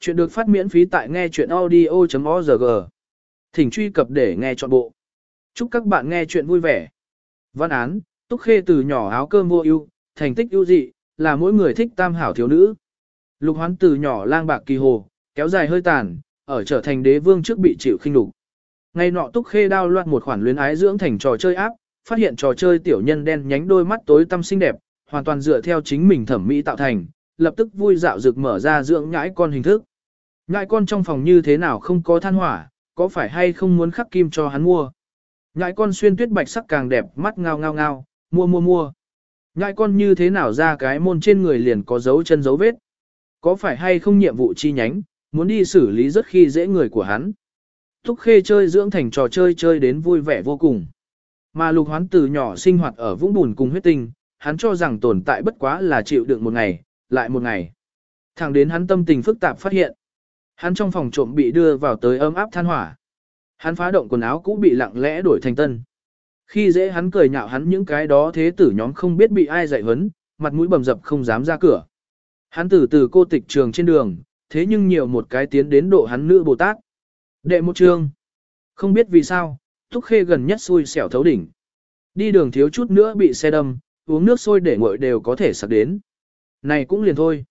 Chuyện được phát miễn phí tại nghe chuyện audio.org. Thỉnh truy cập để nghe trọn bộ. Chúc các bạn nghe chuyện vui vẻ. Văn án, Túc Khê từ nhỏ áo cơm vô ưu, thành tích ưu dị, là mỗi người thích tam hảo thiếu nữ. Lục hoán từ nhỏ lang bạc kỳ hồ, kéo dài hơi tàn, ở trở thành đế vương trước bị chịu khinh đục. Ngày nọ Túc Khê đao loạt một khoản luyến ái dưỡng thành trò chơi áp, phát hiện trò chơi tiểu nhân đen nhánh đôi mắt tối tăm xinh đẹp, hoàn toàn dựa theo chính mình thẩm mỹ tạo thành, lập tức vui dạo rực mở ra dưỡng nhãi con hình thức. Ngại con trong phòng như thế nào không có than hỏa, có phải hay không muốn khắc kim cho hắn mua. Ngại con xuyên tuyết bạch sắc càng đẹp mắt ngao ngao ngao, mua mua mua. Ngại con như thế nào ra cái môn trên người liền có dấu chân dấu vết. Có phải hay không nhiệm vụ chi nhánh, muốn đi xử lý rất khi dễ người của hắn. Thúc khê chơi dưỡng thành trò chơi chơi đến vui vẻ vô cùng. Mà lục hoán từ nhỏ sinh hoạt ở vũng bùn cùng huyết tinh, hắn cho rằng tồn tại bất quá là chịu đựng một ngày, lại một ngày. Thẳng đến hắn tâm tình phức tạp phát hiện. Hắn trong phòng trộm bị đưa vào tới ấm áp than hỏa. Hắn phá động quần áo cũ bị lặng lẽ đổi thành tân. Khi dễ hắn cười nhạo hắn những cái đó thế tử nhóm không biết bị ai dạy hấn, mặt mũi bầm dập không dám ra cửa. Hắn từ từ cô tịch trường trên đường, thế nhưng nhiều một cái tiến đến độ hắn nữ Bồ Tát. Đệ một trường. Không biết vì sao, Thúc Khê gần nhất xui xẻo thấu đỉnh. Đi đường thiếu chút nữa bị xe đâm, uống nước sôi để nguội đều có thể sạc đến. Này cũng liền thôi.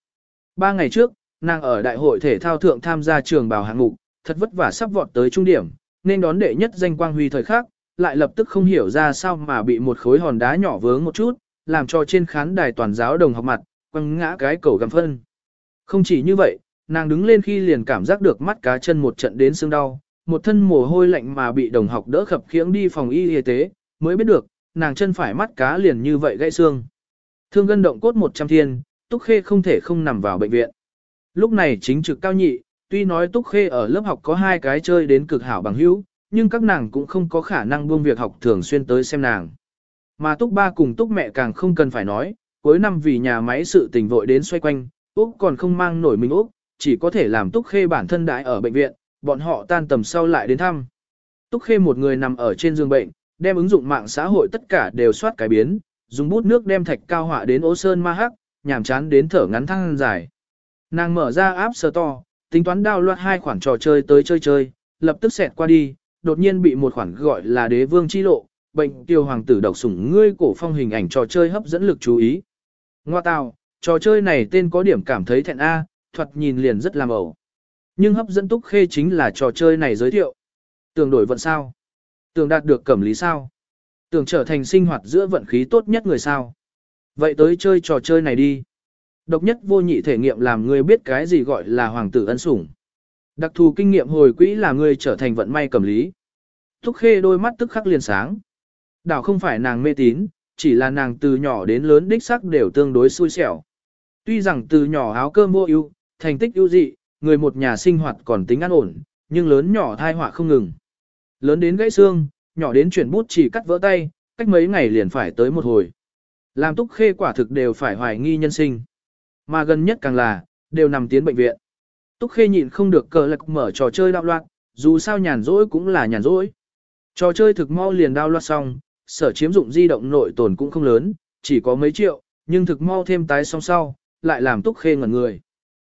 Ba ngày trước, nàng ở đại hội thể thao thượng tham gia trường bào hạng mục, thật vất vả sắp vọt tới trung điểm, nên đón đệ nhất danh quang huy thời khắc, lại lập tức không hiểu ra sao mà bị một khối hòn đá nhỏ vướng một chút, làm cho trên khán đài toàn giáo đồng học mặt, quăng ngã cái cầu gầm phân. Không chỉ như vậy, nàng đứng lên khi liền cảm giác được mắt cá chân một trận đến xương đau, một thân mồ hôi lạnh mà bị đồng học đỡ khập khiễng đi phòng y y tế, mới biết được, nàng chân phải mắt cá liền như vậy gãy xương. Thương gân động cốt 100 thiên, Túc Khê không thể không nằm vào bệnh viện. Lúc này chính trực cao nhị, tuy nói Túc Khê ở lớp học có hai cái chơi đến cực hảo bằng hữu, nhưng các nàng cũng không có khả năng buông việc học thường xuyên tới xem nàng. Mà Túc Ba cùng Túc Mẹ càng không cần phải nói, cuối năm vì nhà máy sự tình vội đến xoay quanh, Úc còn không mang nổi mình Úc, chỉ có thể làm Túc Khê bản thân đại ở bệnh viện, bọn họ tan tầm sau lại đến thăm. Túc Khê một người nằm ở trên giường bệnh, đem ứng dụng mạng xã hội tất cả đều soát cái biến, dùng bút nước đem thạch cao họa đến ố sơn ma hắc, nhảm chán đến thở ngắn thăng dài. Nàng mở ra App Store, tính toán đao loạt hai khoản trò chơi tới chơi chơi, lập tức xẹt qua đi, đột nhiên bị một khoản gọi là đế vương chi lộ, bệnh tiêu hoàng tử độc sủng ngươi cổ phong hình ảnh trò chơi hấp dẫn lực chú ý. Ngoa tào, trò chơi này tên có điểm cảm thấy thẹn A, thuật nhìn liền rất làm ẩu. Nhưng hấp dẫn túc khê chính là trò chơi này giới thiệu. Tường đổi vận sao? Tường đạt được cẩm lý sao? Tường trở thành sinh hoạt giữa vận khí tốt nhất người sao? Vậy tới chơi trò chơi này đi. Độc nhất vô nhị thể nghiệm làm người biết cái gì gọi là hoàng tử ân sủng. Đặc thù kinh nghiệm hồi quỹ là người trở thành vận may cầm lý. Thúc khê đôi mắt tức khắc liền sáng. Đảo không phải nàng mê tín, chỉ là nàng từ nhỏ đến lớn đích sắc đều tương đối xui xẻo. Tuy rằng từ nhỏ áo cơm vô ưu, thành tích ưu dị, người một nhà sinh hoạt còn tính an ổn, nhưng lớn nhỏ thai họa không ngừng. Lớn đến gãy xương, nhỏ đến chuyển bút chỉ cắt vỡ tay, cách mấy ngày liền phải tới một hồi. Làm túc khê quả thực đều phải hoài nghi nhân sinh. Mà gần nhất càng là, đều nằm tiến bệnh viện. Túc khê nhịn không được cờ lạc mở trò chơi đạo loạn, dù sao nhàn rỗi cũng là nhàn rỗi. Trò chơi thực mau liền đao loạt xong, sở chiếm dụng di động nội tồn cũng không lớn, chỉ có mấy triệu, nhưng thực mau thêm tái song sau, lại làm túc khê ngẩn người.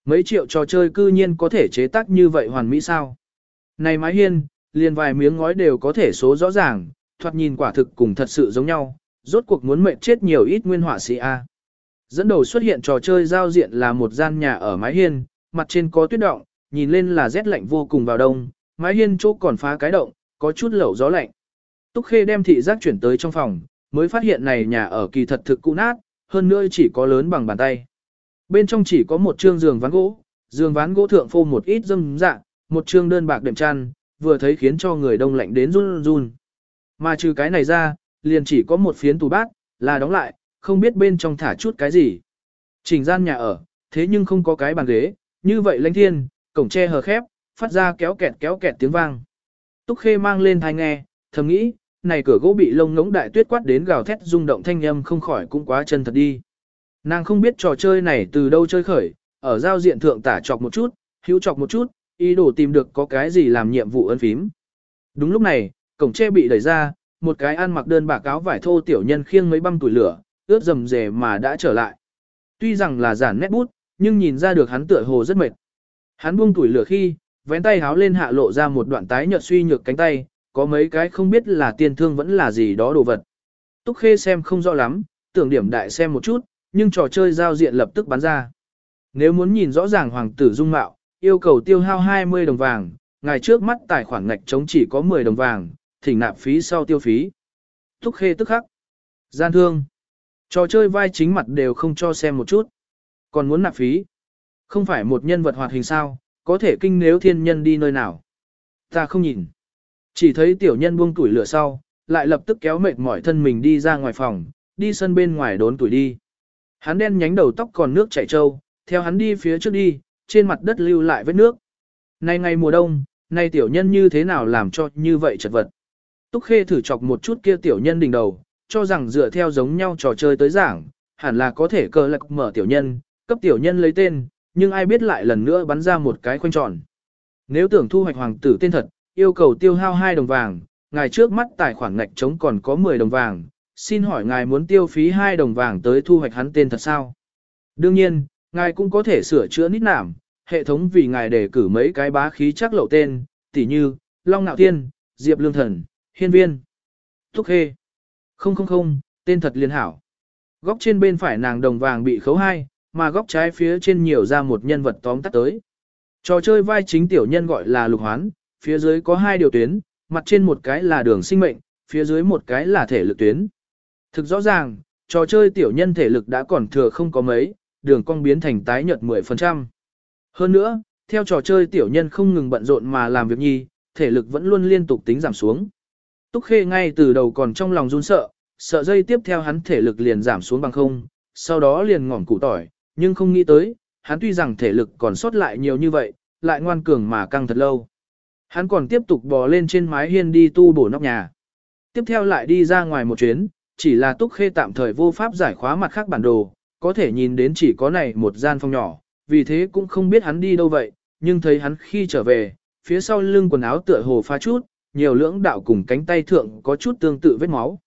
Mấy triệu trò chơi cư nhiên có thể chế tác như vậy hoàn mỹ sao? Này mái hiên, liền vài miếng ngói đều có thể số rõ ràng, thoạt nhìn quả thực cùng thật sự giống nhau, rốt cuộc muốn mệnh chết nhiều ít nguyên họa sĩ A. Dẫn đầu xuất hiện trò chơi giao diện là một gian nhà ở mái hiên, mặt trên có tuyết động, nhìn lên là rét lạnh vô cùng vào đông, mái hiên chỗ còn phá cái động, có chút lẩu gió lạnh. Túc Khê đem thị giác chuyển tới trong phòng, mới phát hiện này nhà ở kỳ thật thực cũ nát, hơn nữa chỉ có lớn bằng bàn tay. Bên trong chỉ có một trương giường ván gỗ, giường ván gỗ thượng phô một ít dâm dạ, một trương đơn bạc đệm chăn, vừa thấy khiến cho người đông lạnh đến run run. Mà trừ cái này ra, liền chỉ có một phiến tủ bát, là đóng lại, không biết bên trong thả chút cái gì. Trình gian nhà ở, thế nhưng không có cái bàn ghế, như vậy lãnh thiên, cổng tre hờ khép, phát ra kéo kẹt kéo kẹt tiếng vang. Túc Khê mang lên thai nghe, thầm nghĩ, này cửa gỗ bị lông ngỗng đại tuyết quát đến gào thét rung động thanh âm không khỏi cũng quá chân thật đi. Nàng không biết trò chơi này từ đâu chơi khởi, ở giao diện thượng tả chọc một chút, hữu chọc một chút, ý đồ tìm được có cái gì làm nhiệm vụ ấn phím. Đúng lúc này, cổng tre bị đẩy ra, một cái ăn mặc đơn bạc áo vải thô tiểu nhân khiêng mấy băm tuổi lửa, ướt dầm dề mà đã trở lại. Tuy rằng là giản nét bút, nhưng nhìn ra được hắn tựa hồ rất mệt. Hắn buông tuổi lửa khi, vén tay háo lên hạ lộ ra một đoạn tái nhợt suy nhược cánh tay, có mấy cái không biết là tiên thương vẫn là gì đó đồ vật. Túc Khê xem không rõ lắm, tưởng điểm đại xem một chút, nhưng trò chơi giao diện lập tức bắn ra. Nếu muốn nhìn rõ ràng hoàng tử dung mạo, yêu cầu tiêu hao 20 đồng vàng, ngày trước mắt tài khoản ngạch trống chỉ có 10 đồng vàng, thỉnh nạp phí sau tiêu phí. Túc Khê tức khắc. Gian thương. Trò chơi vai chính mặt đều không cho xem một chút. Còn muốn nạp phí. Không phải một nhân vật hoạt hình sao, có thể kinh nếu thiên nhân đi nơi nào. Ta không nhìn. Chỉ thấy tiểu nhân buông tuổi lửa sau, lại lập tức kéo mệt mỏi thân mình đi ra ngoài phòng, đi sân bên ngoài đốn tuổi đi. Hắn đen nhánh đầu tóc còn nước chảy trâu, theo hắn đi phía trước đi, trên mặt đất lưu lại vết nước. Nay ngày mùa đông, nay tiểu nhân như thế nào làm cho như vậy chật vật. Túc Khê thử chọc một chút kia tiểu nhân đỉnh đầu, cho rằng dựa theo giống nhau trò chơi tới giảng, hẳn là có thể cờ lạc mở tiểu nhân, cấp tiểu nhân lấy tên, nhưng ai biết lại lần nữa bắn ra một cái khoanh tròn. Nếu tưởng thu hoạch hoàng tử tên thật, yêu cầu tiêu hao 2 đồng vàng, ngài trước mắt tài khoản ngạch trống còn có 10 đồng vàng, xin hỏi ngài muốn tiêu phí 2 đồng vàng tới thu hoạch hắn tên thật sao? Đương nhiên, ngài cũng có thể sửa chữa nít nảm, hệ thống vì ngài đề cử mấy cái bá khí chắc lậu tên, tỉ như, Long Nạo Tiên, Diệp Lương Thần, Hiên Viên, Thúc Khê. Không không không, tên thật liên hảo. Góc trên bên phải nàng đồng vàng bị khấu hai, mà góc trái phía trên nhiều ra một nhân vật tóm tắt tới. Trò chơi vai chính tiểu nhân gọi là lục hoán, phía dưới có hai điều tuyến, mặt trên một cái là đường sinh mệnh, phía dưới một cái là thể lực tuyến. Thực rõ ràng, trò chơi tiểu nhân thể lực đã còn thừa không có mấy, đường cong biến thành tái nhợt 10%. Hơn nữa, theo trò chơi tiểu nhân không ngừng bận rộn mà làm việc nhi, thể lực vẫn luôn liên tục tính giảm xuống. Túc Khê ngay từ đầu còn trong lòng run sợ, sợ dây tiếp theo hắn thể lực liền giảm xuống bằng không, sau đó liền ngỏm củ tỏi, nhưng không nghĩ tới, hắn tuy rằng thể lực còn sót lại nhiều như vậy, lại ngoan cường mà căng thật lâu. Hắn còn tiếp tục bò lên trên mái hiên đi tu bổ nóc nhà. Tiếp theo lại đi ra ngoài một chuyến, chỉ là Túc Khê tạm thời vô pháp giải khóa mặt khác bản đồ, có thể nhìn đến chỉ có này một gian phòng nhỏ, vì thế cũng không biết hắn đi đâu vậy, nhưng thấy hắn khi trở về, phía sau lưng quần áo tựa hồ pha chút, nhiều lưỡng đạo cùng cánh tay thượng có chút tương tự vết máu.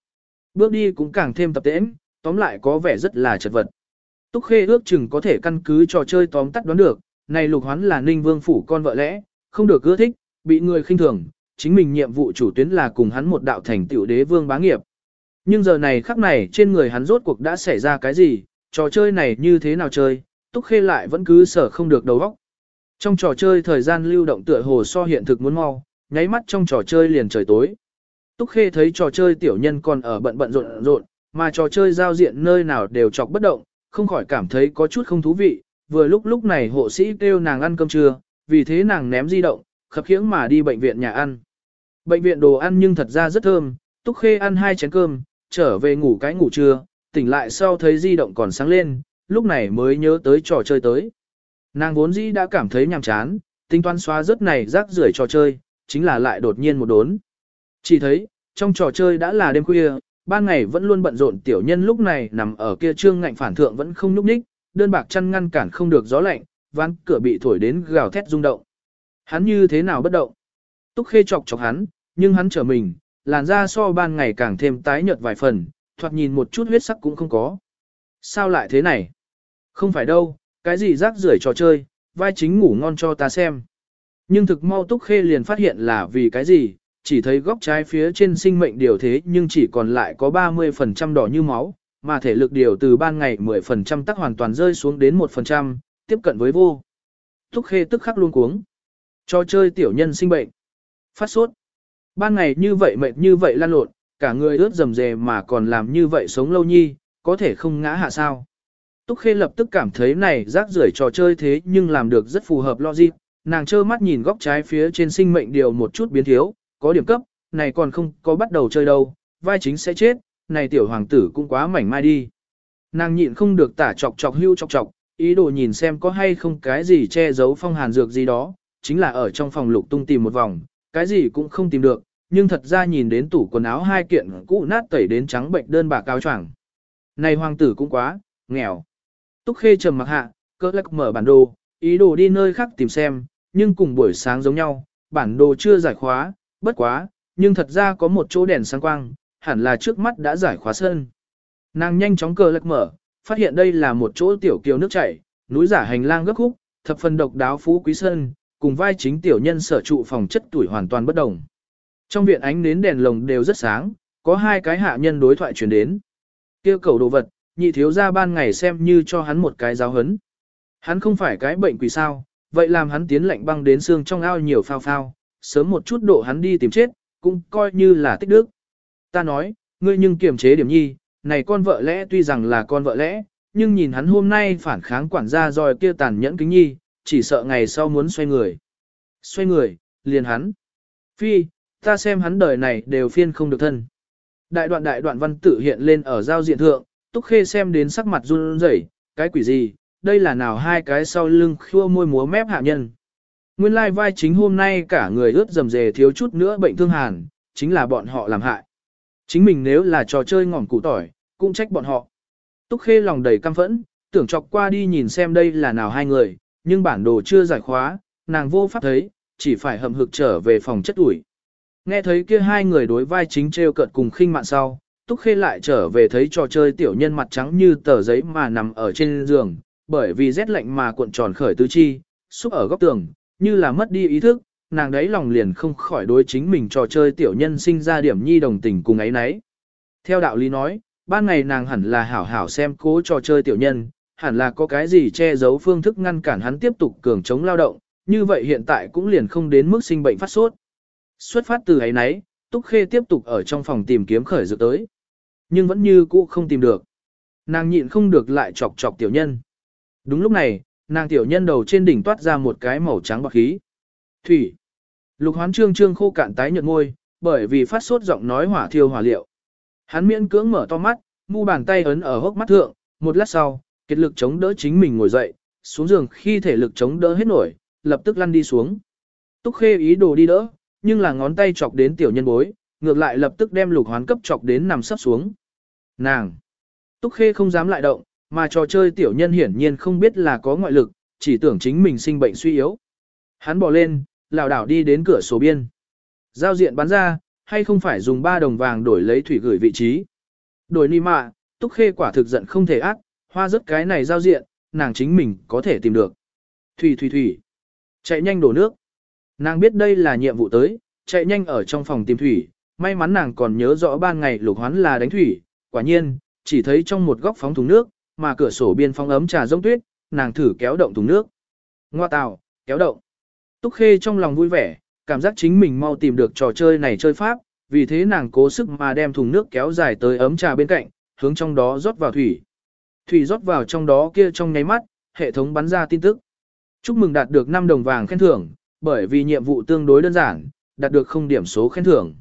Bước đi cũng càng thêm tập tễnh, tóm lại có vẻ rất là chật vật. Túc Khê ước chừng có thể căn cứ trò chơi tóm tắt đoán được, này lục hoán là ninh vương phủ con vợ lẽ, không được ưa thích, bị người khinh thường, chính mình nhiệm vụ chủ tuyến là cùng hắn một đạo thành tiểu đế vương bá nghiệp. Nhưng giờ này khắc này trên người hắn rốt cuộc đã xảy ra cái gì, trò chơi này như thế nào chơi, Túc Khê lại vẫn cứ sở không được đầu óc. Trong trò chơi thời gian lưu động tựa hồ so hiện thực muốn mau, nháy mắt trong trò chơi liền trời tối. Túc Khê thấy trò chơi tiểu nhân còn ở bận bận rộn rộn, mà trò chơi giao diện nơi nào đều chọc bất động, không khỏi cảm thấy có chút không thú vị, vừa lúc lúc này hộ sĩ kêu nàng ăn cơm trưa, vì thế nàng ném di động, khập khiễng mà đi bệnh viện nhà ăn. Bệnh viện đồ ăn nhưng thật ra rất thơm, Túc Khê ăn hai chén cơm, trở về ngủ cái ngủ trưa, tỉnh lại sau thấy di động còn sáng lên, lúc này mới nhớ tới trò chơi tới. Nàng vốn dĩ đã cảm thấy nhàm chán, tính toán xóa rất này rác rưởi trò chơi, chính là lại đột nhiên một đốn. Chỉ thấy, trong trò chơi đã là đêm khuya, ban ngày vẫn luôn bận rộn tiểu nhân lúc này nằm ở kia trương ngạnh phản thượng vẫn không nhúc nhích, đơn bạc chăn ngăn cản không được gió lạnh, ván cửa bị thổi đến gào thét rung động. Hắn như thế nào bất động? Túc khê chọc chọc hắn, nhưng hắn trở mình, làn da so ban ngày càng thêm tái nhợt vài phần, thoạt nhìn một chút huyết sắc cũng không có. Sao lại thế này? Không phải đâu, cái gì rác rưởi trò chơi, vai chính ngủ ngon cho ta xem. Nhưng thực mau Túc Khê liền phát hiện là vì cái gì, chỉ thấy góc trái phía trên sinh mệnh điều thế nhưng chỉ còn lại có 30% đỏ như máu, mà thể lực điều từ ban ngày 10% tắc hoàn toàn rơi xuống đến 1%, tiếp cận với vô. Túc Khê tức khắc luôn cuống. Cho chơi tiểu nhân sinh bệnh. Phát sốt. Ban ngày như vậy mệt như vậy lan lộn, cả người ướt rầm rề mà còn làm như vậy sống lâu nhi, có thể không ngã hạ sao. Túc Khê lập tức cảm thấy này rác rưởi trò chơi thế nhưng làm được rất phù hợp logic, nàng trơ mắt nhìn góc trái phía trên sinh mệnh điều một chút biến thiếu, có điểm cấp, này còn không có bắt đầu chơi đâu, vai chính sẽ chết, này tiểu hoàng tử cũng quá mảnh mai đi. Nàng nhịn không được tả chọc chọc hưu chọc chọc, ý đồ nhìn xem có hay không cái gì che giấu phong hàn dược gì đó, chính là ở trong phòng lục tung tìm một vòng, cái gì cũng không tìm được, nhưng thật ra nhìn đến tủ quần áo hai kiện cũ nát tẩy đến trắng bệnh đơn bạc cao choảng. Này hoàng tử cũng quá, nghèo. Túc Khê trầm mặc hạ, cỡ lắc mở bản đồ, ý đồ đi nơi khác tìm xem, nhưng cùng buổi sáng giống nhau, bản đồ chưa giải khóa, bất quá, nhưng thật ra có một chỗ đèn sáng quang, hẳn là trước mắt đã giải khóa sơn. Nàng nhanh chóng cờ lật mở, phát hiện đây là một chỗ tiểu kiều nước chảy, núi giả hành lang gấp khúc, thập phần độc đáo phú quý sơn, cùng vai chính tiểu nhân sở trụ phòng chất tuổi hoàn toàn bất đồng. Trong viện ánh nến đèn lồng đều rất sáng, có hai cái hạ nhân đối thoại truyền đến. Kêu cầu đồ vật, nhị thiếu ra ban ngày xem như cho hắn một cái giáo hấn. Hắn không phải cái bệnh quỷ sao, vậy làm hắn tiến lạnh băng đến xương trong ao nhiều phao phao, sớm một chút độ hắn đi tìm chết, cũng coi như là tích đức. Ta nói, ngươi nhưng kiềm chế điểm nhi, này con vợ lẽ tuy rằng là con vợ lẽ, nhưng nhìn hắn hôm nay phản kháng quản gia rồi kia tàn nhẫn kính nhi, chỉ sợ ngày sau muốn xoay người. Xoay người, liền hắn. Phi, ta xem hắn đời này đều phiên không được thân. Đại đoạn đại đoạn văn tự hiện lên ở giao diện thượng, Túc Khê xem đến sắc mặt run rẩy, cái quỷ gì, đây là nào hai cái sau lưng khua môi múa mép hạ nhân. Nguyên lai vai chính hôm nay cả người ướt dầm dề thiếu chút nữa bệnh thương hàn, chính là bọn họ làm hại. Chính mình nếu là trò chơi ngỏm củ tỏi, cũng trách bọn họ. Túc Khê lòng đầy căm phẫn, tưởng chọc qua đi nhìn xem đây là nào hai người, nhưng bản đồ chưa giải khóa, nàng vô pháp thấy, chỉ phải hầm hực trở về phòng chất ủi. Nghe thấy kia hai người đối vai chính treo cợt cùng khinh mạn sau, Túc Khê lại trở về thấy trò chơi tiểu nhân mặt trắng như tờ giấy mà nằm ở trên giường, bởi vì rét lạnh mà cuộn tròn khởi tứ chi, xúc ở góc tường, như là mất đi ý thức, nàng đấy lòng liền không khỏi đối chính mình trò chơi tiểu nhân sinh ra điểm nhi đồng tình cùng ấy nấy. Theo đạo lý nói, ban ngày nàng hẳn là hảo hảo xem cố trò chơi tiểu nhân, hẳn là có cái gì che giấu phương thức ngăn cản hắn tiếp tục cường chống lao động, như vậy hiện tại cũng liền không đến mức sinh bệnh phát sốt. Xuất phát từ ấy nấy, Túc Khê tiếp tục ở trong phòng tìm kiếm khởi dự tới. Nhưng vẫn như cũ không tìm được. Nàng nhịn không được lại chọc chọc tiểu nhân. Đúng lúc này, nàng tiểu nhân đầu trên đỉnh toát ra một cái màu trắng bạc khí. Thủy. Lục hoán trương trương khô cạn tái nhợt môi, bởi vì phát sốt giọng nói hỏa thiêu hỏa liệu. Hắn miễn cưỡng mở to mắt, mu bàn tay ấn ở hốc mắt thượng, một lát sau, kết lực chống đỡ chính mình ngồi dậy, xuống giường khi thể lực chống đỡ hết nổi, lập tức lăn đi xuống. Túc khê ý đồ đi đỡ, nhưng là ngón tay chọc đến tiểu nhân bối, ngược lại lập tức đem lục hoán cấp chọc đến nằm sấp xuống. Nàng! Túc khê không dám lại động, mà trò chơi tiểu nhân hiển nhiên không biết là có ngoại lực, chỉ tưởng chính mình sinh bệnh suy yếu. Hắn bỏ lên, lảo đảo đi đến cửa sổ biên. Giao diện bán ra, hay không phải dùng 3 đồng vàng đổi lấy thủy gửi vị trí. Đổi ni mạ, túc khê quả thực giận không thể ác, hoa rất cái này giao diện, nàng chính mình có thể tìm được. Thủy thủy thủy, chạy nhanh đổ nước. Nàng biết đây là nhiệm vụ tới, chạy nhanh ở trong phòng tìm thủy, may mắn nàng còn nhớ rõ ban ngày lục hoán là đánh thủy, quả nhiên, chỉ thấy trong một góc phóng thùng nước, mà cửa sổ biên phong ấm trà rông tuyết, nàng thử kéo động thùng nước. Ngoa tào, kéo động. Túc Khê trong lòng vui vẻ, cảm giác chính mình mau tìm được trò chơi này chơi pháp, vì thế nàng cố sức mà đem thùng nước kéo dài tới ấm trà bên cạnh, hướng trong đó rót vào thủy. Thủy rót vào trong đó kia trong nháy mắt, hệ thống bắn ra tin tức. Chúc mừng đạt được 5 đồng vàng khen thưởng, bởi vì nhiệm vụ tương đối đơn giản, đạt được không điểm số khen thưởng.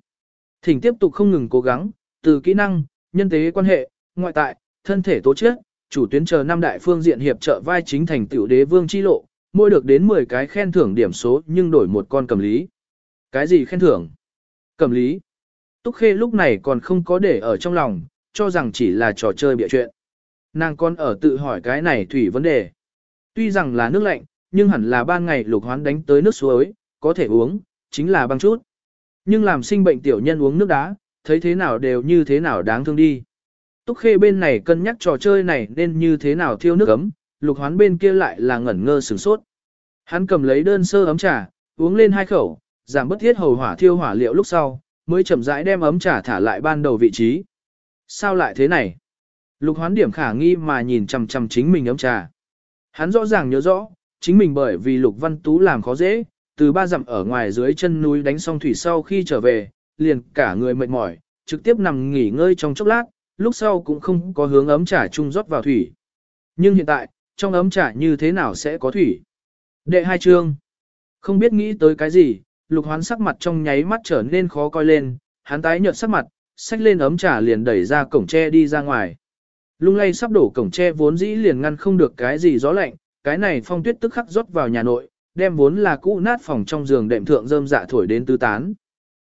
Thỉnh tiếp tục không ngừng cố gắng, từ kỹ năng, nhân tế quan hệ, ngoại tại, thân thể tố chất, chủ tuyến chờ năm đại phương diện hiệp trợ vai chính thành tiểu đế vương chi lộ, mỗi được đến 10 cái khen thưởng điểm số nhưng đổi một con cầm lý. Cái gì khen thưởng? Cầm lý. Túc Khê lúc này còn không có để ở trong lòng, cho rằng chỉ là trò chơi bịa chuyện. Nàng con ở tự hỏi cái này thủy vấn đề. Tuy rằng là nước lạnh, nhưng hẳn là ban ngày lục hoán đánh tới nước suối, có thể uống, chính là băng chút. Nhưng làm sinh bệnh tiểu nhân uống nước đá, thấy thế nào đều như thế nào đáng thương đi. Túc Khê bên này cân nhắc trò chơi này nên như thế nào thiêu nước ấm, lục hoán bên kia lại là ngẩn ngơ sửng sốt. Hắn cầm lấy đơn sơ ấm trà, uống lên hai khẩu, giảm bất thiết hầu hỏa thiêu hỏa liệu lúc sau, mới chậm rãi đem ấm trà thả lại ban đầu vị trí. Sao lại thế này? Lục hoán điểm khả nghi mà nhìn chằm chằm chính mình ấm trà. Hắn rõ ràng nhớ rõ, chính mình bởi vì lục văn tú làm khó dễ, từ ba dặm ở ngoài dưới chân núi đánh xong thủy sau khi trở về, liền cả người mệt mỏi, trực tiếp nằm nghỉ ngơi trong chốc lát, lúc sau cũng không có hướng ấm trà chung rót vào thủy. Nhưng hiện tại, trong ấm trà như thế nào sẽ có thủy? Đệ hai chương. Không biết nghĩ tới cái gì, lục hoán sắc mặt trong nháy mắt trở nên khó coi lên, hắn tái nhợt sắc mặt, xách lên ấm trà liền đẩy ra cổng tre đi ra ngoài. Lung lay sắp đổ cổng tre vốn dĩ liền ngăn không được cái gì gió lạnh, cái này phong tuyết tức khắc rót vào nhà nội, đem vốn là cũ nát phòng trong giường đệm thượng rơm dạ thổi đến tứ tán.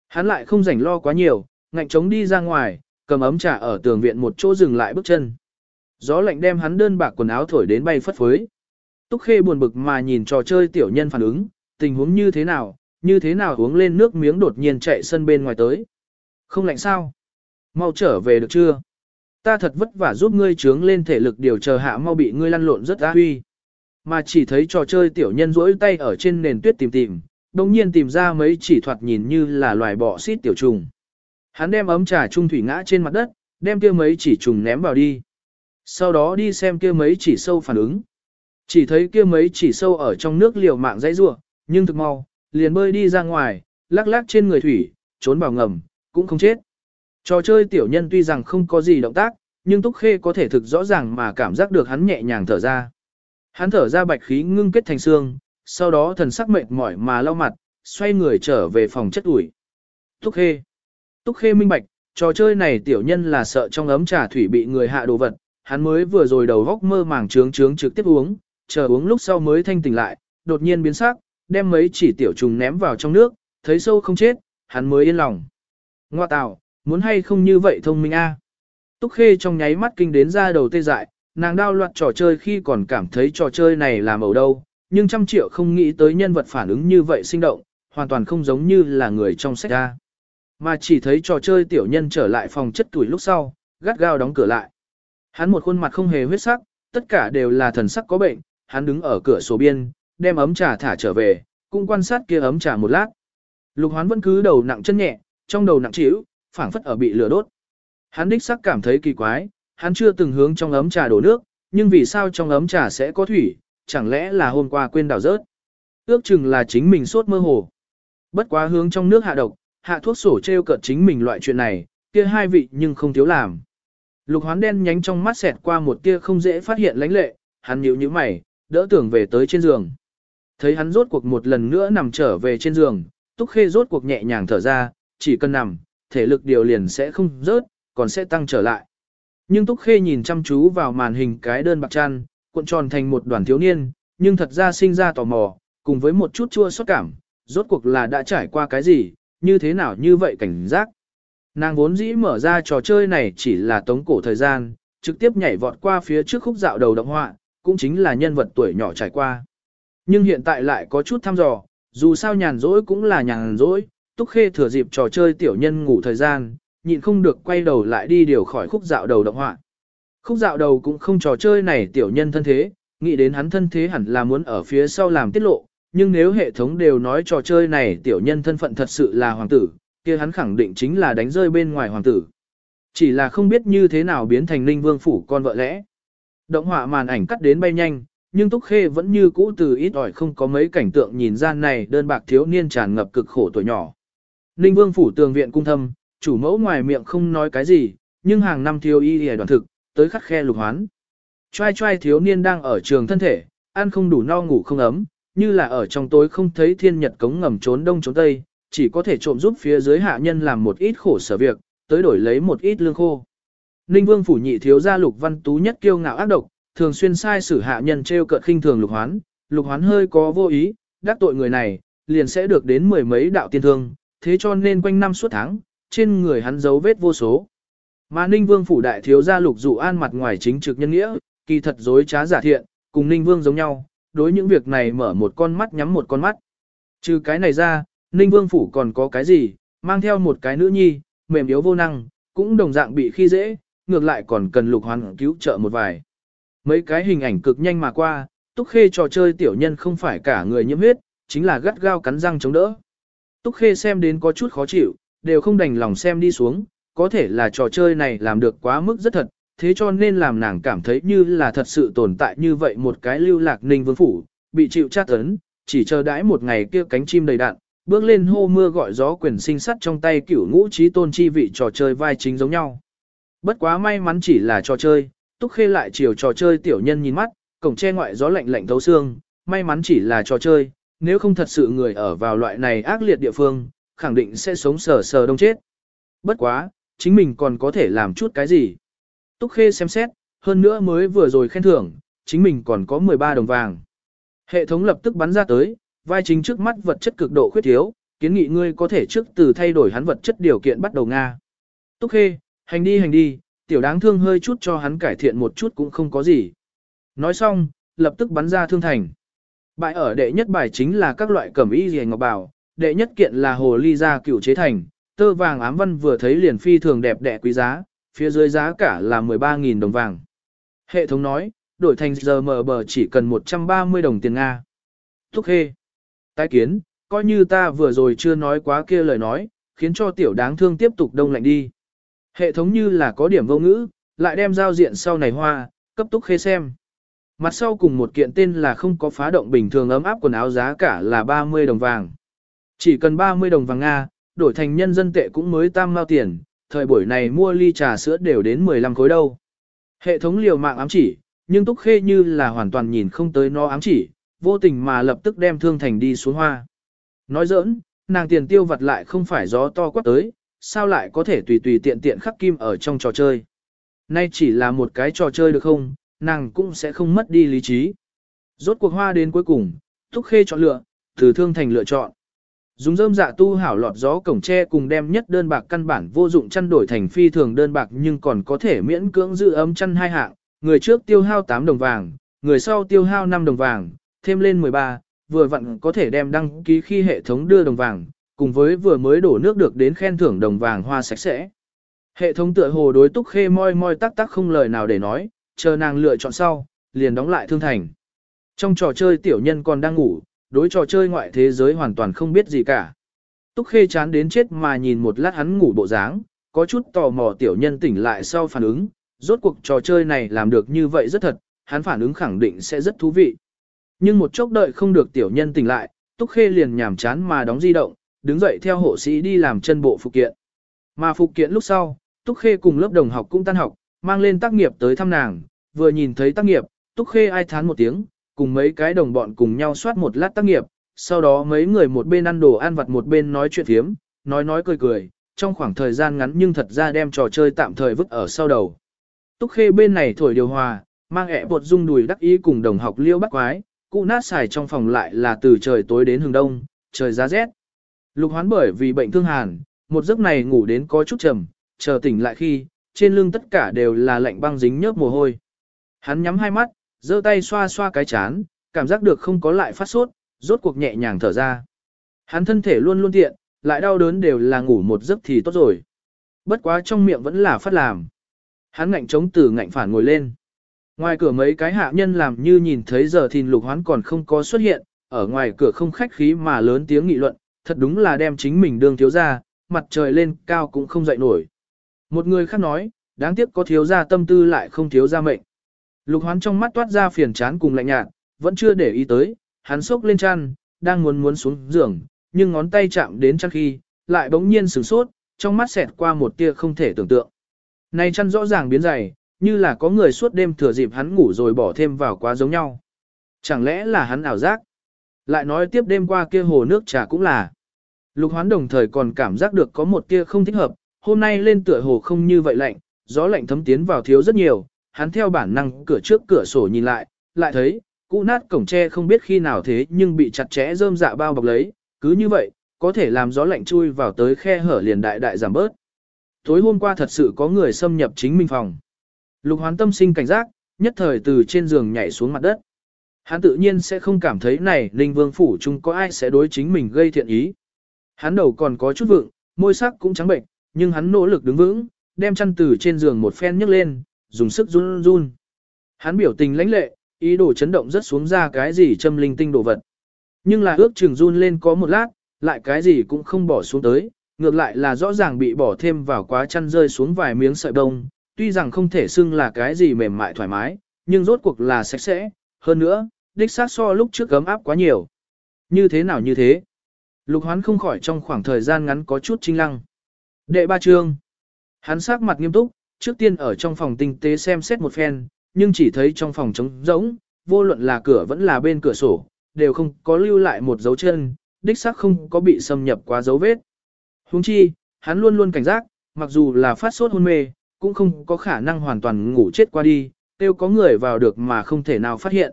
Hắn lại không rảnh lo quá nhiều, ngạnh chống đi ra ngoài, cầm ấm trà ở tường viện một chỗ dừng lại bước chân. Gió lạnh đem hắn đơn bạc quần áo thổi đến bay phất phới. Túc Khê buồn bực mà nhìn trò chơi tiểu nhân phản ứng, tình huống như thế nào, như thế nào uống lên nước miếng đột nhiên chạy sân bên ngoài tới. Không lạnh sao? Mau trở về được chưa? Ta thật vất vả giúp ngươi trướng lên thể lực điều chờ hạ mau bị ngươi lăn lộn rất á huy. Mà chỉ thấy trò chơi tiểu nhân rỗi tay ở trên nền tuyết tìm tìm, đồng nhiên tìm ra mấy chỉ thoạt nhìn như là loài bọ xít tiểu trùng. Hắn đem ấm trà trung thủy ngã trên mặt đất, đem kia mấy chỉ trùng ném vào đi. Sau đó đi xem kia mấy chỉ sâu phản ứng. Chỉ thấy kia mấy chỉ sâu ở trong nước liều mạng dãy rủa, nhưng thực mau, liền bơi đi ra ngoài, lắc lắc trên người thủy, trốn vào ngầm, cũng không chết. Trò chơi tiểu nhân tuy rằng không có gì động tác, nhưng Túc Khê có thể thực rõ ràng mà cảm giác được hắn nhẹ nhàng thở ra. Hắn thở ra bạch khí ngưng kết thành xương, sau đó thần sắc mệt mỏi mà lau mặt, xoay người trở về phòng chất ủi. Túc Khê. Túc Khê minh bạch, trò chơi này tiểu nhân là sợ trong ấm trà thủy bị người hạ đồ vật, hắn mới vừa rồi đầu góc mơ màng trướng trướng trực tiếp uống, chờ uống lúc sau mới thanh tỉnh lại, đột nhiên biến sắc, đem mấy chỉ tiểu trùng ném vào trong nước, thấy sâu không chết, hắn mới yên lòng. Ngoa tạo, muốn hay không như vậy thông minh a? Túc Khê trong nháy mắt kinh đến ra đầu tê dại, nàng đao loạt trò chơi khi còn cảm thấy trò chơi này làm ẩu đâu, nhưng trăm triệu không nghĩ tới nhân vật phản ứng như vậy sinh động, hoàn toàn không giống như là người trong sách ra. Mà chỉ thấy trò chơi tiểu nhân trở lại phòng chất tuổi lúc sau, gắt gao đóng cửa lại. Hắn một khuôn mặt không hề huyết sắc, tất cả đều là thần sắc có bệnh, hắn đứng ở cửa sổ biên, đem ấm trà thả trở về, cũng quan sát kia ấm trà một lát. Lục hoán vẫn cứ đầu nặng chân nhẹ, trong đầu nặng trĩu, phảng phất ở bị lửa đốt. Hắn đích sắc cảm thấy kỳ quái, hắn chưa từng hướng trong ấm trà đổ nước, nhưng vì sao trong ấm trà sẽ có thủy, chẳng lẽ là hôm qua quên đảo rớt. Ước chừng là chính mình sốt mơ hồ. Bất quá hướng trong nước hạ độc, hạ thuốc sổ treo cợt chính mình loại chuyện này, kia hai vị nhưng không thiếu làm. Lục hoán đen nhánh trong mắt xẹt qua một tia không dễ phát hiện lánh lệ, hắn nhíu nhíu mày, đỡ tưởng về tới trên giường. Thấy hắn rốt cuộc một lần nữa nằm trở về trên giường, túc khê rốt cuộc nhẹ nhàng thở ra, chỉ cần nằm, thể lực điều liền sẽ không rớt, còn sẽ tăng trở lại. Nhưng túc khê nhìn chăm chú vào màn hình cái đơn bạc chăn, cuộn tròn thành một đoàn thiếu niên, nhưng thật ra sinh ra tò mò, cùng với một chút chua xót cảm, rốt cuộc là đã trải qua cái gì, như thế nào như vậy cảnh giác. Nàng vốn dĩ mở ra trò chơi này chỉ là tống cổ thời gian, trực tiếp nhảy vọt qua phía trước khúc dạo đầu động họa, cũng chính là nhân vật tuổi nhỏ trải qua. Nhưng hiện tại lại có chút thăm dò, dù sao nhàn rỗi cũng là nhàn rỗi, Túc Khê thừa dịp trò chơi tiểu nhân ngủ thời gian, nhịn không được quay đầu lại đi điều khỏi khúc dạo đầu động họa. Khúc dạo đầu cũng không trò chơi này tiểu nhân thân thế, nghĩ đến hắn thân thế hẳn là muốn ở phía sau làm tiết lộ, nhưng nếu hệ thống đều nói trò chơi này tiểu nhân thân phận thật sự là hoàng tử, kia hắn khẳng định chính là đánh rơi bên ngoài hoàng tử. Chỉ là không biết như thế nào biến thành ninh vương phủ con vợ lẽ. Động họa màn ảnh cắt đến bay nhanh, nhưng Túc Khê vẫn như cũ từ ít ỏi không có mấy cảnh tượng nhìn ra này đơn bạc thiếu niên tràn ngập cực khổ tuổi nhỏ. Ninh vương phủ tường viện cung thâm, chủ mẫu ngoài miệng không nói cái gì, nhưng hàng năm thiếu y hề đoàn thực, tới khắc khe lục hoán. Trai trai thiếu niên đang ở trường thân thể, ăn không đủ no ngủ không ấm, như là ở trong tối không thấy thiên nhật cống ngầm trốn đông trốn tây, chỉ có thể trộm giúp phía dưới hạ nhân làm một ít khổ sở việc, tới đổi lấy một ít lương khô. Ninh Vương phủ nhị thiếu gia Lục Văn Tú nhất kiêu ngạo ác độc, thường xuyên sai sử hạ nhân treo cợt khinh thường Lục Hoán, Lục Hoán hơi có vô ý, đắc tội người này, liền sẽ được đến mười mấy đạo tiên thương, thế cho nên quanh năm suốt tháng, trên người hắn dấu vết vô số. Mà Ninh Vương phủ đại thiếu gia Lục Dụ An mặt ngoài chính trực nhân nghĩa, kỳ thật dối trá giả thiện, cùng Ninh Vương giống nhau, đối những việc này mở một con mắt nhắm một con mắt. Trừ cái này ra, Ninh Vương Phủ còn có cái gì, mang theo một cái nữ nhi, mềm yếu vô năng, cũng đồng dạng bị khi dễ, ngược lại còn cần lục hoàn cứu trợ một vài. Mấy cái hình ảnh cực nhanh mà qua, Túc Khê trò chơi tiểu nhân không phải cả người nhiễm huyết, chính là gắt gao cắn răng chống đỡ. Túc Khê xem đến có chút khó chịu, đều không đành lòng xem đi xuống, có thể là trò chơi này làm được quá mức rất thật, thế cho nên làm nàng cảm thấy như là thật sự tồn tại như vậy một cái lưu lạc ninh vương phủ, bị chịu tra tấn, chỉ chờ đãi một ngày kia cánh chim đầy đạn, bước lên hô mưa gọi gió quyền sinh sắt trong tay cửu ngũ trí tôn chi vị trò chơi vai chính giống nhau. Bất quá may mắn chỉ là trò chơi, túc khê lại chiều trò chơi tiểu nhân nhìn mắt, cổng che ngoại gió lạnh lạnh thấu xương, may mắn chỉ là trò chơi, nếu không thật sự người ở vào loại này ác liệt địa phương, khẳng định sẽ sống sờ sờ đông chết. Bất quá, chính mình còn có thể làm chút cái gì. Túc khê xem xét, hơn nữa mới vừa rồi khen thưởng, chính mình còn có 13 đồng vàng. Hệ thống lập tức bắn ra tới, vai chính trước mắt vật chất cực độ khuyết thiếu, kiến nghị ngươi có thể trước từ thay đổi hắn vật chất điều kiện bắt đầu Nga. Túc Khê, hành đi hành đi, tiểu đáng thương hơi chút cho hắn cải thiện một chút cũng không có gì. Nói xong, lập tức bắn ra thương thành. Bài ở đệ nhất bài chính là các loại cẩm y rìa ngọc bảo, đệ nhất kiện là hồ ly gia cửu chế thành, tơ vàng ám văn vừa thấy liền phi thường đẹp đẽ quý giá, phía dưới giá cả là 13.000 đồng vàng. Hệ thống nói, đổi thành giờ mở bờ chỉ cần 130 đồng tiền Nga. Thúc hê. Tái kiến, coi như ta vừa rồi chưa nói quá kia lời nói, khiến cho tiểu đáng thương tiếp tục đông lạnh đi. Hệ thống như là có điểm vô ngữ, lại đem giao diện sau này hoa, cấp Túc Khê xem. Mặt sau cùng một kiện tên là không có phá động bình thường ấm áp quần áo giá cả là 30 đồng vàng. Chỉ cần 30 đồng vàng Nga, đổi thành nhân dân tệ cũng mới tam mao tiền, thời buổi này mua ly trà sữa đều đến 15 khối đâu. Hệ thống liều mạng ám chỉ, nhưng Túc Khê như là hoàn toàn nhìn không tới nó ám chỉ, vô tình mà lập tức đem thương thành đi xuống hoa. Nói giỡn, nàng tiền tiêu vặt lại không phải gió to quát tới, sao lại có thể tùy tùy tiện tiện khắc kim ở trong trò chơi. Nay chỉ là một cái trò chơi được không, nàng cũng sẽ không mất đi lý trí. Rốt cuộc hoa đến cuối cùng, Túc Khê chọn lựa, từ thương thành lựa chọn. Dùng rơm dạ tu hảo lọt gió cổng tre cùng đem nhất đơn bạc căn bản vô dụng chăn đổi thành phi thường đơn bạc nhưng còn có thể miễn cưỡng giữ ấm chăn hai hạng, người trước tiêu hao 8 đồng vàng, người sau tiêu hao 5 đồng vàng, thêm lên 13, vừa vặn có thể đem đăng ký khi hệ thống đưa đồng vàng, cùng với vừa mới đổ nước được đến khen thưởng đồng vàng hoa sạch sẽ. Hệ thống tựa hồ đối túc khê moi moi tắc tắc không lời nào để nói, chờ nàng lựa chọn sau, liền đóng lại thương thành. Trong trò chơi tiểu nhân còn đang ngủ, đối trò chơi ngoại thế giới hoàn toàn không biết gì cả. Túc khê chán đến chết mà nhìn một lát hắn ngủ bộ dáng, có chút tò mò tiểu nhân tỉnh lại sau phản ứng, rốt cuộc trò chơi này làm được như vậy rất thật, hắn phản ứng khẳng định sẽ rất thú vị. Nhưng một chốc đợi không được tiểu nhân tỉnh lại, Túc Khê liền nhảm chán mà đóng di động, đứng dậy theo hộ sĩ đi làm chân bộ phụ kiện. Mà phụ kiện lúc sau, Túc Khê cùng lớp đồng học cũng tan học, mang lên tác nghiệp tới thăm nàng, vừa nhìn thấy tác nghiệp, Túc Khê ai thán một tiếng, cùng mấy cái đồng bọn cùng nhau soát một lát tác nghiệp, sau đó mấy người một bên ăn đồ ăn vặt một bên nói chuyện thiếm, nói nói cười cười, trong khoảng thời gian ngắn nhưng thật ra đem trò chơi tạm thời vứt ở sau đầu. Túc Khê bên này thổi điều hòa, mang ẹ bột dung đùi đắc ý cùng đồng học liêu bắt quái, cụ nát xài trong phòng lại là từ trời tối đến hừng đông, trời giá rét. Lục hoán bởi vì bệnh thương hàn, một giấc này ngủ đến có chút trầm, chờ tỉnh lại khi, trên lưng tất cả đều là lạnh băng dính nhớp mồ hôi. Hắn nhắm hai mắt, giơ tay xoa xoa cái chán, cảm giác được không có lại phát sốt, rốt cuộc nhẹ nhàng thở ra. Hắn thân thể luôn luôn tiện, lại đau đớn đều là ngủ một giấc thì tốt rồi. Bất quá trong miệng vẫn là phát làm. Hắn ngạnh chống từ ngạnh phản ngồi lên. Ngoài cửa mấy cái hạ nhân làm như nhìn thấy giờ thìn lục hoán còn không có xuất hiện, ở ngoài cửa không khách khí mà lớn tiếng nghị luận, thật đúng là đem chính mình đương thiếu ra, mặt trời lên cao cũng không dậy nổi. Một người khác nói, đáng tiếc có thiếu ra tâm tư lại không thiếu ra mệnh. Lục hoán trong mắt toát ra phiền chán cùng lạnh nhạt, vẫn chưa để ý tới, hắn sốc lên chăn, đang muốn muốn xuống giường, nhưng ngón tay chạm đến chăn khi, lại bỗng nhiên sửng sốt, trong mắt xẹt qua một tia không thể tưởng tượng. Này chăn rõ ràng biến dày, như là có người suốt đêm thừa dịp hắn ngủ rồi bỏ thêm vào quá giống nhau. Chẳng lẽ là hắn ảo giác? Lại nói tiếp đêm qua kia hồ nước trà cũng là. Lục hoán đồng thời còn cảm giác được có một tia không thích hợp, hôm nay lên tựa hồ không như vậy lạnh, gió lạnh thấm tiến vào thiếu rất nhiều, hắn theo bản năng cửa trước cửa sổ nhìn lại, lại thấy, cũ nát cổng tre không biết khi nào thế nhưng bị chặt chẽ rơm dạ bao bọc lấy, cứ như vậy, có thể làm gió lạnh chui vào tới khe hở liền đại đại giảm bớt. Tối hôm qua thật sự có người xâm nhập chính mình phòng. Lục hoán tâm sinh cảnh giác, nhất thời từ trên giường nhảy xuống mặt đất. Hắn tự nhiên sẽ không cảm thấy này Ninh vương phủ chung có ai sẽ đối chính mình gây thiện ý. Hắn đầu còn có chút vượng, môi sắc cũng trắng bệnh, nhưng hắn nỗ lực đứng vững, đem chăn từ trên giường một phen nhấc lên, dùng sức run run. Hắn biểu tình lãnh lệ, ý đồ chấn động rất xuống ra cái gì châm linh tinh đồ vật. Nhưng là ước chừng run lên có một lát, lại cái gì cũng không bỏ xuống tới, ngược lại là rõ ràng bị bỏ thêm vào quá chăn rơi xuống vài miếng sợi bông, tuy rằng không thể xưng là cái gì mềm mại thoải mái, nhưng rốt cuộc là sạch sẽ, hơn nữa, đích xác so lúc trước gấm áp quá nhiều. Như thế nào như thế? Lục hoán không khỏi trong khoảng thời gian ngắn có chút trinh lăng. Đệ ba chương. Hắn sắc mặt nghiêm túc, trước tiên ở trong phòng tinh tế xem xét một phen, nhưng chỉ thấy trong phòng trống rỗng, vô luận là cửa vẫn là bên cửa sổ, đều không có lưu lại một dấu chân, đích xác không có bị xâm nhập quá dấu vết. Huống chi, hắn luôn luôn cảnh giác, mặc dù là phát sốt hôn mê, cũng không có khả năng hoàn toàn ngủ chết qua đi, tiêu có người vào được mà không thể nào phát hiện.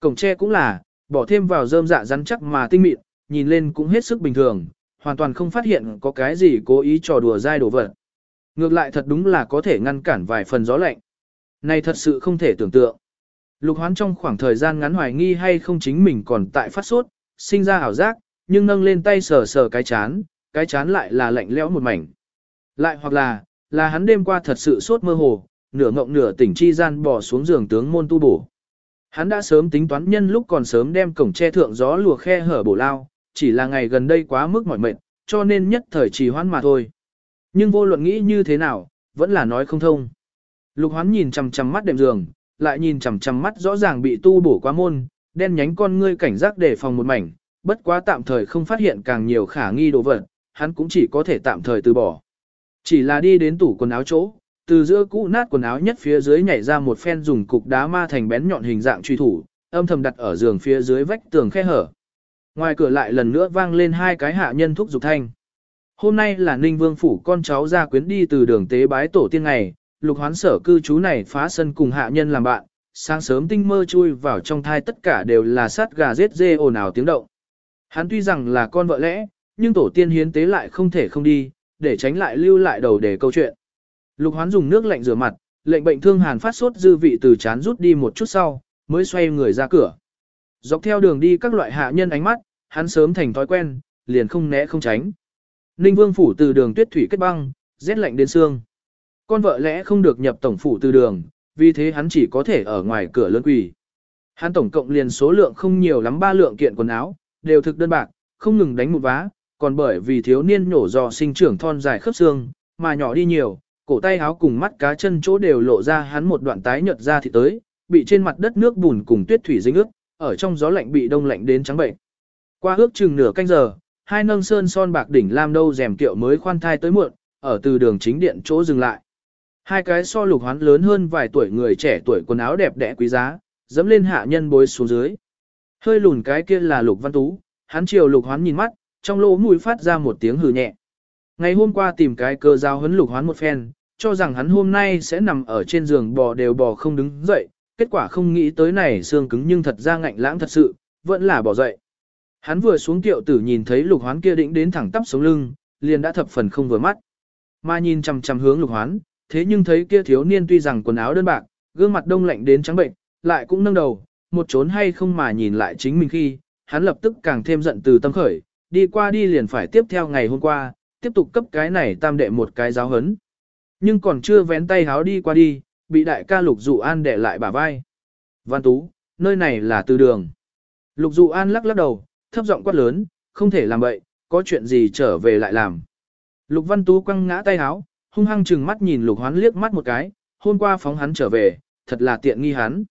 Cổng tre cũng là, bỏ thêm vào rơm dạ rắn chắc mà tinh mịn, nhìn lên cũng hết sức bình thường, hoàn toàn không phát hiện có cái gì cố ý trò đùa dai đổ vật. Ngược lại thật đúng là có thể ngăn cản vài phần gió lạnh. Này thật sự không thể tưởng tượng. Lục hoán trong khoảng thời gian ngắn hoài nghi hay không chính mình còn tại phát sốt, sinh ra ảo giác, nhưng nâng lên tay sờ sờ cái chán, cái chán lại là lạnh lẽo một mảnh. Lại hoặc là, là hắn đêm qua thật sự sốt mơ hồ, nửa ngộng nửa tỉnh chi gian bỏ xuống giường tướng môn tu bổ. Hắn đã sớm tính toán nhân lúc còn sớm đem cổng che thượng gió lùa khe hở bổ lao, chỉ là ngày gần đây quá mức mỏi mệt, cho nên nhất thời trì hoãn mà thôi. Nhưng vô luận nghĩ như thế nào, vẫn là nói không thông. Lục hoán nhìn chằm chằm mắt đệm giường, lại nhìn chằm chằm mắt rõ ràng bị tu bổ quá môn, đen nhánh con ngươi cảnh giác để phòng một mảnh, bất quá tạm thời không phát hiện càng nhiều khả nghi đồ vật, hắn cũng chỉ có thể tạm thời từ bỏ. Chỉ là đi đến tủ quần áo chỗ, từ giữa cũ nát quần áo nhất phía dưới nhảy ra một phen dùng cục đá ma thành bén nhọn hình dạng truy thủ, âm thầm đặt ở giường phía dưới vách tường khe hở. Ngoài cửa lại lần nữa vang lên hai cái hạ nhân thúc dục thanh. Hôm nay là Ninh Vương phủ con cháu ra quyến đi từ đường tế bái tổ tiên ngày, lục hoán sở cư trú này phá sân cùng hạ nhân làm bạn, sáng sớm tinh mơ chui vào trong thai tất cả đều là sát gà giết dê ồn ào tiếng động. Hắn tuy rằng là con vợ lẽ, nhưng tổ tiên hiến tế lại không thể không đi, để tránh lại lưu lại đầu để câu chuyện. Lục hoán dùng nước lạnh rửa mặt, lệnh bệnh thương hàn phát sốt dư vị từ chán rút đi một chút sau, mới xoay người ra cửa. Dọc theo đường đi các loại hạ nhân ánh mắt, hắn sớm thành thói quen, liền không né không tránh. Ninh Vương phủ từ đường tuyết thủy kết băng, rét lạnh đến xương. Con vợ lẽ không được nhập tổng phủ từ đường, vì thế hắn chỉ có thể ở ngoài cửa lớn quỳ. Hắn tổng cộng liền số lượng không nhiều lắm ba lượng kiện quần áo, đều thực đơn bạc, không ngừng đánh một vá, còn bởi vì thiếu niên nhổ dò sinh trưởng thon dài khớp xương, mà nhỏ đi nhiều, cổ tay áo cùng mắt cá chân chỗ đều lộ ra hắn một đoạn tái nhợt ra thì tới, bị trên mặt đất nước bùn cùng tuyết thủy dính ướt, ở trong gió lạnh bị đông lạnh đến trắng bệnh. Qua ước chừng nửa canh giờ, hai nâng sơn son bạc đỉnh lam đâu rèm tiệu mới khoan thai tới muộn, ở từ đường chính điện chỗ dừng lại. Hai cái so lục hoán lớn hơn vài tuổi người trẻ tuổi quần áo đẹp đẽ quý giá, dẫm lên hạ nhân bối xuống dưới. Hơi lùn cái kia là lục văn tú, hắn chiều lục hoán nhìn mắt, trong lỗ mũi phát ra một tiếng hừ nhẹ. Ngày hôm qua tìm cái cơ giao hấn lục hoán một phen, cho rằng hắn hôm nay sẽ nằm ở trên giường bò đều bò không đứng dậy, kết quả không nghĩ tới này xương cứng nhưng thật ra ngạnh lãng thật sự, vẫn là bỏ dậy. Hắn vừa xuống tiệu tử nhìn thấy lục hoán kia định đến thẳng tắp sống lưng, liền đã thập phần không vừa mắt. Mà nhìn chằm chằm hướng lục hoán, thế nhưng thấy kia thiếu niên tuy rằng quần áo đơn bạc, gương mặt đông lạnh đến trắng bệnh, lại cũng nâng đầu, một trốn hay không mà nhìn lại chính mình khi, hắn lập tức càng thêm giận từ tâm khởi, đi qua đi liền phải tiếp theo ngày hôm qua, tiếp tục cấp cái này tam đệ một cái giáo hấn. Nhưng còn chưa vén tay háo đi qua đi, bị đại ca lục dụ an đệ lại bả vai. Văn Tú, nơi này là từ đường. Lục dụ an lắc lắc đầu, thấp giọng quát lớn, không thể làm vậy, có chuyện gì trở về lại làm. Lục Văn Tú quăng ngã tay háo, hung hăng chừng mắt nhìn lục hoán liếc mắt một cái, hôm qua phóng hắn trở về, thật là tiện nghi hắn.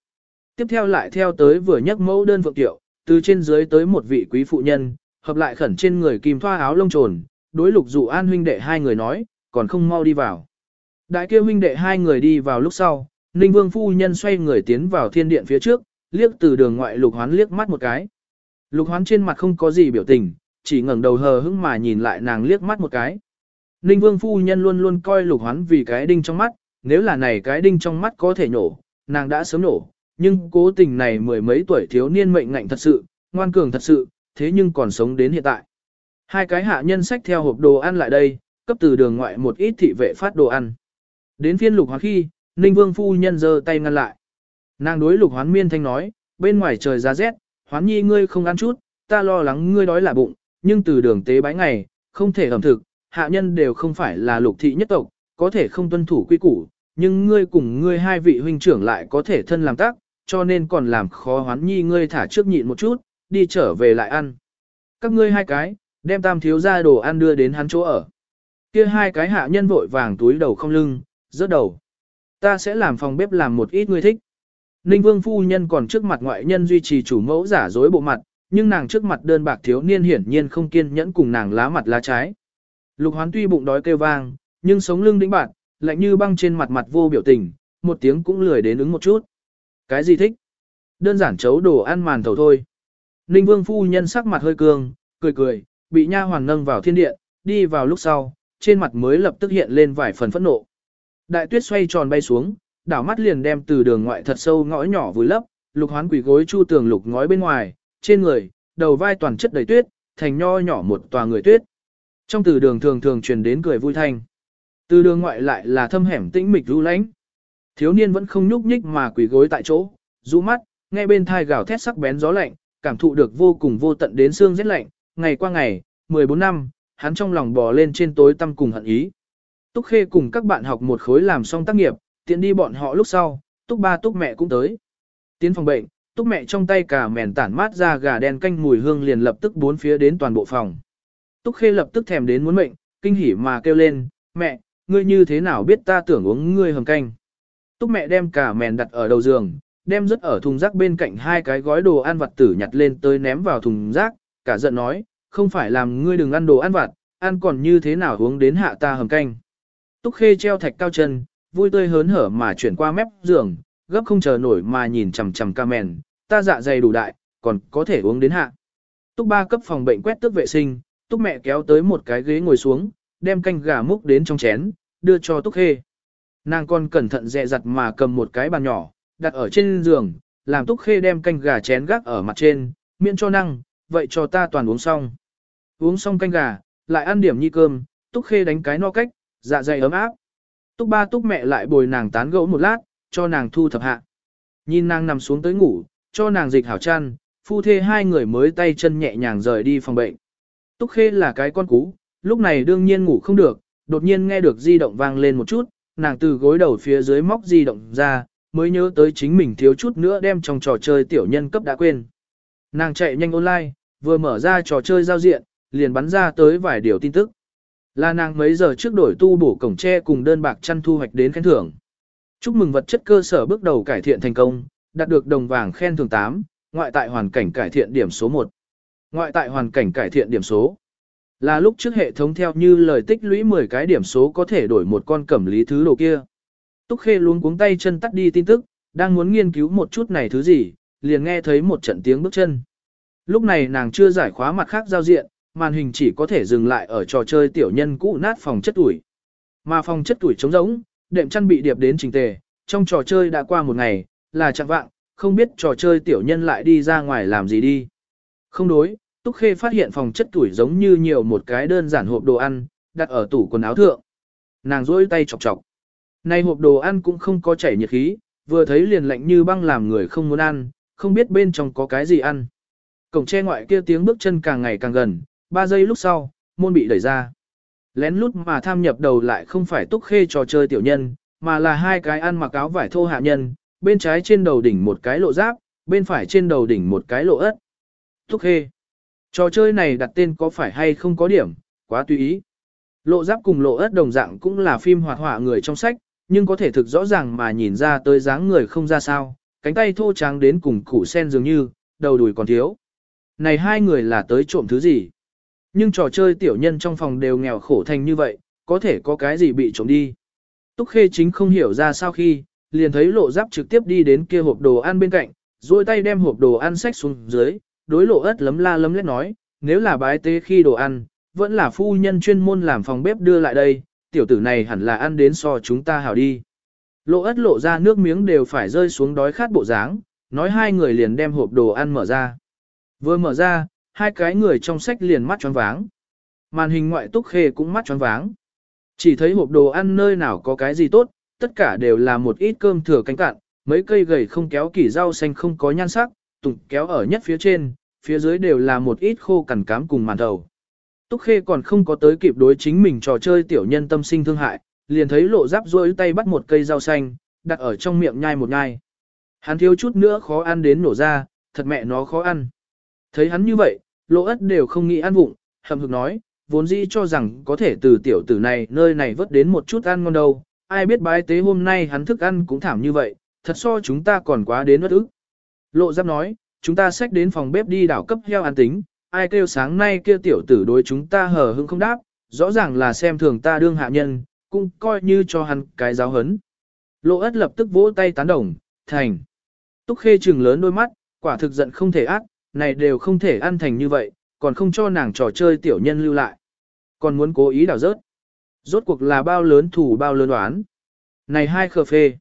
Tiếp theo lại theo tới vừa nhắc mẫu đơn vượng tiệu, từ trên dưới tới một vị quý phụ nhân, hợp lại khẩn trên người kim thoa áo lông trồn, đối lục dụ an huynh đệ hai người nói, còn không mau đi vào. Đại kia huynh đệ hai người đi vào lúc sau, Ninh Vương phu nhân xoay người tiến vào thiên điện phía trước, liếc từ đường ngoại lục hoán liếc mắt một cái. Lục hoán trên mặt không có gì biểu tình, chỉ ngẩng đầu hờ hững mà nhìn lại nàng liếc mắt một cái. Ninh Vương phu nhân luôn luôn coi lục hoán vì cái đinh trong mắt, nếu là này cái đinh trong mắt có thể nổ, nàng đã sớm nổ, nhưng cố tình này mười mấy tuổi thiếu niên mệnh ngạnh thật sự, ngoan cường thật sự, thế nhưng còn sống đến hiện tại. Hai cái hạ nhân sách theo hộp đồ ăn lại đây, cấp từ đường ngoại một ít thị vệ phát đồ ăn. Đến phiên lục hoán khi, Ninh Vương phu nhân giơ tay ngăn lại. Nàng đối lục hoán miên thanh nói, bên ngoài trời giá rét, hoán nhi ngươi không ăn chút, ta lo lắng ngươi đói là bụng, nhưng từ đường tế bái ngày, không thể ẩm thực, hạ nhân đều không phải là lục thị nhất tộc, có thể không tuân thủ quy củ, nhưng ngươi cùng ngươi hai vị huynh trưởng lại có thể thân làm tác, cho nên còn làm khó hoán nhi ngươi thả trước nhịn một chút, đi trở về lại ăn. Các ngươi hai cái, đem tam thiếu ra đồ ăn đưa đến hắn chỗ ở. Kia hai cái hạ nhân vội vàng túi đầu không lưng, rớt đầu. Ta sẽ làm phòng bếp làm một ít ngươi thích. Ninh Vương phu nhân còn trước mặt ngoại nhân duy trì chủ mẫu giả dối bộ mặt, nhưng nàng trước mặt đơn bạc thiếu niên hiển nhiên không kiên nhẫn cùng nàng lá mặt lá trái. Lục hoán tuy bụng đói kêu vang, nhưng sống lưng đĩnh bạn, lạnh như băng trên mặt mặt vô biểu tình, một tiếng cũng lười đến ứng một chút. Cái gì thích? Đơn giản chấu đồ ăn màn thầu thôi. Ninh Vương phu nhân sắc mặt hơi cương, cười cười, bị nha hoàn nâng vào thiên điện, đi vào lúc sau, trên mặt mới lập tức hiện lên vài phần phẫn nộ. Đại tuyết xoay tròn bay xuống, đảo mắt liền đem từ đường ngoại thật sâu ngõ nhỏ vùi lấp, lục hoán quỷ gối chu tường lục ngói bên ngoài, trên người, đầu vai toàn chất đầy tuyết, thành nho nhỏ một tòa người tuyết. Trong từ đường thường thường truyền đến cười vui thanh. Từ đường ngoại lại là thâm hẻm tĩnh mịch ru lánh. Thiếu niên vẫn không nhúc nhích mà quỷ gối tại chỗ, rũ mắt, nghe bên thai gào thét sắc bén gió lạnh, cảm thụ được vô cùng vô tận đến xương rét lạnh, ngày qua ngày, 14 năm, hắn trong lòng bò lên trên tối tâm cùng hận ý. Túc Khê cùng các bạn học một khối làm xong tác nghiệp, tiện đi bọn họ lúc sau, Túc ba Túc mẹ cũng tới. Tiến phòng bệnh, túc mẹ trong tay cả mèn tản mát ra gà đen canh mùi hương liền lập tức bốn phía đến toàn bộ phòng. Túc khê lập tức thèm đến muốn mệnh, kinh hỉ mà kêu lên, mẹ, ngươi như thế nào biết ta tưởng uống ngươi hầm canh. Túc mẹ đem cả mèn đặt ở đầu giường, đem rất ở thùng rác bên cạnh hai cái gói đồ ăn vặt tử nhặt lên tới ném vào thùng rác, cả giận nói, không phải làm ngươi đừng ăn đồ ăn vặt, ăn còn như thế nào uống đến hạ ta hầm canh. Túc khê treo thạch cao chân, vui tươi hớn hở mà chuyển qua mép giường, gấp không chờ nổi mà nhìn chằm chằm ca mèn, ta dạ dày đủ đại, còn có thể uống đến hạ. Túc ba cấp phòng bệnh quét tước vệ sinh, Túc mẹ kéo tới một cái ghế ngồi xuống, đem canh gà múc đến trong chén, đưa cho Túc Khê. Nàng còn cẩn thận dè dặt mà cầm một cái bàn nhỏ, đặt ở trên giường, làm Túc Khê đem canh gà chén gác ở mặt trên, miễn cho năng, vậy cho ta toàn uống xong. Uống xong canh gà, lại ăn điểm nhi cơm, Túc Khê đánh cái no cách, dạ dày ấm áp. Túc ba Túc mẹ lại bồi nàng tán gẫu một lát, cho nàng thu thập hạ. Nhìn nàng nằm xuống tới ngủ, cho nàng dịch hảo chăn, phu thê hai người mới tay chân nhẹ nhàng rời đi phòng bệnh. Túc Khê là cái con cú, lúc này đương nhiên ngủ không được, đột nhiên nghe được di động vang lên một chút, nàng từ gối đầu phía dưới móc di động ra, mới nhớ tới chính mình thiếu chút nữa đem trong trò chơi tiểu nhân cấp đã quên. Nàng chạy nhanh online, vừa mở ra trò chơi giao diện, liền bắn ra tới vài điều tin tức. Là nàng mấy giờ trước đổi tu bổ cổng tre cùng đơn bạc chăn thu hoạch đến khen thưởng. Chúc mừng vật chất cơ sở bước đầu cải thiện thành công, đạt được đồng vàng khen thưởng 8, ngoại tại hoàn cảnh cải thiện điểm số 1. Ngoại tại hoàn cảnh cải thiện điểm số. Là lúc trước hệ thống theo như lời tích lũy 10 cái điểm số có thể đổi một con cẩm lý thứ đồ kia. Túc Khê luôn cuống tay chân tắt đi tin tức, đang muốn nghiên cứu một chút này thứ gì, liền nghe thấy một trận tiếng bước chân. Lúc này nàng chưa giải khóa mặt khác giao diện, màn hình chỉ có thể dừng lại ở trò chơi tiểu nhân cũ nát phòng chất tuổi. Mà phòng chất tuổi trống rỗng, đệm chăn bị điệp đến trình tề, trong trò chơi đã qua một ngày, là chẳng vạng, không biết trò chơi tiểu nhân lại đi ra ngoài làm gì đi. Không đối, Túc Khê phát hiện phòng chất tuổi giống như nhiều một cái đơn giản hộp đồ ăn, đặt ở tủ quần áo thượng. Nàng rỗi tay chọc chọc. Này hộp đồ ăn cũng không có chảy nhiệt khí, vừa thấy liền lạnh như băng làm người không muốn ăn, không biết bên trong có cái gì ăn. Cổng tre ngoại kia tiếng bước chân càng ngày càng gần, ba giây lúc sau, môn bị đẩy ra. Lén lút mà tham nhập đầu lại không phải túc khê trò chơi tiểu nhân, mà là hai cái ăn mặc áo vải thô hạ nhân, bên trái trên đầu đỉnh một cái lộ giáp, bên phải trên đầu đỉnh một cái lộ ớt. Túc khê. Trò chơi này đặt tên có phải hay không có điểm, quá tùy ý. Lộ giáp cùng lộ ớt đồng dạng cũng là phim hoạt họa người trong sách, nhưng có thể thực rõ ràng mà nhìn ra tới dáng người không ra sao, cánh tay thô trắng đến cùng củ sen dường như, đầu đùi còn thiếu. Này hai người là tới trộm thứ gì? Nhưng trò chơi tiểu nhân trong phòng đều nghèo khổ thành như vậy, có thể có cái gì bị trộm đi. Túc Khê chính không hiểu ra sao khi, liền thấy lộ giáp trực tiếp đi đến kia hộp đồ ăn bên cạnh, duỗi tay đem hộp đồ ăn xách xuống dưới, đối lộ ớt lấm la lấm lét nói, nếu là bái tế khi đồ ăn, vẫn là phu nhân chuyên môn làm phòng bếp đưa lại đây, tiểu tử này hẳn là ăn đến so chúng ta hảo đi. Lộ ớt lộ ra nước miếng đều phải rơi xuống đói khát bộ dáng, nói hai người liền đem hộp đồ ăn mở ra. Vừa mở ra, hai cái người trong sách liền mắt tròn váng. Màn hình ngoại túc khê cũng mắt tròn váng. Chỉ thấy hộp đồ ăn nơi nào có cái gì tốt, tất cả đều là một ít cơm thừa cánh cạn, mấy cây gầy không kéo kỷ rau xanh không có nhan sắc, tùng kéo ở nhất phía trên, phía dưới đều là một ít khô cằn cám cùng màn đầu. Túc Khê còn không có tới kịp đối chính mình trò chơi tiểu nhân tâm sinh thương hại, liền thấy lộ giáp rôi tay bắt một cây rau xanh, đặt ở trong miệng nhai một nhai. Hắn thiếu chút nữa khó ăn đến nổ ra, thật mẹ nó khó ăn. Thấy hắn như vậy, Lỗ ất đều không nghĩ ăn vụng, hầm hực nói, vốn dĩ cho rằng có thể từ tiểu tử này nơi này vớt đến một chút ăn ngon đâu, ai biết bái tế hôm nay hắn thức ăn cũng thảm như vậy, thật so chúng ta còn quá đến bất ức. Lộ giáp nói, chúng ta xách đến phòng bếp đi đảo cấp heo ăn tính, ai kêu sáng nay kia tiểu tử đối chúng ta hờ hững không đáp, rõ ràng là xem thường ta đương hạ nhân, cũng coi như cho hắn cái giáo hấn. Lộ ất lập tức vỗ tay tán đồng, thành. Túc khê trừng lớn đôi mắt, quả thực giận không thể ác, này đều không thể ăn thành như vậy, còn không cho nàng trò chơi tiểu nhân lưu lại. Còn muốn cố ý đảo rớt. Rốt cuộc là bao lớn thủ bao lớn đoán. Này hai khờ phê.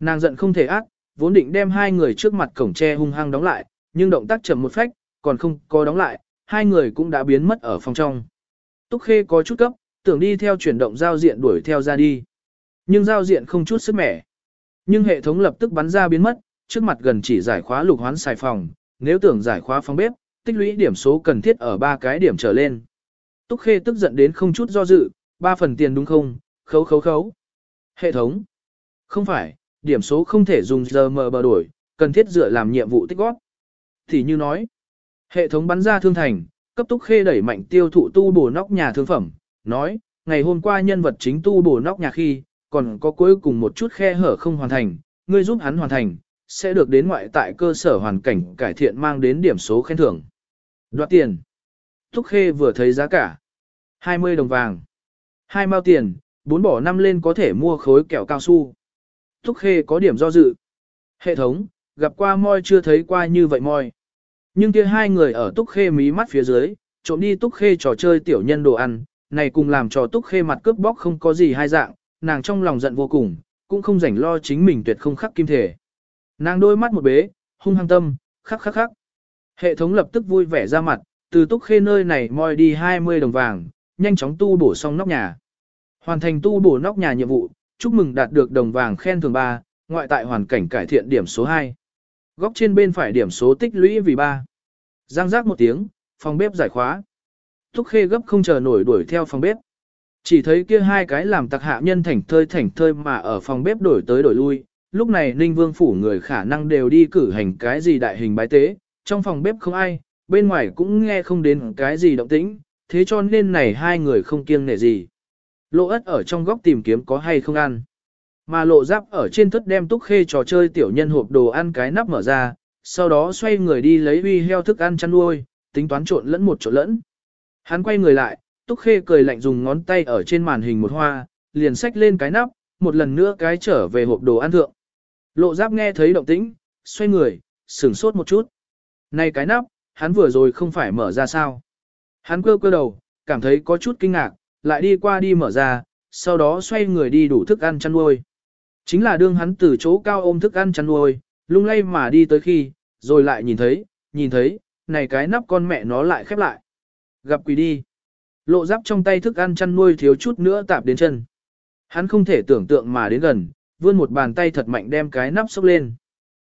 Nàng giận không thể ác, vốn định đem hai người trước mặt cổng tre hung hăng đóng lại, nhưng động tác chậm một phách, còn không có đóng lại, hai người cũng đã biến mất ở phòng trong. Túc Khê có chút cấp, tưởng đi theo chuyển động giao diện đuổi theo ra đi. Nhưng giao diện không chút sức mẻ. Nhưng hệ thống lập tức bắn ra biến mất, trước mặt gần chỉ giải khóa lục hoán xài phòng, nếu tưởng giải khóa phòng bếp, tích lũy điểm số cần thiết ở ba cái điểm trở lên. Túc Khê tức giận đến không chút do dự, ba phần tiền đúng không, khấu khấu khấu. Hệ thống. Không phải, điểm số không thể dùng giờ mờ bờ đổi, cần thiết dựa làm nhiệm vụ tích góp. Thì như nói, hệ thống bắn ra thương thành, cấp túc khê đẩy mạnh tiêu thụ tu bổ nóc nhà thương phẩm, nói, ngày hôm qua nhân vật chính tu bổ nóc nhà khi, còn có cuối cùng một chút khe hở không hoàn thành, ngươi giúp hắn hoàn thành, sẽ được đến ngoại tại cơ sở hoàn cảnh cải thiện mang đến điểm số khen thưởng. Đoạt tiền. Túc Khê vừa thấy giá cả. 20 đồng vàng. Hai mao tiền, bốn bỏ năm lên có thể mua khối kẹo cao su. Túc Khê có điểm do dự. Hệ thống, gặp qua moi chưa thấy qua như vậy moi. Nhưng kia hai người ở Túc Khê mí mắt phía dưới, trộm đi Túc Khê trò chơi tiểu nhân đồ ăn, này cùng làm cho Túc Khê mặt cướp bóc không có gì hai dạng, nàng trong lòng giận vô cùng, cũng không rảnh lo chính mình tuyệt không khắc kim thể. Nàng đôi mắt một bế, hung hăng tâm, khắc khắc khắc. Hệ thống lập tức vui vẻ ra mặt, từ túc khê nơi này moi đi 20 đồng vàng, nhanh chóng tu bổ xong nóc nhà. Hoàn thành tu bổ nóc nhà nhiệm vụ, chúc mừng đạt được đồng vàng khen thường 3, ngoại tại hoàn cảnh cải thiện điểm số 2. Góc trên bên phải điểm số tích lũy vì 3. Giang giác một tiếng, phòng bếp giải khóa. Túc khê gấp không chờ nổi đuổi theo phòng bếp. Chỉ thấy kia hai cái làm tặc hạ nhân thảnh thơi thảnh thơi mà ở phòng bếp đổi tới đổi lui, lúc này Ninh Vương phủ người khả năng đều đi cử hành cái gì đại hình bái tế, trong phòng bếp không ai, bên ngoài cũng nghe không đến cái gì động tĩnh, thế cho nên này hai người không kiêng nể gì. Lộ ất ở trong góc tìm kiếm có hay không ăn. Mà lộ giáp ở trên thất đem túc khê trò chơi tiểu nhân hộp đồ ăn cái nắp mở ra, sau đó xoay người đi lấy uy heo thức ăn chăn nuôi, tính toán trộn lẫn một trộn lẫn. Hắn quay người lại, túc khê cười lạnh dùng ngón tay ở trên màn hình một hoa, liền xách lên cái nắp, một lần nữa cái trở về hộp đồ ăn thượng. Lộ giáp nghe thấy động tĩnh, xoay người, sửng sốt một chút. Này cái nắp, hắn vừa rồi không phải mở ra sao. Hắn quơ quơ đầu, cảm thấy có chút kinh ngạc, lại đi qua đi mở ra, sau đó xoay người đi đủ thức ăn chăn nuôi. Chính là đương hắn từ chỗ cao ôm thức ăn chăn nuôi, lung lay mà đi tới khi, rồi lại nhìn thấy, nhìn thấy, này cái nắp con mẹ nó lại khép lại. Gặp quỷ đi. Lộ giáp trong tay thức ăn chăn nuôi thiếu chút nữa tạp đến chân. Hắn không thể tưởng tượng mà đến gần, vươn một bàn tay thật mạnh đem cái nắp sốc lên.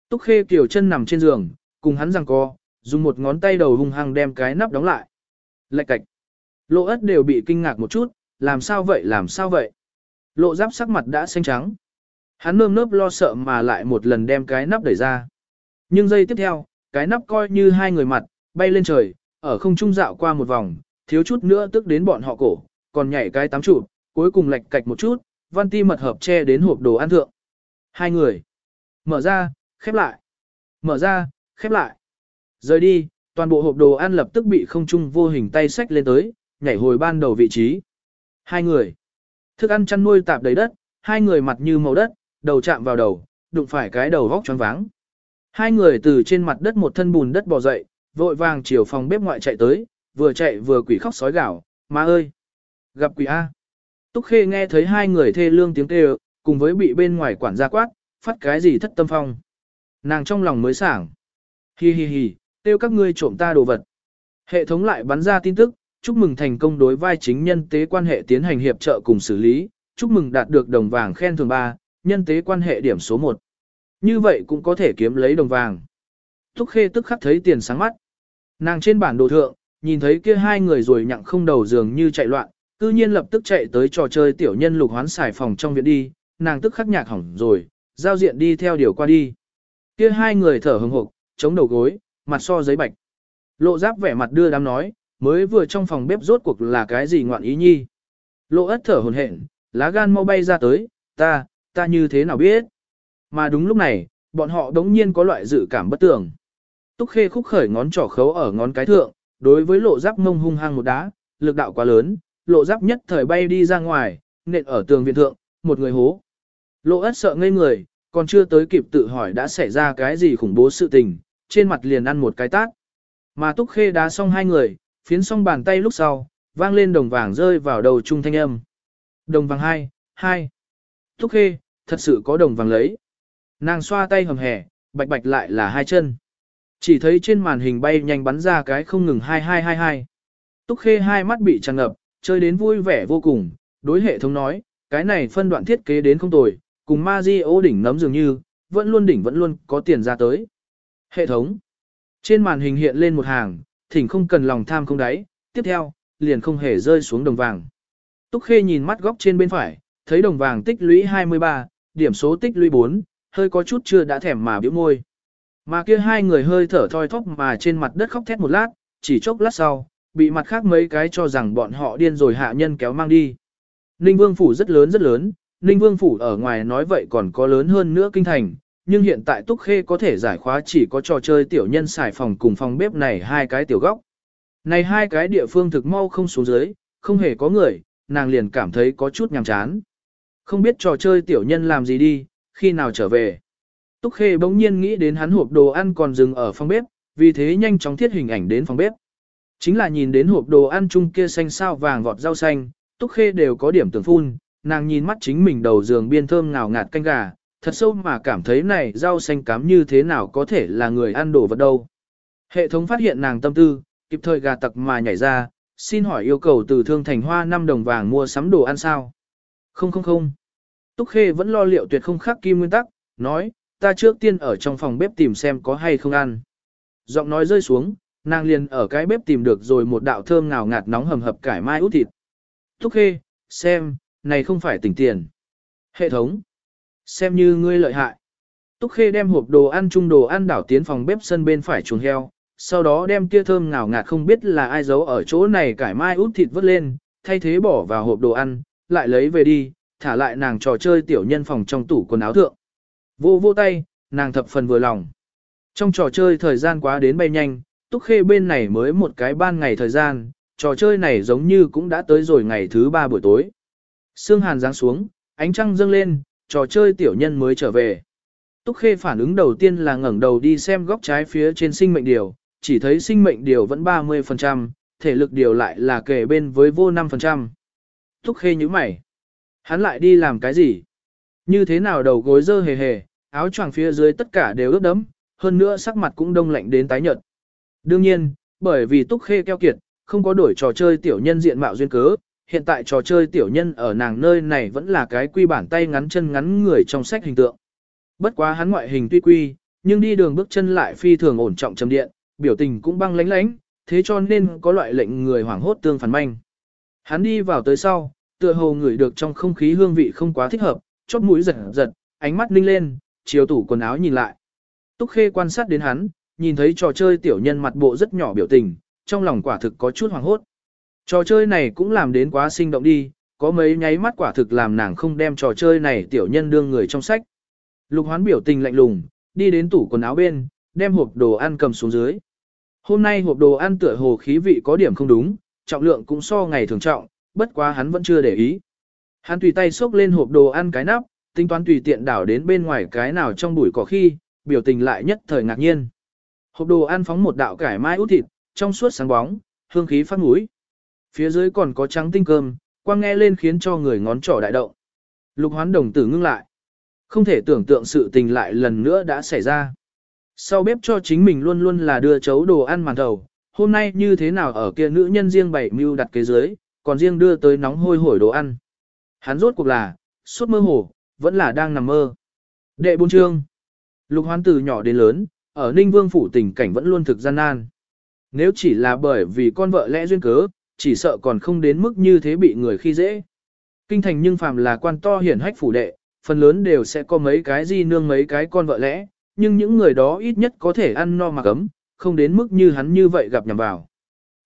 Túc Khê Kiều chân nằm trên giường, cùng hắn giằng co, dùng một ngón tay đầu hung hăng đem cái nắp đóng lại. Lạch cạch. Lộ ất đều bị kinh ngạc một chút, làm sao vậy làm sao vậy. Lộ giáp sắc mặt đã xanh trắng. Hắn nơm nớp lo sợ mà lại một lần đem cái nắp đẩy ra. Nhưng giây tiếp theo, cái nắp coi như hai người mặt, bay lên trời, ở không trung dạo qua một vòng, thiếu chút nữa tức đến bọn họ cổ, còn nhảy cái tám trụ, cuối cùng lạch cạch một chút, văn ti mật hợp che đến hộp đồ ăn thượng. Hai người. Mở ra, khép lại. Mở ra, khép lại. Rời đi, toàn bộ hộp đồ ăn lập tức bị không trung vô hình tay xách lên tới, nhảy hồi ban đầu vị trí. Hai người. Thức ăn chăn nuôi tạp đầy đất, hai người mặt như màu đất, đầu chạm vào đầu, đụng phải cái đầu vóc choáng váng. Hai người từ trên mặt đất một thân bùn đất bò dậy, vội vàng chiều phòng bếp ngoại chạy tới, vừa chạy vừa quỷ khóc sói gào, má ơi! Gặp quỷ A! Túc Khê nghe thấy hai người thê lương tiếng kêu, cùng với bị bên ngoài quản gia quát, phát cái gì thất tâm phong. Nàng trong lòng mới sảng. Hi hi hi, tiêu các ngươi trộm ta đồ vật. Hệ thống lại bắn ra tin tức, chúc mừng thành công đối vai chính nhân tế quan hệ tiến hành hiệp trợ cùng xử lý, chúc mừng đạt được đồng vàng khen thường 3, nhân tế quan hệ điểm số 1. Như vậy cũng có thể kiếm lấy đồng vàng. Túc Khê tức khắc thấy tiền sáng mắt. Nàng trên bản đồ thượng, nhìn thấy kia hai người rồi nhặng không đầu dường như chạy loạn, tự nhiên lập tức chạy tới trò chơi tiểu nhân lục hoán xài phòng trong viện đi, nàng tức khắc nhạc hỏng rồi, giao diện đi theo điều qua đi. Kia hai người thở hừng hực, chống đầu gối, mặt so giấy bạch. Lộ giáp vẻ mặt đưa đám nói, mới vừa trong phòng bếp rốt cuộc là cái gì ngoạn ý nhi. Lộ ất thở hồn hển, lá gan mau bay ra tới, ta, ta như thế nào biết. Mà đúng lúc này, bọn họ đống nhiên có loại dự cảm bất tường. Túc khê khúc khởi ngón trỏ khấu ở ngón cái thượng, đối với lộ giáp mông hung hăng một đá, lực đạo quá lớn, lộ giáp nhất thời bay đi ra ngoài, nện ở tường viện thượng, một người hố. Lộ ất sợ ngây người, còn chưa tới kịp tự hỏi đã xảy ra cái gì khủng bố sự tình, trên mặt liền ăn một cái tát. Mà túc khê đá xong hai người, phiến xong bàn tay lúc sau, vang lên đồng vàng rơi vào đầu trung thanh âm. Đồng vàng hai, hai. Túc khê, thật sự có đồng vàng lấy. Nàng xoa tay hầm hẻ, bạch bạch lại là hai chân. Chỉ thấy trên màn hình bay nhanh bắn ra cái không ngừng hai hai hai hai. Túc khê hai mắt bị tràn ngập, chơi đến vui vẻ vô cùng, đối hệ thống nói, cái này phân đoạn thiết kế đến không tồi, cùng ma di ô đỉnh nấm dường như, vẫn luôn đỉnh vẫn luôn có tiền ra tới. Hệ thống. Trên màn hình hiện lên một hàng, thỉnh không cần lòng tham không đáy, tiếp theo, liền không hề rơi xuống đồng vàng. Túc Khê nhìn mắt góc trên bên phải, thấy đồng vàng tích lũy 23, điểm số tích lũy 4, hơi có chút chưa đã thèm mà biểu môi. Mà kia hai người hơi thở thoi thóp mà trên mặt đất khóc thét một lát, chỉ chốc lát sau, bị mặt khác mấy cái cho rằng bọn họ điên rồi hạ nhân kéo mang đi. Ninh Vương Phủ rất lớn rất lớn, Ninh Vương Phủ ở ngoài nói vậy còn có lớn hơn nữa kinh thành, nhưng hiện tại Túc Khê có thể giải khóa chỉ có trò chơi tiểu nhân xài phòng cùng phòng bếp này hai cái tiểu góc. Này hai cái địa phương thực mau không xuống dưới, không hề có người, nàng liền cảm thấy có chút nhàm chán. Không biết trò chơi tiểu nhân làm gì đi, khi nào trở về. Túc Khê bỗng nhiên nghĩ đến hắn hộp đồ ăn còn dừng ở phòng bếp, vì thế nhanh chóng thiết hình ảnh đến phòng bếp. Chính là nhìn đến hộp đồ ăn chung kia xanh sao vàng vọt rau xanh, Túc Khê đều có điểm tưởng phun, nàng nhìn mắt chính mình đầu giường biên thơm ngào ngạt canh gà, thật sâu mà cảm thấy này rau xanh cám như thế nào có thể là người ăn đồ vật đâu. Hệ thống phát hiện nàng tâm tư, kịp thời gà tặc mà nhảy ra, xin hỏi yêu cầu từ thương thành hoa 5 đồng vàng mua sắm đồ ăn sao? Không không không. Túc Khê vẫn lo liệu tuyệt không khắc kim nguyên tắc, nói, ta trước tiên ở trong phòng bếp tìm xem có hay không ăn. Giọng nói rơi xuống, nàng liền ở cái bếp tìm được rồi một đạo thơm ngào ngạt nóng hầm hập cải mai út thịt. Túc Khê, xem, này không phải tỉnh tiền. Hệ thống, xem như ngươi lợi hại. Túc Khê đem hộp đồ ăn chung đồ ăn đảo tiến phòng bếp sân bên phải chuồng heo, sau đó đem kia thơm ngào ngạt không biết là ai giấu ở chỗ này cải mai út thịt vớt lên, thay thế bỏ vào hộp đồ ăn, lại lấy về đi, thả lại nàng trò chơi tiểu nhân phòng trong tủ quần áo thượng. Vô vô tay, nàng thập phần vừa lòng. Trong trò chơi thời gian quá đến bay nhanh, Túc Khê bên này mới một cái ban ngày thời gian, trò chơi này giống như cũng đã tới rồi ngày thứ ba buổi tối. Sương hàn giáng xuống, ánh trăng dâng lên, trò chơi tiểu nhân mới trở về. Túc Khê phản ứng đầu tiên là ngẩng đầu đi xem góc trái phía trên sinh mệnh điều, chỉ thấy sinh mệnh điều vẫn 30%, thể lực điều lại là kề bên với vô 5%. Túc Khê như mày. Hắn lại đi làm cái gì? Như thế nào đầu gối dơ hề hề, áo choàng phía dưới tất cả đều ướt đẫm, hơn nữa sắc mặt cũng đông lạnh đến tái nhợt. Đương nhiên, bởi vì Túc Khê keo kiệt, không có đổi trò chơi tiểu nhân diện mạo duyên cớ, hiện tại trò chơi tiểu nhân ở nàng nơi này vẫn là cái quy bản tay ngắn chân ngắn người trong sách hình tượng. Bất quá hắn ngoại hình tuy quy, nhưng đi đường bước chân lại phi thường ổn trọng trầm điện, biểu tình cũng băng lánh lánh, thế cho nên có loại lệnh người hoảng hốt tương phản manh. Hắn đi vào tới sau, tựa hồ ngửi được trong không khí hương vị không quá thích hợp, chóp mũi giật giật, ánh mắt ninh lên, chiều tủ quần áo nhìn lại. Túc Khê quan sát đến hắn, nhìn thấy trò chơi tiểu nhân mặt bộ rất nhỏ biểu tình, trong lòng quả thực có chút hoảng hốt. Trò chơi này cũng làm đến quá sinh động đi, có mấy nháy mắt quả thực làm nàng không đem trò chơi này tiểu nhân đương người trong sách. Lục hoán biểu tình lạnh lùng, đi đến tủ quần áo bên, đem hộp đồ ăn cầm xuống dưới. Hôm nay hộp đồ ăn tựa hồ khí vị có điểm không đúng, trọng lượng cũng so ngày thường trọng, bất quá hắn vẫn chưa để ý. Hắn tùy tay xốc lên hộp đồ ăn cái nắp, tính toán tùy tiện đảo đến bên ngoài cái nào trong bụi cỏ khi, biểu tình lại nhất thời ngạc nhiên. Hộp đồ ăn phóng một đạo cải mai út thịt, trong suốt sáng bóng, hương khí phát mũi. Phía dưới còn có trắng tinh cơm, quang nghe lên khiến cho người ngón trỏ đại động. Lục hoán đồng tử ngưng lại. Không thể tưởng tượng sự tình lại lần nữa đã xảy ra. Sau bếp cho chính mình luôn luôn là đưa chấu đồ ăn màn thầu, hôm nay như thế nào ở kia nữ nhân riêng bảy mưu đặt kế dưới, còn riêng đưa tới nóng hôi hổi đồ ăn. Hắn rốt cuộc là, suốt mơ hồ, vẫn là đang nằm mơ. Đệ bôn trương. Lục hoán từ nhỏ đến lớn, ở Ninh Vương phủ tình cảnh vẫn luôn thực gian nan. Nếu chỉ là bởi vì con vợ lẽ duyên cớ, chỉ sợ còn không đến mức như thế bị người khi dễ. Kinh thành nhưng phàm là quan to hiển hách phủ đệ, phần lớn đều sẽ có mấy cái gì nương mấy cái con vợ lẽ, nhưng những người đó ít nhất có thể ăn no mặc ấm, không đến mức như hắn như vậy gặp nhầm vào.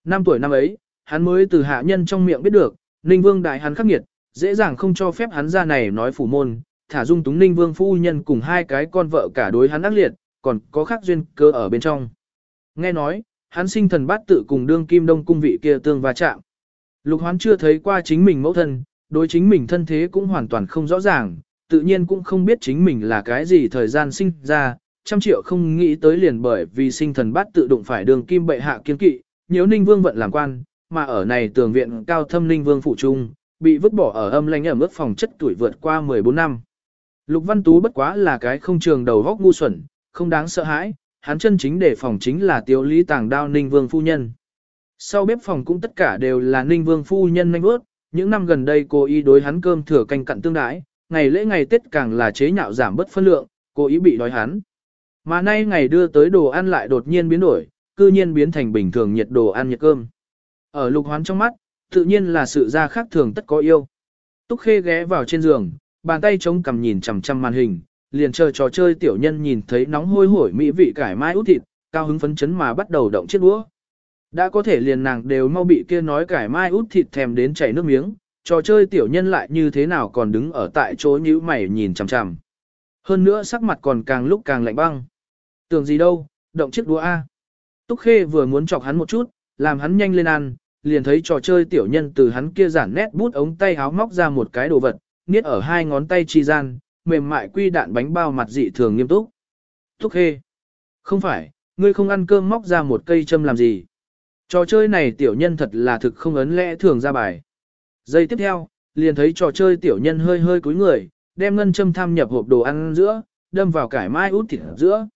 Năm tuổi năm ấy, hắn mới từ hạ nhân trong miệng biết được, Ninh Vương đại hắn khắc nghiệt, dễ dàng không cho phép hắn ra này nói phủ môn, thả dung túng Ninh Vương phu nhân cùng hai cái con vợ cả đối hắn ác liệt, còn có khác duyên cơ ở bên trong. Nghe nói, hắn sinh thần bát tự cùng đương kim đông cung vị kia tương va chạm. Lục hoán chưa thấy qua chính mình mẫu thân, đối chính mình thân thế cũng hoàn toàn không rõ ràng, tự nhiên cũng không biết chính mình là cái gì thời gian sinh ra, trăm triệu không nghĩ tới liền bởi vì sinh thần bát tự đụng phải đường kim bệ hạ kiên kỵ, nếu ninh vương vận làm quan, mà ở này tường viện cao thâm ninh vương phụ trung, bị vứt bỏ ở âm lãnh ở mức phòng chất tuổi vượt qua 14 năm. Lục Văn Tú bất quá là cái không trường đầu góc ngu xuẩn, không đáng sợ hãi, hắn chân chính để phòng chính là Tiểu lý tàng đao ninh vương phu nhân. Sau bếp phòng cũng tất cả đều là ninh vương phu nhân nhanh bước, những năm gần đây cô ý đối hắn cơm thừa canh cặn tương đái, ngày lễ ngày Tết càng là chế nhạo giảm bất phân lượng, Cô ý bị đói hắn. Mà nay ngày đưa tới đồ ăn lại đột nhiên biến đổi, cư nhiên biến thành bình thường nhiệt đồ ăn nhiệt cơm. Ở lục hoán trong mắt, tự nhiên là sự ra khác thường tất có yêu. Túc Khê ghé vào trên giường, bàn tay chống cằm nhìn chằm chằm màn hình, liền chờ trò chơi tiểu nhân nhìn thấy nóng hôi hổi mỹ vị cải mai út thịt, cao hứng phấn chấn mà bắt đầu động chiếc đũa. Đã có thể liền nàng đều mau bị kia nói cải mai út thịt thèm đến chảy nước miếng, trò chơi tiểu nhân lại như thế nào còn đứng ở tại chỗ nhíu mày nhìn chằm chằm. Hơn nữa sắc mặt còn càng lúc càng lạnh băng. Tưởng gì đâu, động chiếc đũa A. Túc Khê vừa muốn chọc hắn một chút, làm hắn nhanh lên ăn, liền thấy trò chơi tiểu nhân từ hắn kia giản nét bút ống tay háo móc ra một cái đồ vật, niết ở hai ngón tay chi gian, mềm mại quy đạn bánh bao mặt dị thường nghiêm túc. Túc Khê. Không phải, ngươi không ăn cơm móc ra một cây châm làm gì. Trò chơi này tiểu nhân thật là thực không ấn lẽ thường ra bài. Giây tiếp theo, liền thấy trò chơi tiểu nhân hơi hơi cúi người, đem ngân châm tham nhập hộp đồ ăn giữa, đâm vào cải mai út thịt giữa.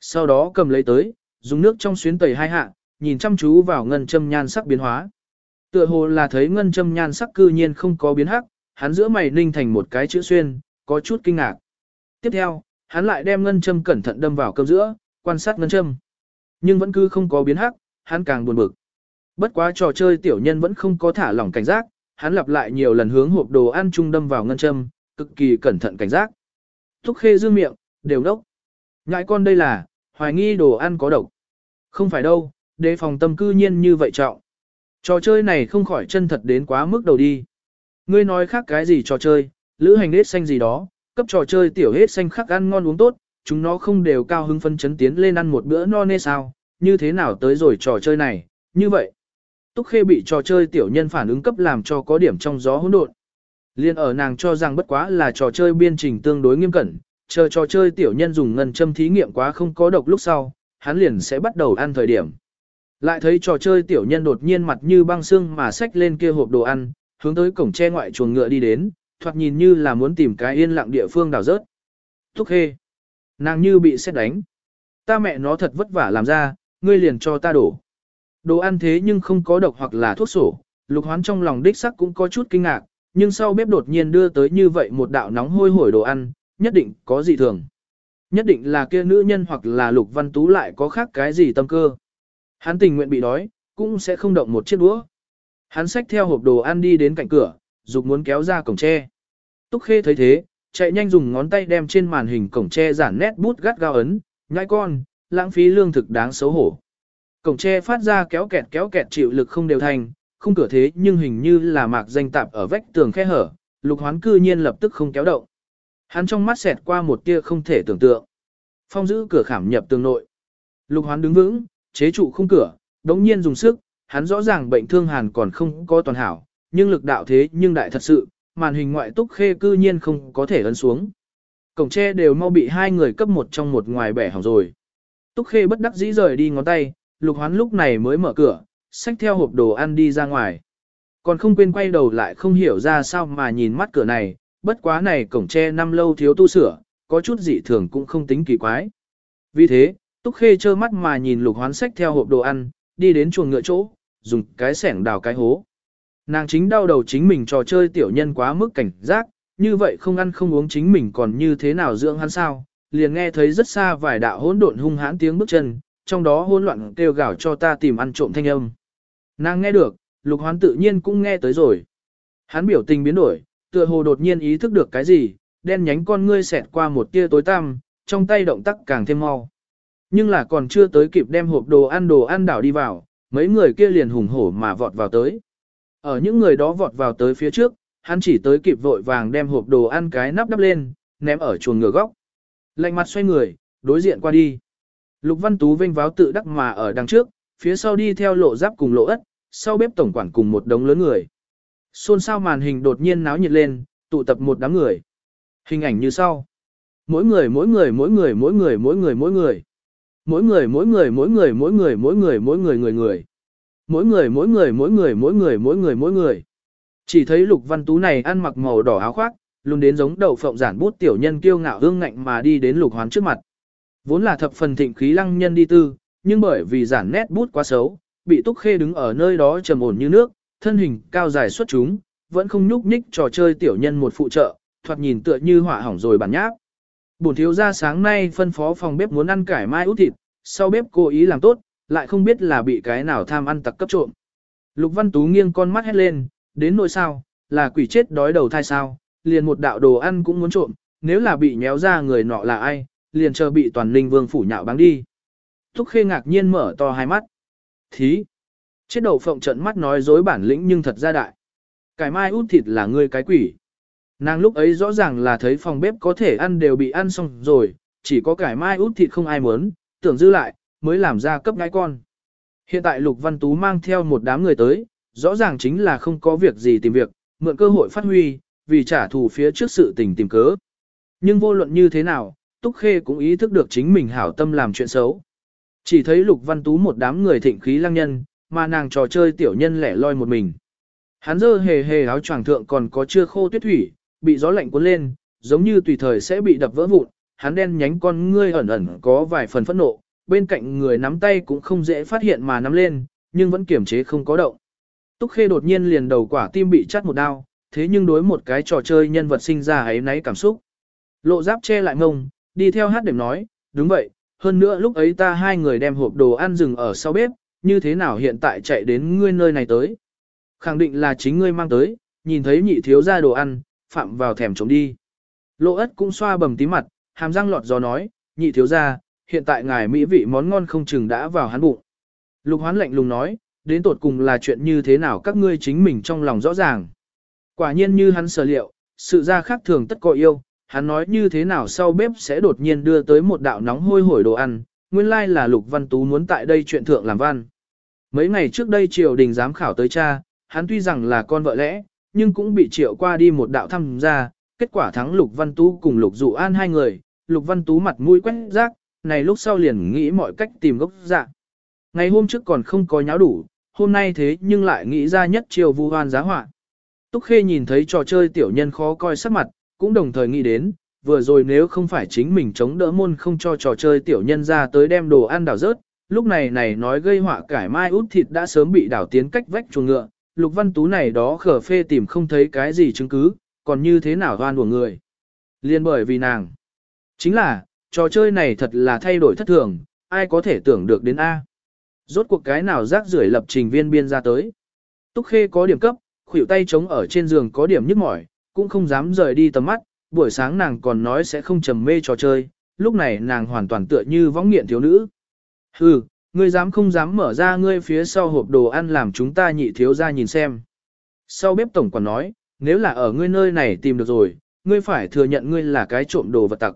Sau đó cầm lấy tới, dùng nước trong xuyến tẩy hai hạ, nhìn chăm chú vào ngân châm nhan sắc biến hóa. Tựa hồ là thấy ngân châm nhan sắc cư nhiên không có biến hắc, hắn giữa mày ninh thành một cái chữ xuyên, có chút kinh ngạc. Tiếp theo, hắn lại đem ngân châm cẩn thận đâm vào cơm giữa, quan sát ngân châm. Nhưng vẫn cứ không có biến hắc, hắn càng buồn bực. Bất quá trò chơi tiểu nhân vẫn không có thả lỏng cảnh giác, hắn lặp lại nhiều lần hướng hộp đồ ăn trung đâm vào ngân châm, cực kỳ cẩn thận cảnh giác. Thúc khê dương miệng, đều đốc. Ngại con đây là, hoài nghi đồ ăn có độc. Không phải đâu, đề phòng tâm cư nhiên như vậy trọng. Trò chơi này không khỏi chân thật đến quá mức đầu đi. Ngươi nói khác cái gì trò chơi, lữ hành hết xanh gì đó, cấp trò chơi tiểu hết xanh khắc ăn ngon uống tốt, chúng nó không đều cao hứng phân chấn tiến lên ăn một bữa no nê sao, như thế nào tới rồi trò chơi này, như vậy. Túc Khê bị trò chơi tiểu nhân phản ứng cấp làm cho có điểm trong gió hỗn độn. Liên ở nàng cho rằng bất quá là trò chơi biên trình tương đối nghiêm cẩn, chờ trò chơi tiểu nhân dùng ngân châm thí nghiệm quá không có độc lúc sau, hắn liền sẽ bắt đầu ăn thời điểm. Lại thấy trò chơi tiểu nhân đột nhiên mặt như băng xương mà xách lên kia hộp đồ ăn, hướng tới cổng tre ngoại chuồng ngựa đi đến, thoạt nhìn như là muốn tìm cái yên lặng địa phương đào rớt. Thúc khê. Nàng như bị xét đánh. Ta mẹ nó thật vất vả làm ra, ngươi liền cho ta đổ. Đồ ăn thế nhưng không có độc hoặc là thuốc sổ, lục hoán trong lòng đích sắc cũng có chút kinh ngạc, nhưng sau bếp đột nhiên đưa tới như vậy một đạo nóng hôi hổi đồ ăn, nhất định có gì thường. Nhất định là kia nữ nhân hoặc là lục văn tú lại có khác cái gì tâm cơ. Hắn tình nguyện bị đói, cũng sẽ không động một chiếc đũa. Hắn xách theo hộp đồ ăn đi đến cạnh cửa, dục muốn kéo ra cổng tre. Túc Khê thấy thế, chạy nhanh dùng ngón tay đem trên màn hình cổng tre giản nét bút gắt gao ấn, nhai con, lãng phí lương thực đáng xấu hổ. Cổng tre phát ra kéo kẹt kéo kẹt chịu lực không đều thành, không cửa thế nhưng hình như là mạc danh tạp ở vách tường khe hở, lục hoán cư nhiên lập tức không kéo động. Hắn trong mắt xẹt qua một tia không thể tưởng tượng. Phong giữ cửa khảm nhập tường nội. Lục hoán đứng vững, chế trụ không cửa, đống nhiên dùng sức, hắn rõ ràng bệnh thương hàn còn không có toàn hảo, nhưng lực đạo thế nhưng đại thật sự, màn hình ngoại túc khê cư nhiên không có thể ấn xuống. Cổng tre đều mau bị hai người cấp một trong một ngoài bẻ hỏng rồi. Túc khê bất đắc dĩ rời đi ngón tay, lục hoán lúc này mới mở cửa, xách theo hộp đồ ăn đi ra ngoài. Còn không quên quay đầu lại không hiểu ra sao mà nhìn mắt cửa này, bất quá này cổng tre năm lâu thiếu tu sửa, có chút dị thường cũng không tính kỳ quái. Vì thế, Túc Khê trơ mắt mà nhìn lục hoán xách theo hộp đồ ăn, đi đến chuồng ngựa chỗ, dùng cái sẻng đào cái hố. Nàng chính đau đầu chính mình trò chơi tiểu nhân quá mức cảnh giác, như vậy không ăn không uống chính mình còn như thế nào dưỡng hắn sao, liền nghe thấy rất xa vài đạo hỗn độn hung hãn tiếng bước chân, trong đó hỗn loạn kêu gào cho ta tìm ăn trộm thanh âm. Nàng nghe được, lục hoán tự nhiên cũng nghe tới rồi. Hắn biểu tình biến đổi, tựa hồ đột nhiên ý thức được cái gì, đen nhánh con ngươi xẹt qua một tia tối tăm, trong tay động tác càng thêm mau. Nhưng là còn chưa tới kịp đem hộp đồ ăn đồ ăn đảo đi vào, mấy người kia liền hùng hổ mà vọt vào tới. Ở những người đó vọt vào tới phía trước, hắn chỉ tới kịp vội vàng đem hộp đồ ăn cái nắp đắp lên, ném ở chuồng ngựa góc. Lạnh mặt xoay người, đối diện qua đi. Lục Văn Tú vênh váo tự đắc mà ở đằng trước, phía sau đi theo lộ giáp cùng lộ ất, sau bếp tổng quản cùng một đống lớn người. Xôn xao màn hình đột nhiên náo nhiệt lên, tụ tập một đám người. Hình ảnh như sau. Mỗi người mỗi người mỗi người mỗi người mỗi người mỗi người. Mỗi người mỗi người mỗi người mỗi người mỗi người mỗi người người người. Mỗi người mỗi người mỗi người mỗi người mỗi người mỗi người. Chỉ thấy Lục Văn Tú này ăn mặc màu đỏ áo khoác, luôn đến giống đậu phộng giản bút tiểu nhân kiêu ngạo hương ngạnh mà đi đến Lục Hoán trước mặt. Vốn là thập phần thịnh khí lăng nhân đi tư, nhưng bởi vì giản nét bút quá xấu, bị Túc Khê đứng ở nơi đó trầm ổn như nước, thân hình cao dài xuất chúng, vẫn không nhúc nhích trò chơi tiểu nhân một phụ trợ, thoạt nhìn tựa như hỏa hỏng rồi bản nháp. Bổn thiếu gia sáng nay phân phó phòng bếp muốn ăn cải mai út thịt, sau bếp cố ý làm tốt, lại không biết là bị cái nào tham ăn tặc cấp trộm. Lục Văn Tú nghiêng con mắt hét lên, đến nỗi sao, là quỷ chết đói đầu thai sao, liền một đạo đồ ăn cũng muốn trộm, nếu là bị nhéo ra người nọ là ai, liền chờ bị toàn ninh vương phủ nhạo báng đi. Thúc Khê ngạc nhiên mở to hai mắt. Thí! Chết đầu phộng trận mắt nói dối bản lĩnh nhưng thật ra đại. Cải mai út thịt là ngươi cái quỷ. Nàng lúc ấy rõ ràng là thấy phòng bếp có thể ăn đều bị ăn xong rồi, chỉ có cải mai út thịt không ai muốn, tưởng dư lại, mới làm ra cấp ngãi con. Hiện tại Lục Văn Tú mang theo một đám người tới, rõ ràng chính là không có việc gì tìm việc, mượn cơ hội phát huy, vì trả thù phía trước sự tình tìm cớ. Nhưng vô luận như thế nào, Túc Khê cũng ý thức được chính mình hảo tâm làm chuyện xấu. Chỉ thấy Lục Văn Tú một đám người thịnh khí lăng nhân, mà nàng trò chơi tiểu nhân lẻ loi một mình. Hắn dơ hề hề áo choàng thượng còn có chưa khô tuyết thủy, bị gió lạnh cuốn lên, giống như tùy thời sẽ bị đập vỡ vụn, hắn đen nhánh con ngươi ẩn ẩn có vài phần phẫn nộ, bên cạnh người nắm tay cũng không dễ phát hiện mà nắm lên, nhưng vẫn kiểm chế không có động. Túc Khê đột nhiên liền đầu quả tim bị chắt một đao, thế nhưng đối một cái trò chơi nhân vật sinh ra ấy náy cảm xúc. Lộ giáp che lại ngông, đi theo hát điểm nói, đúng vậy, hơn nữa lúc ấy ta hai người đem hộp đồ ăn rừng ở sau bếp, như thế nào hiện tại chạy đến ngươi nơi này tới. Khẳng định là chính ngươi mang tới, nhìn thấy nhị thiếu ra đồ ăn, phạm vào thèm trống đi. Lộ ất cũng xoa bầm tí mặt, hàm răng lọt gió nói, nhị thiếu ra, hiện tại ngài mỹ vị món ngon không chừng đã vào hắn bụng. Lục hoán lạnh lùng nói, đến tột cùng là chuyện như thế nào các ngươi chính mình trong lòng rõ ràng. Quả nhiên như hắn sở liệu, sự ra khác thường tất có yêu, hắn nói như thế nào sau bếp sẽ đột nhiên đưa tới một đạo nóng hôi hổi đồ ăn, nguyên lai là Lục Văn Tú muốn tại đây chuyện thượng làm văn. Mấy ngày trước đây triều đình giám khảo tới cha, hắn tuy rằng là con vợ lẽ, nhưng cũng bị triệu qua đi một đạo thăm ra, kết quả thắng Lục Văn Tú cùng Lục Dụ An hai người, Lục Văn Tú mặt mũi quét rác, này lúc sau liền nghĩ mọi cách tìm gốc dạ. Ngày hôm trước còn không có nháo đủ, hôm nay thế nhưng lại nghĩ ra nhất chiều vu hoan giá họa. Túc Khê nhìn thấy trò chơi tiểu nhân khó coi sắc mặt, cũng đồng thời nghĩ đến, vừa rồi nếu không phải chính mình chống đỡ môn không cho trò chơi tiểu nhân ra tới đem đồ ăn đảo rớt, lúc này này nói gây họa cải mai út thịt đã sớm bị đảo tiến cách vách chuồng ngựa, lục văn tú này đó khở phê tìm không thấy cái gì chứng cứ, còn như thế nào hoan của người. Liên bởi vì nàng. Chính là, trò chơi này thật là thay đổi thất thường, ai có thể tưởng được đến A. Rốt cuộc cái nào rác rưởi lập trình viên biên ra tới. Túc Khê có điểm cấp, khuỷu tay trống ở trên giường có điểm nhức mỏi, cũng không dám rời đi tầm mắt, buổi sáng nàng còn nói sẽ không trầm mê trò chơi, lúc này nàng hoàn toàn tựa như võng nghiện thiếu nữ. Hừ, ngươi dám không dám mở ra ngươi phía sau hộp đồ ăn làm chúng ta nhị thiếu ra nhìn xem. Sau bếp tổng quản nói, nếu là ở ngươi nơi này tìm được rồi, ngươi phải thừa nhận ngươi là cái trộm đồ vật tặc.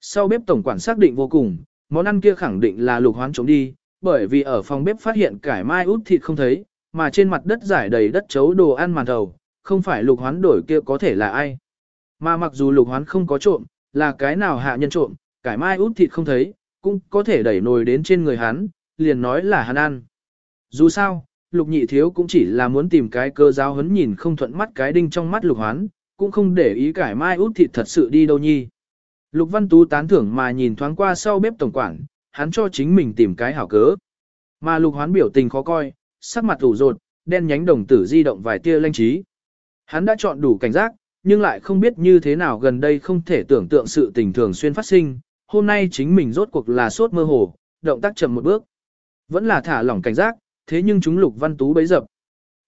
Sau bếp tổng quản xác định vô cùng, món ăn kia khẳng định là lục hoán trống đi, bởi vì ở phòng bếp phát hiện cải mai út thịt không thấy, mà trên mặt đất giải đầy đất chấu đồ ăn màn thầu, không phải lục hoán đổi kia có thể là ai. Mà mặc dù lục hoán không có trộm, là cái nào hạ nhân trộm, cải mai út thịt không thấy, cũng có thể đẩy nồi đến trên người hắn, liền nói là hắn ăn. Dù sao, lục nhị thiếu cũng chỉ là muốn tìm cái cơ giáo hấn nhìn không thuận mắt cái đinh trong mắt lục hoán, cũng không để ý cải mai út thịt thật sự đi đâu nhi. Lục văn tú tán thưởng mà nhìn thoáng qua sau bếp tổng quản, hắn cho chính mình tìm cái hảo cớ. Mà lục hoán biểu tình khó coi, sắc mặt ủ rột, đen nhánh đồng tử di động vài tia lanh trí. Hắn đã chọn đủ cảnh giác, nhưng lại không biết như thế nào gần đây không thể tưởng tượng sự tình thường xuyên phát sinh, hôm nay chính mình rốt cuộc là sốt mơ hồ, động tác chậm một bước. Vẫn là thả lỏng cảnh giác, thế nhưng chúng Lục Văn Tú bấy dập.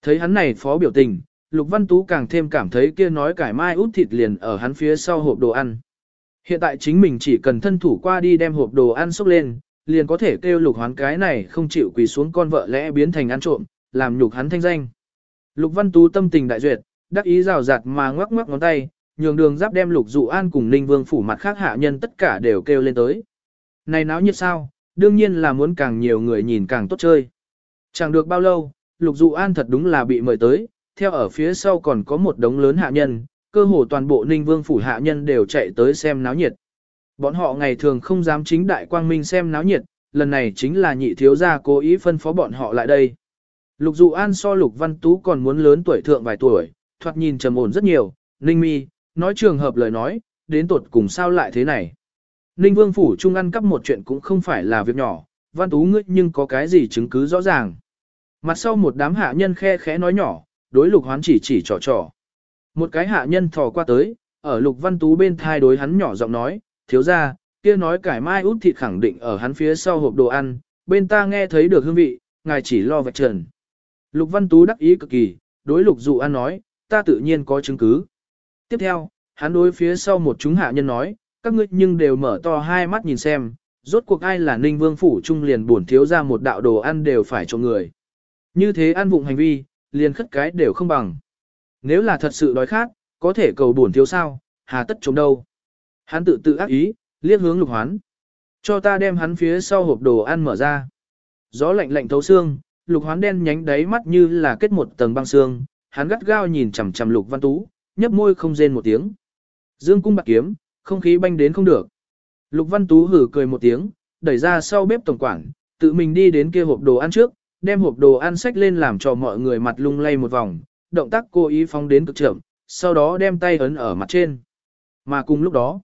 Thấy hắn này phó biểu tình, Lục Văn Tú càng thêm cảm thấy kia nói cải mai út thịt liền ở hắn phía sau hộp đồ ăn. Hiện tại chính mình chỉ cần thân thủ qua đi đem hộp đồ ăn xúc lên, liền có thể kêu lục hoán cái này không chịu quỳ xuống con vợ lẽ biến thành ăn trộm, làm nhục hắn thanh danh. Lục Văn Tú tâm tình đại duyệt, đắc ý rào rạt mà ngoắc ngoắc ngón tay, nhường đường giáp đem lục dụ an cùng ninh vương phủ mặt khác hạ nhân tất cả đều kêu lên tới. Này náo nhiệt sao, đương nhiên là muốn càng nhiều người nhìn càng tốt chơi. Chẳng được bao lâu, lục dụ an thật đúng là bị mời tới, theo ở phía sau còn có một đống lớn hạ nhân, cơ hồ toàn bộ ninh vương phủ hạ nhân đều chạy tới xem náo nhiệt. Bọn họ ngày thường không dám chính đại quang minh xem náo nhiệt, lần này chính là nhị thiếu gia cố ý phân phó bọn họ lại đây. Lục dụ an so lục văn tú còn muốn lớn tuổi thượng vài tuổi, thoạt nhìn trầm ổn rất nhiều, ninh mi, nói trường hợp lời nói, đến tột cùng sao lại thế này. Ninh vương phủ trung ăn cắp một chuyện cũng không phải là việc nhỏ, văn tú ngươi nhưng có cái gì chứng cứ rõ ràng. Mặt sau một đám hạ nhân khe khẽ nói nhỏ, đối lục hoán chỉ chỉ trò trò. Một cái hạ nhân thò qua tới, ở lục văn tú bên thai đối hắn nhỏ giọng nói, thiếu ra, kia nói cải mai út thịt khẳng định ở hắn phía sau hộp đồ ăn, bên ta nghe thấy được hương vị, ngài chỉ lo vạch trần. Lục văn tú đắc ý cực kỳ, đối lục dụ an nói, ta tự nhiên có chứng cứ. Tiếp theo, hắn đối phía sau một chúng hạ nhân nói, các ngươi nhưng đều mở to hai mắt nhìn xem, rốt cuộc ai là ninh vương phủ trung liền buồn thiếu ra một đạo đồ ăn đều phải cho người. Như thế ăn vụng hành vi, liền khất cái đều không bằng. Nếu là thật sự đói khát, có thể cầu buồn thiếu sao, hà tất chống đâu. Hắn tự tự ác ý, liếc hướng lục hoán. Cho ta đem hắn phía sau hộp đồ ăn mở ra. Gió lạnh lạnh thấu xương, lục hoán đen nhánh đáy mắt như là kết một tầng băng xương, hắn gắt gao nhìn chằm chằm lục văn tú, nhấp môi không rên một tiếng. Dương cung bạc kiếm, không khí banh đến không được. Lục văn tú hử cười một tiếng, đẩy ra sau bếp tổng quản, tự mình đi đến kia hộp đồ ăn trước, đem hộp đồ ăn sách lên làm cho mọi người mặt lung lay một vòng, động tác cố ý phóng đến cực trưởng, sau đó đem tay ấn ở mặt trên. Mà cùng lúc đó,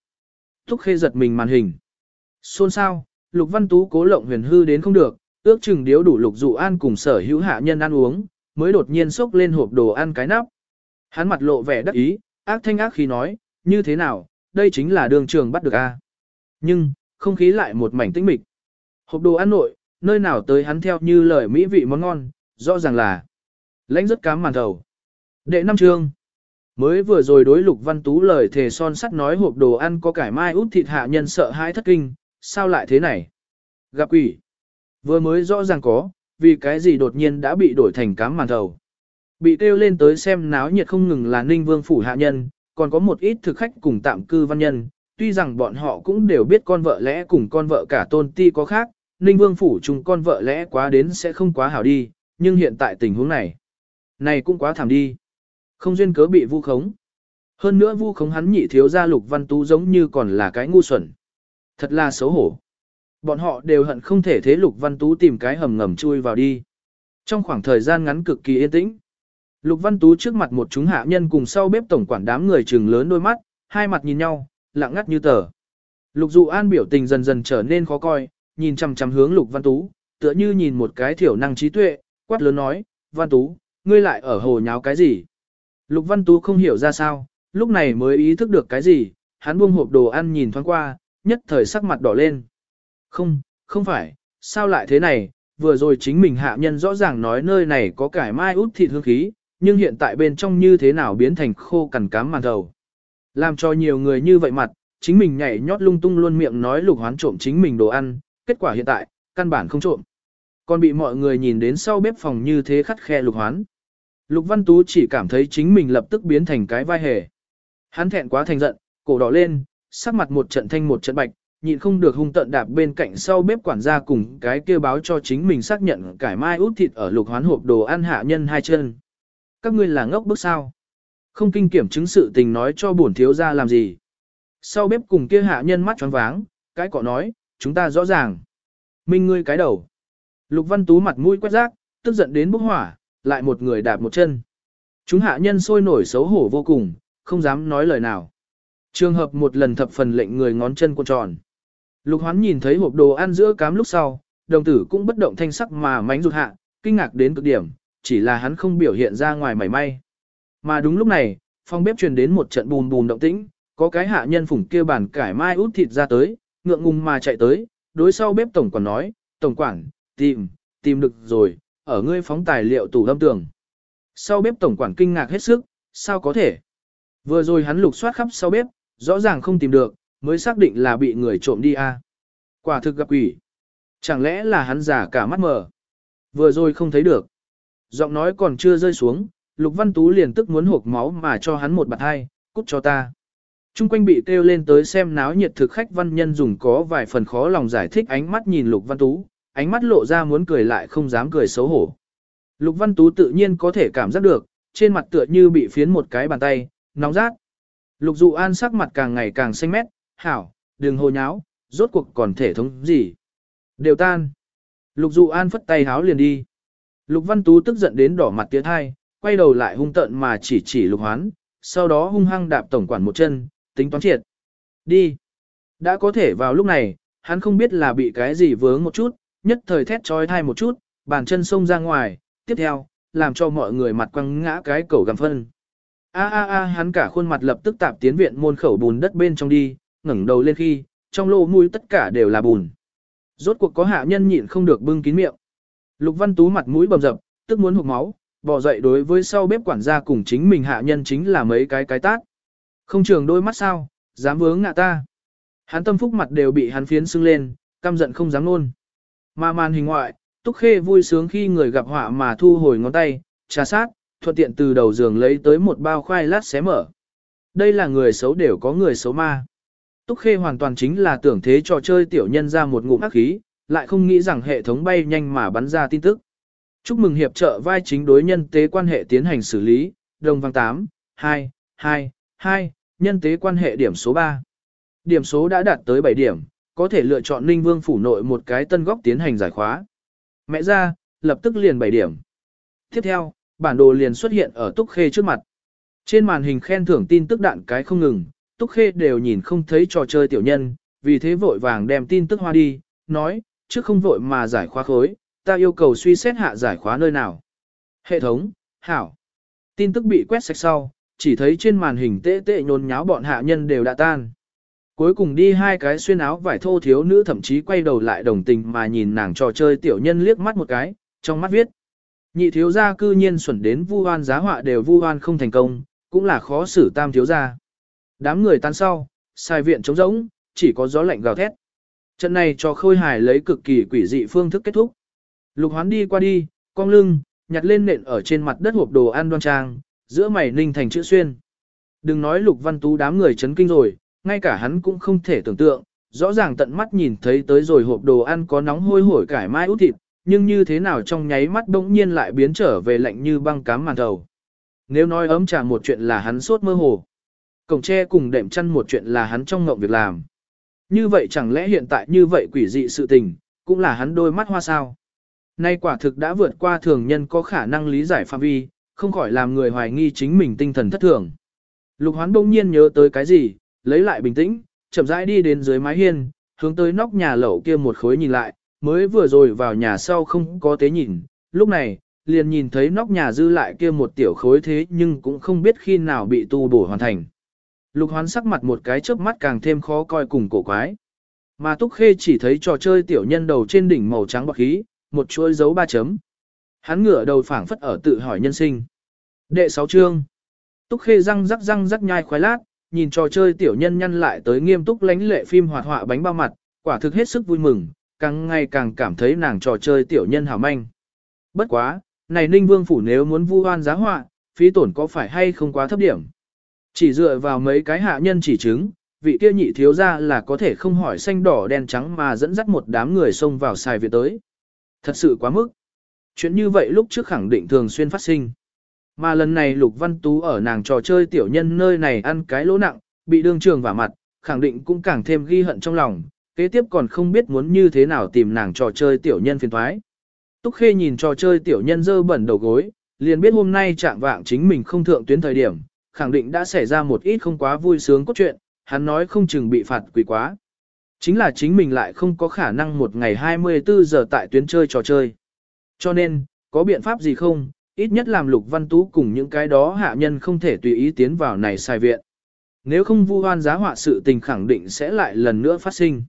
Thúc Khê giật mình màn hình. Xôn sao, Lục Văn Tú cố lộng huyền hư đến không được, ước chừng điếu đủ Lục Dụ An cùng sở hữu hạ nhân ăn uống, mới đột nhiên xốc lên hộp đồ ăn cái nắp. Hắn mặt lộ vẻ đắc ý, ác thanh ác khi nói, như thế nào, đây chính là đường trường bắt được a. Nhưng, không khí lại một mảnh tĩnh mịch. Hộp đồ ăn nội, nơi nào tới hắn theo như lời mỹ vị món ngon, rõ ràng là lãnh rất cám màn thầu. Đệ năm chương. Mới vừa rồi đối lục văn tú lời thề son sắt nói hộp đồ ăn có cải mai út thịt hạ nhân sợ hãi thất kinh, sao lại thế này? Gặp quỷ. Vừa mới rõ ràng có, vì cái gì đột nhiên đã bị đổi thành cám màn thầu. Bị kêu lên tới xem náo nhiệt không ngừng là ninh vương phủ hạ nhân, còn có một ít thực khách cùng tạm cư văn nhân, tuy rằng bọn họ cũng đều biết con vợ lẽ cùng con vợ cả tôn ti có khác, ninh vương phủ chung con vợ lẽ quá đến sẽ không quá hảo đi, nhưng hiện tại tình huống này, này cũng quá thảm đi. Không duyên cớ bị vu khống. Hơn nữa vu khống hắn nhị thiếu gia lục văn tú giống như còn là cái ngu xuẩn. Thật là xấu hổ. Bọn họ đều hận không thể thế lục văn tú tìm cái hầm ngầm chui vào đi. Trong khoảng thời gian ngắn cực kỳ yên tĩnh. Lục văn tú trước mặt một chúng hạ nhân cùng sau bếp tổng quản đám người trừng lớn đôi mắt, hai mặt nhìn nhau, lặng ngắt như tờ. Lục dụ an biểu tình dần dần trở nên khó coi, nhìn chằm chằm hướng lục văn tú, tựa như nhìn một cái thiểu năng trí tuệ, quát lớn nói, văn tú, ngươi lại ở hồ nháo cái gì? Lục Văn Tú không hiểu ra sao, lúc này mới ý thức được cái gì, hắn buông hộp đồ ăn nhìn thoáng qua, nhất thời sắc mặt đỏ lên. Không, không phải, sao lại thế này, vừa rồi chính mình hạ nhân rõ ràng nói nơi này có cải mai út thịt hương khí, nhưng hiện tại bên trong như thế nào biến thành khô cằn cám màn đầu. Làm cho nhiều người như vậy mặt, chính mình nhảy nhót lung tung luôn miệng nói lục hoán trộm chính mình đồ ăn, kết quả hiện tại, căn bản không trộm. Còn bị mọi người nhìn đến sau bếp phòng như thế khắt khe lục hoán. Lục Văn Tú chỉ cảm thấy chính mình lập tức biến thành cái vai hề. Hắn thẹn quá thành giận, cổ đỏ lên, sắc mặt một trận thanh một trận bạch, nhịn không được hung tận đạp bên cạnh sau bếp quản gia cùng cái kia báo cho chính mình xác nhận cải mai út thịt ở lục hoán hộp đồ ăn hạ nhân hai chân. Các ngươi là ngốc bức sao? Không kinh kiểm chứng sự tình nói cho bổn thiếu ra làm gì. Sau bếp cùng kia hạ nhân mắt tròn váng, cái cọ nói, chúng ta rõ ràng. Minh ngươi cái đầu. Lục văn tú mặt mũi quét rác, tức giận đến bốc hỏa, lại một người đạp một chân. Chúng hạ nhân sôi nổi xấu hổ vô cùng, không dám nói lời nào. Trường hợp một lần thập phần lệnh người ngón chân cuộn tròn. Lục hoán nhìn thấy hộp đồ ăn giữa cám lúc sau, đồng tử cũng bất động thanh sắc mà mánh rụt hạ, kinh ngạc đến cực điểm, chỉ là hắn không biểu hiện ra ngoài mảy may. Mà đúng lúc này, phòng bếp truyền đến một trận bùn bùn động tĩnh, có cái hạ nhân phủng kia bàn cải mai út thịt ra tới, ngượng ngùng mà chạy tới, đối sau bếp tổng quản nói, tổng quản, tìm, tìm được rồi, ở ngươi phóng tài liệu tủ lâm tường. Sau bếp tổng quản kinh ngạc hết sức, sao có thể? Vừa rồi hắn lục soát khắp sau bếp, rõ ràng không tìm được, mới xác định là bị người trộm đi a. À. Quả thực gặp quỷ. Chẳng lẽ là hắn giả cả mắt mờ? Vừa rồi không thấy được. Giọng nói còn chưa rơi xuống, Lục Văn Tú liền tức muốn hộp máu mà cho hắn một bạt hai, cút cho ta. Trung quanh bị kêu lên tới xem náo nhiệt thực khách văn nhân dùng có vài phần khó lòng giải thích ánh mắt nhìn Lục Văn Tú, ánh mắt lộ ra muốn cười lại không dám cười xấu hổ. Lục Văn Tú tự nhiên có thể cảm giác được, trên mặt tựa như bị phiến một cái bàn tay, nóng rát. Lục Dụ An sắc mặt càng ngày càng xanh mét, hảo, đừng hồ nháo, rốt cuộc còn thể thống gì. Đều tan. Lục Dụ An phất tay háo liền đi. Lục Văn Tú tức giận đến đỏ mặt tiến hai, quay đầu lại hung tợn mà chỉ chỉ Lục Hoán, sau đó hung hăng đạp tổng quản một chân, tính toán triệt. Đi. Đã có thể vào lúc này, hắn không biết là bị cái gì vướng một chút, nhất thời thét trói thai một chút, bàn chân xông ra ngoài, tiếp theo, làm cho mọi người mặt quăng ngã cái cầu gầm phân. A a a hắn cả khuôn mặt lập tức tạp tiến viện môn khẩu bùn đất bên trong đi, ngẩng đầu lên khi, trong lỗ mũi tất cả đều là bùn. Rốt cuộc có hạ nhân nhịn không được bưng kín miệng. Lục Văn Tú mặt mũi bầm dập, tức muốn hụt máu, bỏ dậy đối với sau bếp quản gia cùng chính mình hạ nhân chính là mấy cái cái tát. Không trường đôi mắt sao, dám vướng ngạ ta. Hắn tâm phúc mặt đều bị hắn phiến sưng lên, căm giận không dám nôn. Mà màn hình ngoại, Túc Khê vui sướng khi người gặp họa mà thu hồi ngón tay, trà sát, thuận tiện từ đầu giường lấy tới một bao khoai lát xé mở. Đây là người xấu đều có người xấu ma. Túc Khê hoàn toàn chính là tưởng thế trò chơi tiểu nhân ra một ngụm ác khí, lại không nghĩ rằng hệ thống bay nhanh mà bắn ra tin tức. Chúc mừng hiệp trợ vai chính đối nhân tế quan hệ tiến hành xử lý, đồng vàng 8, 2, 2, 2, nhân tế quan hệ điểm số 3. Điểm số đã đạt tới 7 điểm, có thể lựa chọn Ninh Vương phủ nội một cái tân góc tiến hành giải khóa. Mẹ ra, lập tức liền 7 điểm. Tiếp theo, bản đồ liền xuất hiện ở Túc Khê trước mặt. Trên màn hình khen thưởng tin tức đạn cái không ngừng, Túc Khê đều nhìn không thấy trò chơi tiểu nhân, vì thế vội vàng đem tin tức hoa đi, nói, trước không vội mà giải khóa khối, ta yêu cầu suy xét hạ giải khóa nơi nào. Hệ thống, hảo. Tin tức bị quét sạch sau, chỉ thấy trên màn hình tệ tệ nhốn nháo bọn hạ nhân đều đã tan. Cuối cùng đi hai cái xuyên áo vải thô thiếu nữ thậm chí quay đầu lại đồng tình mà nhìn nàng trò chơi tiểu nhân liếc mắt một cái, trong mắt viết. Nhị thiếu gia cư nhiên xuẩn đến vu hoan giá họa đều vu hoan không thành công, cũng là khó xử tam thiếu gia. Đám người tan sau, sai viện trống rỗng, chỉ có gió lạnh gào thét. Trận này cho khôi hài lấy cực kỳ quỷ dị phương thức kết thúc. Lục hoán đi qua đi, cong lưng, nhặt lên nện ở trên mặt đất hộp đồ ăn đoan trang, giữa mày ninh thành chữ xuyên. Đừng nói lục văn tú đám người chấn kinh rồi, ngay cả hắn cũng không thể tưởng tượng, rõ ràng tận mắt nhìn thấy tới rồi hộp đồ ăn có nóng hôi hổi cải mai út thịt, nhưng như thế nào trong nháy mắt bỗng nhiên lại biến trở về lạnh như băng cám màn thầu. Nếu nói ấm trà một chuyện là hắn sốt mơ hồ, cổng tre cùng đệm chăn một chuyện là hắn trong ngộng việc làm. Như vậy chẳng lẽ hiện tại như vậy quỷ dị sự tình, cũng là hắn đôi mắt hoa sao. Nay quả thực đã vượt qua thường nhân có khả năng lý giải phạm vi, không khỏi làm người hoài nghi chính mình tinh thần thất thường. Lục hoán đông nhiên nhớ tới cái gì, lấy lại bình tĩnh, chậm rãi đi đến dưới mái hiên, hướng tới nóc nhà lẩu kia một khối nhìn lại, mới vừa rồi vào nhà sau không có tế nhìn, lúc này, liền nhìn thấy nóc nhà dư lại kia một tiểu khối thế nhưng cũng không biết khi nào bị tu bổ hoàn thành. Lục hoán sắc mặt một cái chớp mắt càng thêm khó coi cùng cổ quái. Mà Túc Khê chỉ thấy trò chơi tiểu nhân đầu trên đỉnh màu trắng bạc khí, một chuỗi dấu ba chấm. Hắn ngửa đầu phảng phất ở tự hỏi nhân sinh. Đệ sáu chương. Túc Khê răng rắc răng rắc nhai khoái lát, nhìn trò chơi tiểu nhân nhăn lại tới nghiêm túc lánh lệ phim hoạt họa bánh bao mặt, quả thực hết sức vui mừng, càng ngày càng cảm thấy nàng trò chơi tiểu nhân hảo manh. Bất quá, này Ninh Vương phủ nếu muốn vu oan giá họa, phí tổn có phải hay không quá thấp điểm. Chỉ dựa vào mấy cái hạ nhân chỉ chứng, vị kia nhị thiếu ra là có thể không hỏi xanh đỏ đen trắng mà dẫn dắt một đám người xông vào xài viện tới. Thật sự quá mức. Chuyện như vậy lúc trước khẳng định thường xuyên phát sinh. Mà lần này Lục Văn Tú ở nàng trò chơi tiểu nhân nơi này ăn cái lỗ nặng, bị đương trường vả mặt, khẳng định cũng càng thêm ghi hận trong lòng, kế tiếp còn không biết muốn như thế nào tìm nàng trò chơi tiểu nhân phiền thoái. Túc Khê nhìn trò chơi tiểu nhân dơ bẩn đầu gối, liền biết hôm nay trạng vạng chính mình không thượng tuyến thời điểm, khẳng định đã xảy ra một ít không quá vui sướng cốt truyện, hắn nói không chừng bị phạt quỷ quá. Chính là chính mình lại không có khả năng một ngày 24 giờ tại tuyến chơi trò chơi. Cho nên, có biện pháp gì không, ít nhất làm lục văn tú cùng những cái đó hạ nhân không thể tùy ý tiến vào này sai viện. Nếu không vu hoan giá họa sự tình khẳng định sẽ lại lần nữa phát sinh.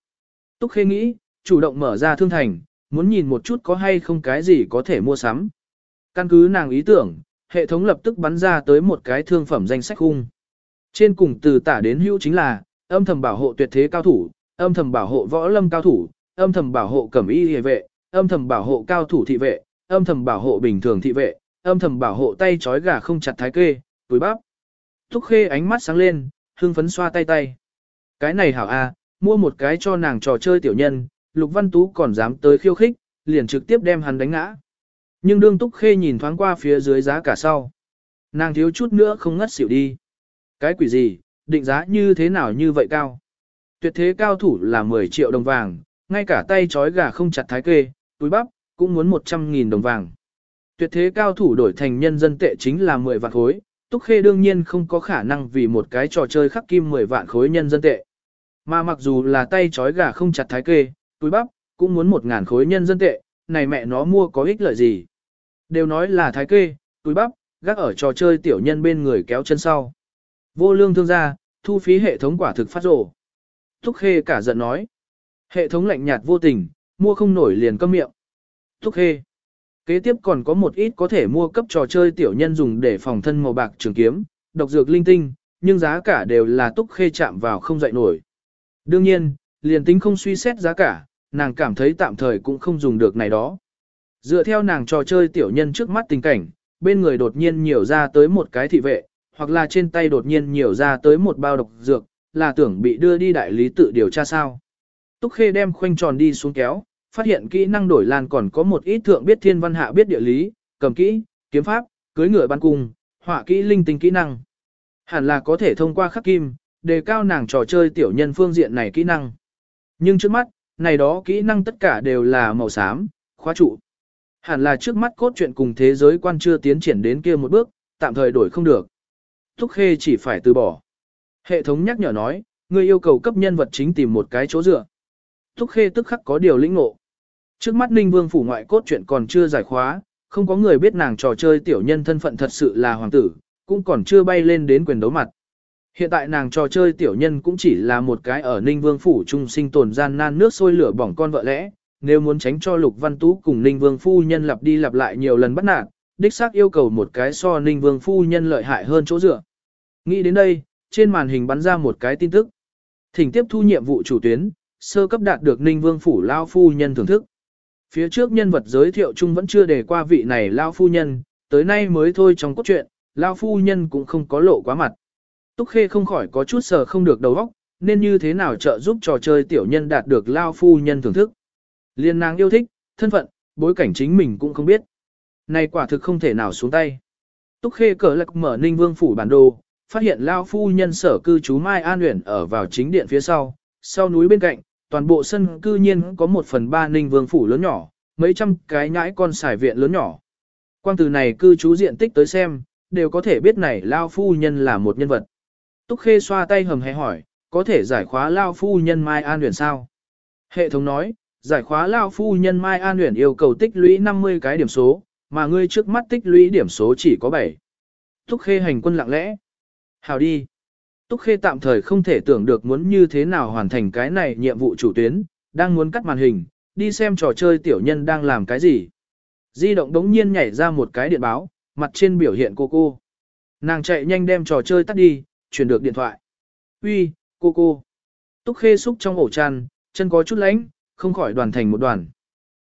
Túc Khê nghĩ, chủ động mở ra thương thành, muốn nhìn một chút có hay không cái gì có thể mua sắm. Căn cứ nàng ý tưởng, hệ thống lập tức bắn ra tới một cái thương phẩm danh sách khung. Trên cùng từ tả đến hữu chính là, âm thầm bảo hộ tuyệt thế cao thủ, âm thầm bảo hộ võ lâm cao thủ, âm thầm bảo hộ cẩm y hề vệ, âm thầm bảo hộ cao thủ thị vệ, âm thầm bảo hộ bình thường thị vệ, âm thầm bảo hộ tay trói gà không chặt thái kê, túi bắp. Thúc khê ánh mắt sáng lên, hương phấn xoa tay tay. Cái này hảo a, mua một cái cho nàng trò chơi tiểu nhân, Lục Văn Tú còn dám tới khiêu khích, liền trực tiếp đem hắn đánh ngã. Nhưng đương Túc Khê nhìn thoáng qua phía dưới giá cả sau. Nàng thiếu chút nữa không ngất xỉu đi. Cái quỷ gì, định giá như thế nào như vậy cao? Tuyệt thế cao thủ là 10 triệu đồng vàng, ngay cả tay trói gà không chặt thái kê, túi bắp, cũng muốn 100.000 đồng vàng. Tuyệt thế cao thủ đổi thành nhân dân tệ chính là 10 vạn khối, Túc Khê đương nhiên không có khả năng vì một cái trò chơi khắc kim 10 vạn khối nhân dân tệ. Mà mặc dù là tay trói gà không chặt thái kê, túi bắp, cũng muốn 1.000 khối nhân dân tệ, này mẹ nó mua có ích lợi gì. Đều nói là thái kê, túi bắp, gác ở trò chơi tiểu nhân bên người kéo chân sau. Vô lương thương gia, thu phí hệ thống quả thực phát rổ. Thúc Khê cả giận nói. Hệ thống lạnh nhạt vô tình, mua không nổi liền câm miệng. Thúc Khê. Kế tiếp còn có một ít có thể mua cấp trò chơi tiểu nhân dùng để phòng thân màu bạc trường kiếm, độc dược linh tinh, nhưng giá cả đều là túc khê chạm vào không dậy nổi. Đương nhiên, liền tính không suy xét giá cả, nàng cảm thấy tạm thời cũng không dùng được này đó. Dựa theo nàng trò chơi tiểu nhân trước mắt tình cảnh, bên người đột nhiên nhiều ra tới một cái thị vệ, hoặc là trên tay đột nhiên nhiều ra tới một bao độc dược, là tưởng bị đưa đi đại lý tự điều tra sao. Túc Khê đem khoanh tròn đi xuống kéo, phát hiện kỹ năng đổi lan còn có một ít thượng biết thiên văn hạ biết địa lý, cầm kỹ, kiếm pháp, cưới ngựa ban cung, họa kỹ linh tinh kỹ năng. Hẳn là có thể thông qua khắc kim, đề cao nàng trò chơi tiểu nhân phương diện này kỹ năng. Nhưng trước mắt, này đó kỹ năng tất cả đều là màu xám, khóa trụ. Hẳn là trước mắt cốt truyện cùng thế giới quan chưa tiến triển đến kia một bước, tạm thời đổi không được. Thúc Khê chỉ phải từ bỏ. Hệ thống nhắc nhở nói, người yêu cầu cấp nhân vật chính tìm một cái chỗ dựa. Thúc Khê tức khắc có điều lĩnh ngộ. Trước mắt Ninh Vương phủ ngoại cốt chuyện còn chưa giải khóa, không có người biết nàng trò chơi tiểu nhân thân phận thật sự là hoàng tử, cũng còn chưa bay lên đến quyền đấu mặt. Hiện tại nàng trò chơi tiểu nhân cũng chỉ là một cái ở Ninh Vương phủ trung sinh tồn gian nan nước sôi lửa bỏng con vợ lẽ, nếu muốn tránh cho Lục Văn Tú cùng Ninh Vương phu nhân lặp đi lặp lại nhiều lần bắt nạt, đích xác yêu cầu một cái so Ninh Vương phu nhân lợi hại hơn chỗ dựa. Nghĩ đến đây, trên màn hình bắn ra một cái tin tức. Thỉnh tiếp thu nhiệm vụ chủ tuyến, sơ cấp đạt được Ninh Vương phủ lao phu nhân thưởng thức. Phía trước nhân vật giới thiệu chung vẫn chưa đề qua vị này lao phu nhân, tới nay mới thôi trong cốt truyện, lao phu nhân cũng không có lộ quá mặt. Túc Khê không khỏi có chút sờ không được đầu óc, nên như thế nào trợ giúp trò chơi tiểu nhân đạt được lao phu nhân thưởng thức. Liên nàng yêu thích, thân phận, bối cảnh chính mình cũng không biết. Này quả thực không thể nào xuống tay. Túc Khê cờ lạc mở Ninh Vương phủ bản đồ, phát hiện lao phu nhân sở cư trú Mai An Uyển ở vào chính điện phía sau, sau núi bên cạnh, toàn bộ sân cư nhiên có một phần ba Ninh Vương phủ lớn nhỏ, mấy trăm cái nhãi con xài viện lớn nhỏ. Quang từ này cư trú diện tích tới xem, đều có thể biết này lao phu nhân là một nhân vật. Túc Khê xoa tay hầm hè hỏi, có thể giải khóa lao phu nhân Mai An huyền sao? Hệ thống nói, giải khóa lao phu nhân Mai An huyền yêu cầu tích lũy 50 cái điểm số, mà ngươi trước mắt tích lũy điểm số chỉ có 7. Túc Khê hành quân lặng lẽ. Hào đi. Túc Khê tạm thời không thể tưởng được muốn như thế nào hoàn thành cái này nhiệm vụ chủ tuyến, đang muốn cắt màn hình, đi xem trò chơi tiểu nhân đang làm cái gì. Di động đống nhiên nhảy ra một cái điện báo, mặt trên biểu hiện cô cô. Nàng chạy nhanh đem trò chơi tắt đi, chuyển được điện thoại. Uy, cô cô. Túc Khê xúc trong ổ chăn, chân có chút lánh, không khỏi đoàn thành một đoàn.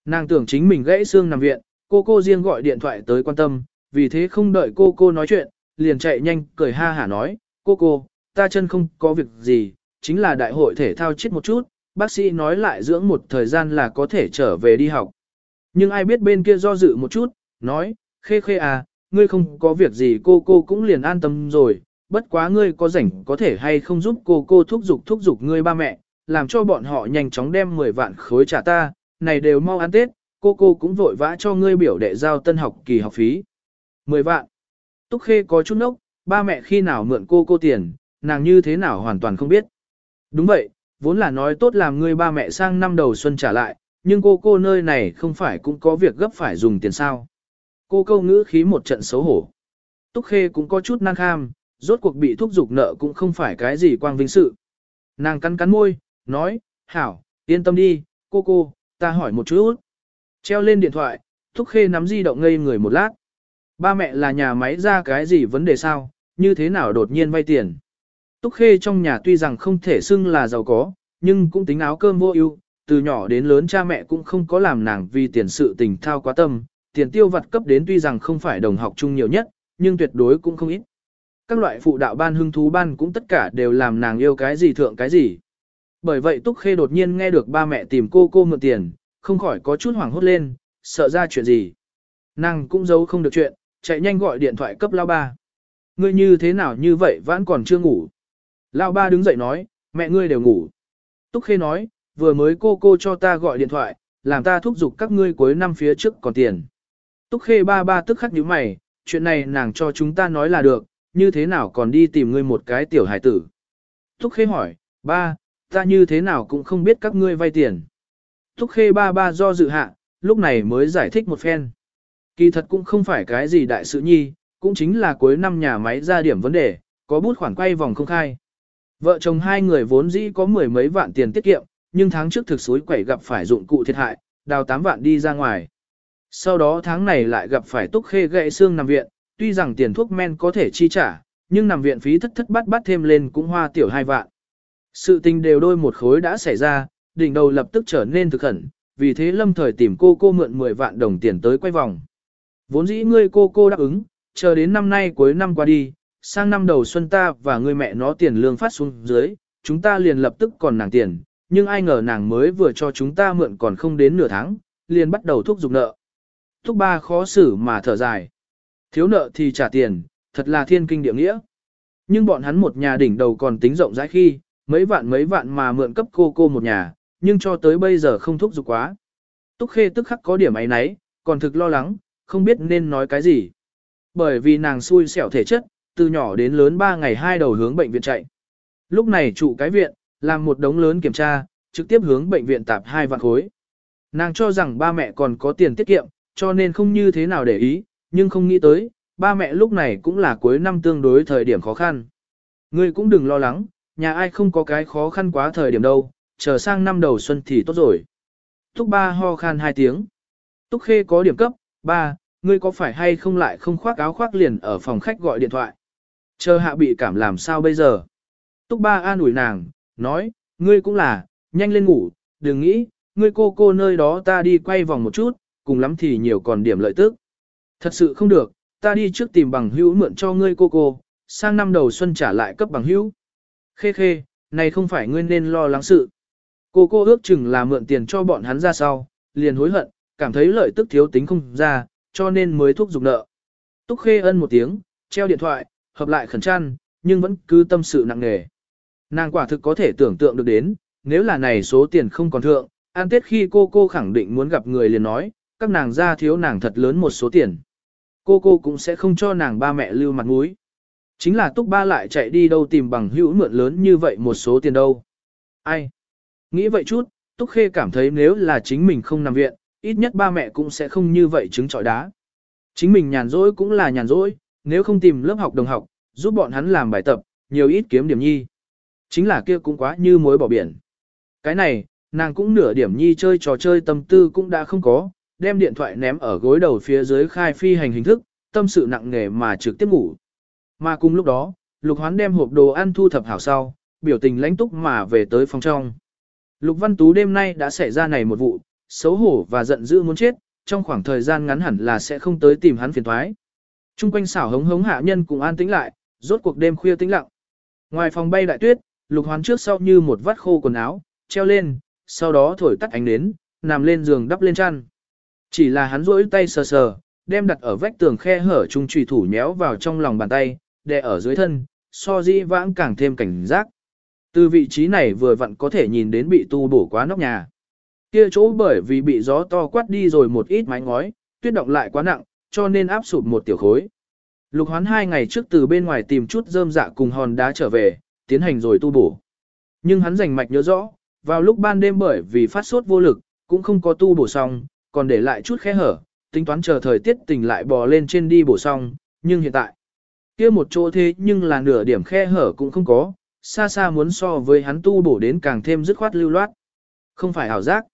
Nàng tưởng chính mình gãy xương nằm viện, cô cô riêng gọi điện thoại tới quan tâm, vì thế không đợi cô cô nói chuyện, liền chạy nhanh, cười ha hả nói, cô cô, ta chân không có việc gì, chính là đại hội thể thao chết một chút, bác sĩ nói lại dưỡng một thời gian là có thể trở về đi học. Nhưng ai biết bên kia do dự một chút, nói, khê khê à, ngươi không có việc gì cô cô cũng liền an tâm rồi, bất quá ngươi có rảnh có thể hay không giúp cô cô thúc giục thúc giục ngươi ba mẹ, làm cho bọn họ nhanh chóng đem 10 vạn khối trả ta, này đều mau ăn Tết, cô cô cũng vội vã cho ngươi biểu đệ giao tân học kỳ học phí. 10 vạn. Túc Khê có chút nốc, ba mẹ khi nào mượn cô cô tiền, nàng như thế nào hoàn toàn không biết. Đúng vậy, vốn là nói tốt làm ngươi ba mẹ sang năm đầu xuân trả lại, nhưng cô cô nơi này không phải cũng có việc gấp phải dùng tiền sao. Cô câu ngữ khí một trận xấu hổ. Túc Khê cũng có chút năng kham, rốt cuộc bị thúc giục nợ cũng không phải cái gì quang vinh sự. Nàng cắn cắn môi, nói, hảo, yên tâm đi, cô cô, ta hỏi một chút. Treo lên điện thoại, Thúc Khê nắm di động ngây người một lát. Ba mẹ là nhà máy ra cái gì vấn đề sao, như thế nào đột nhiên vay tiền. Túc Khê trong nhà tuy rằng không thể xưng là giàu có, nhưng cũng tính áo cơm vô ưu, từ nhỏ đến lớn cha mẹ cũng không có làm nàng vì tiền sự tình thao quá tâm, tiền tiêu vặt cấp đến tuy rằng không phải đồng học chung nhiều nhất, nhưng tuyệt đối cũng không ít. Các loại phụ đạo ban hưng thú ban cũng tất cả đều làm nàng yêu cái gì thượng cái gì. Bởi vậy Túc Khê đột nhiên nghe được ba mẹ tìm cô cô mượn tiền, không khỏi có chút hoảng hốt lên, sợ ra chuyện gì. Nàng cũng giấu không được chuyện, chạy nhanh gọi điện thoại cấp lao ba. Ngươi như thế nào như vậy vẫn còn chưa ngủ. Lão ba đứng dậy nói, mẹ ngươi đều ngủ. Túc Khê nói, vừa mới cô cô cho ta gọi điện thoại, làm ta thúc giục các ngươi cuối năm phía trước còn tiền. Túc Khê ba ba tức khắc nhíu mày, chuyện này nàng cho chúng ta nói là được, như thế nào còn đi tìm ngươi một cái tiểu hải tử. Túc Khê hỏi, ba, ta như thế nào cũng không biết các ngươi vay tiền. Túc Khê ba ba do dự hạ, lúc này mới giải thích một phen. Kỳ thật cũng không phải cái gì đại sự nhi, cũng chính là cuối năm nhà máy ra điểm vấn đề, có bút khoản quay vòng không khai. Vợ chồng hai người vốn dĩ có mười mấy vạn tiền tiết kiệm, nhưng tháng trước thực suối quẩy gặp phải dụng cụ thiệt hại, đào 8 vạn đi ra ngoài. Sau đó tháng này lại gặp phải túc khê gãy xương nằm viện, tuy rằng tiền thuốc men có thể chi trả, nhưng nằm viện phí thất thất bát bát thêm lên cũng hoa tiểu hai vạn. Sự tình đều đôi một khối đã xảy ra, đỉnh đầu lập tức trở nên thực khẩn, vì thế lâm thời tìm cô cô mượn 10 vạn đồng tiền tới quay vòng. Vốn dĩ ngươi cô cô đáp ứng, chờ đến năm nay cuối năm qua đi, sang năm đầu xuân ta và người mẹ nó tiền lương phát xuống dưới, chúng ta liền lập tức còn nàng tiền, nhưng ai ngờ nàng mới vừa cho chúng ta mượn còn không đến nửa tháng, liền bắt đầu thúc giục nợ. Thúc ba khó xử mà thở dài. Thiếu nợ thì trả tiền, thật là thiên kinh địa nghĩa. Nhưng bọn hắn một nhà đỉnh đầu còn tính rộng rãi khi, mấy vạn mấy vạn mà mượn cấp cô cô một nhà, nhưng cho tới bây giờ không thúc giục quá. Túc Khê tức khắc có điểm ấy nấy, còn thực lo lắng, không biết nên nói cái gì. Bởi vì nàng xui xẻo thể chất, từ nhỏ đến lớn 3 ngày hai đầu hướng bệnh viện chạy. Lúc này trụ cái viện, làm một đống lớn kiểm tra, trực tiếp hướng bệnh viện tạp hai vạn khối. Nàng cho rằng ba mẹ còn có tiền tiết kiệm, cho nên không như thế nào để ý, nhưng không nghĩ tới, ba mẹ lúc này cũng là cuối năm tương đối thời điểm khó khăn. Ngươi cũng đừng lo lắng, nhà ai không có cái khó khăn quá thời điểm đâu, chờ sang năm đầu xuân thì tốt rồi. Túc ba ho khan hai tiếng. Túc khê có điểm cấp, ba, ngươi có phải hay không lại không khoác áo khoác liền ở phòng khách gọi điện thoại. Chờ hạ bị cảm làm sao bây giờ? Túc ba an ủi nàng, nói, ngươi cũng là, nhanh lên ngủ, đừng nghĩ, ngươi cô cô nơi đó ta đi quay vòng một chút, cùng lắm thì nhiều còn điểm lợi tức. Thật sự không được, ta đi trước tìm bằng hữu mượn cho ngươi cô cô, sang năm đầu xuân trả lại cấp bằng hữu. Khê khê, này không phải ngươi nên lo lắng sự. Cô cô ước chừng là mượn tiền cho bọn hắn ra sau, liền hối hận, cảm thấy lợi tức thiếu tính không ra, cho nên mới thúc giục nợ. Túc khê ân một tiếng, treo điện thoại, hợp lại khẩn trăn, nhưng vẫn cứ tâm sự nặng nề. Nàng quả thực có thể tưởng tượng được đến, nếu là này số tiền không còn thượng, an tết khi cô cô khẳng định muốn gặp người liền nói, các nàng ra thiếu nàng thật lớn một số tiền. Cô cô cũng sẽ không cho nàng ba mẹ lưu mặt mũi. Chính là túc ba lại chạy đi đâu tìm bằng hữu mượn lớn như vậy một số tiền đâu. Ai? Nghĩ vậy chút, túc khê cảm thấy nếu là chính mình không nằm viện, ít nhất ba mẹ cũng sẽ không như vậy trứng trọi đá. Chính mình nhàn rỗi cũng là nhàn rỗi, nếu không tìm lớp học đồng học, giúp bọn hắn làm bài tập, nhiều ít kiếm điểm nhi. Chính là kia cũng quá như muối bỏ biển. Cái này, nàng cũng nửa điểm nhi chơi trò chơi tâm tư cũng đã không có, đem điện thoại ném ở gối đầu phía dưới khai phi hành hình thức, tâm sự nặng nề mà trực tiếp ngủ. Mà cùng lúc đó, Lục Hoán đem hộp đồ ăn thu thập hảo sau, biểu tình lãnh túc mà về tới phòng trong. Lục Văn Tú đêm nay đã xảy ra này một vụ, xấu hổ và giận dữ muốn chết, trong khoảng thời gian ngắn hẳn là sẽ không tới tìm hắn phiền thoái. Trung quanh xảo hống hống hạ nhân cùng an tĩnh lại, rốt cuộc đêm khuya tĩnh lặng. Ngoài phòng bay đại tuyết, Lục Hoán trước sau như một vắt khô quần áo, treo lên, sau đó thổi tắt ánh nến, nằm lên giường đắp lên chăn. Chỉ là hắn rỗi tay sờ sờ, đem đặt ở vách tường khe hở trung trùy thủ nhéo vào trong lòng bàn tay, đè ở dưới thân, so di vãng càng thêm cảnh giác. Từ vị trí này vừa vặn có thể nhìn đến bị tu bổ quá nóc nhà. Kia chỗ bởi vì bị gió to quát đi rồi một ít mái ngói, tuyết động lại quá nặng, cho nên áp sụp một tiểu khối. Lục hoán hai ngày trước từ bên ngoài tìm chút rơm dạ cùng hòn đá trở về, tiến hành rồi tu bổ. Nhưng hắn rành mạch nhớ rõ, vào lúc ban đêm bởi vì phát sốt vô lực, cũng không có tu bổ xong, còn để lại chút khe hở, tính toán chờ thời tiết tỉnh lại bò lên trên đi bổ xong, nhưng hiện tại, kia một chỗ thế nhưng là nửa điểm khe hở cũng không có, xa xa muốn so với hắn tu bổ đến càng thêm dứt khoát lưu loát. Không phải ảo giác.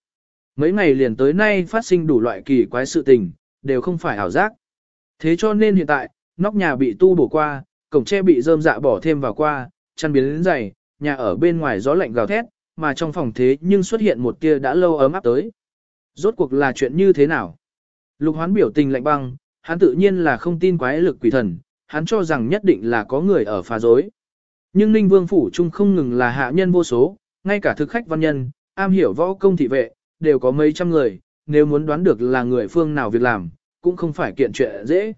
Mấy ngày liền tới nay phát sinh đủ loại kỳ quái sự tình, đều không phải ảo giác. Thế cho nên hiện tại, nóc nhà bị tu bổ qua, cổng tre bị rơm dạ bỏ thêm vào qua, chăn biến đến dày, nhà ở bên ngoài gió lạnh gào thét, mà trong phòng thế nhưng xuất hiện một tia đã lâu ấm áp tới. Rốt cuộc là chuyện như thế nào? Lục hoán biểu tình lạnh băng, hắn tự nhiên là không tin quái lực quỷ thần, hắn cho rằng nhất định là có người ở phá dối. Nhưng Ninh Vương Phủ Trung không ngừng là hạ nhân vô số, ngay cả thực khách văn nhân, am hiểu võ công thị vệ, đều có mấy trăm người, nếu muốn đoán được là người phương nào việc làm, cũng không phải kiện chuyện dễ.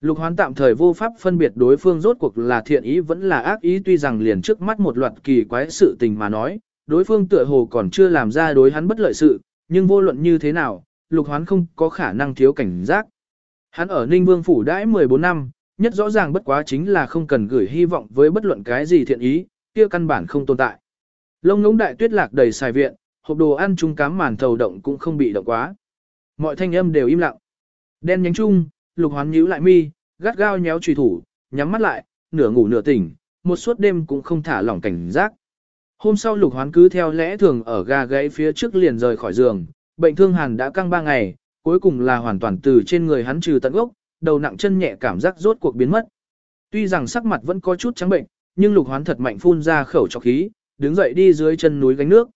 Lục hoán tạm thời vô pháp phân biệt đối phương rốt cuộc là thiện ý vẫn là ác ý tuy rằng liền trước mắt một loạt kỳ quái sự tình mà nói, đối phương tựa hồ còn chưa làm ra đối hắn bất lợi sự, nhưng vô luận như thế nào, lục hoán không có khả năng thiếu cảnh giác. Hắn ở Ninh Vương Phủ đãi 14 năm, nhất rõ ràng bất quá chính là không cần gửi hy vọng với bất luận cái gì thiện ý, kia căn bản không tồn tại. Lông ngỗng đại tuyết lạc đầy xài viện, hộp đồ ăn chung cám màn thầu động cũng không bị động quá. Mọi thanh âm đều im lặng. Đen nhánh chung, lục hoán nhíu lại mi, gắt gao nhéo trùy thủ, nhắm mắt lại, nửa ngủ nửa tỉnh, một suốt đêm cũng không thả lỏng cảnh giác. Hôm sau lục hoán cứ theo lẽ thường ở ga gãy phía trước liền rời khỏi giường, bệnh thương hàn đã căng ba ngày, cuối cùng là hoàn toàn từ trên người hắn trừ tận gốc, đầu nặng chân nhẹ cảm giác rốt cuộc biến mất. Tuy rằng sắc mặt vẫn có chút trắng bệnh, nhưng lục hoán thật mạnh phun ra khẩu trọc khí, đứng dậy đi dưới chân núi gánh nước.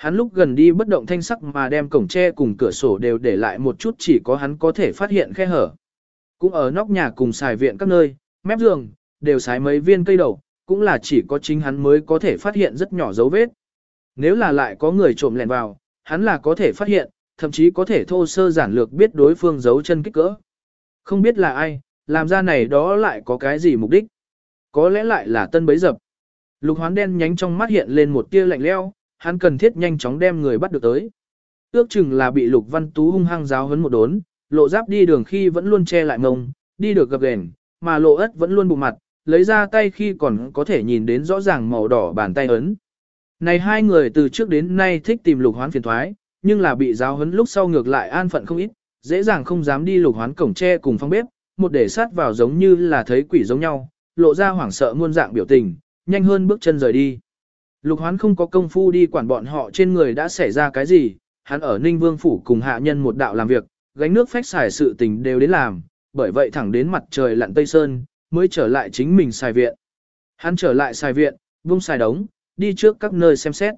Hắn lúc gần đi bất động thanh sắc mà đem cổng tre cùng cửa sổ đều để lại một chút chỉ có hắn có thể phát hiện khe hở. Cũng ở nóc nhà cùng xài viện các nơi, mép giường, đều xài mấy viên cây đầu, cũng là chỉ có chính hắn mới có thể phát hiện rất nhỏ dấu vết. Nếu là lại có người trộm lẻn vào, hắn là có thể phát hiện, thậm chí có thể thô sơ giản lược biết đối phương giấu chân kích cỡ. Không biết là ai, làm ra này đó lại có cái gì mục đích. Có lẽ lại là tân bấy dập. Lục hoán đen nhánh trong mắt hiện lên một tia lạnh leo, hắn cần thiết nhanh chóng đem người bắt được tới. Ước chừng là bị lục văn tú hung hăng giáo hấn một đốn, lộ giáp đi đường khi vẫn luôn che lại mông, đi được gập ghềnh, mà lộ ất vẫn luôn bụng mặt, lấy ra tay khi còn có thể nhìn đến rõ ràng màu đỏ bàn tay ấn. Này hai người từ trước đến nay thích tìm lục hoán phiền thoái, nhưng là bị giáo huấn lúc sau ngược lại an phận không ít, dễ dàng không dám đi lục hoán cổng tre cùng phong bếp, một để sát vào giống như là thấy quỷ giống nhau, lộ ra hoảng sợ muôn dạng biểu tình, nhanh hơn bước chân rời đi. Lục hoán không có công phu đi quản bọn họ trên người đã xảy ra cái gì, hắn ở Ninh Vương Phủ cùng hạ nhân một đạo làm việc, gánh nước phách xài sự tình đều đến làm, bởi vậy thẳng đến mặt trời lặn Tây Sơn, mới trở lại chính mình xài viện. Hắn trở lại xài viện, vung xài đống, đi trước các nơi xem xét.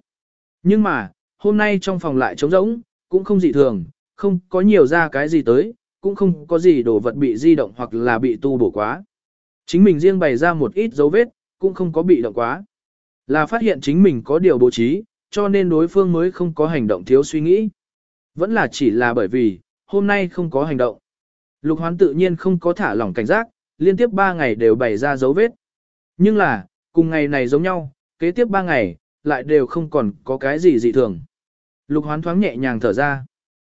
Nhưng mà, hôm nay trong phòng lại trống rỗng, cũng không dị thường, không có nhiều ra cái gì tới, cũng không có gì đồ vật bị di động hoặc là bị tu bổ quá. Chính mình riêng bày ra một ít dấu vết, cũng không có bị động quá. Là phát hiện chính mình có điều bố trí, cho nên đối phương mới không có hành động thiếu suy nghĩ. Vẫn là chỉ là bởi vì, hôm nay không có hành động. Lục hoán tự nhiên không có thả lỏng cảnh giác, liên tiếp 3 ngày đều bày ra dấu vết. Nhưng là, cùng ngày này giống nhau, kế tiếp 3 ngày, lại đều không còn có cái gì dị thường. Lục hoán thoáng nhẹ nhàng thở ra.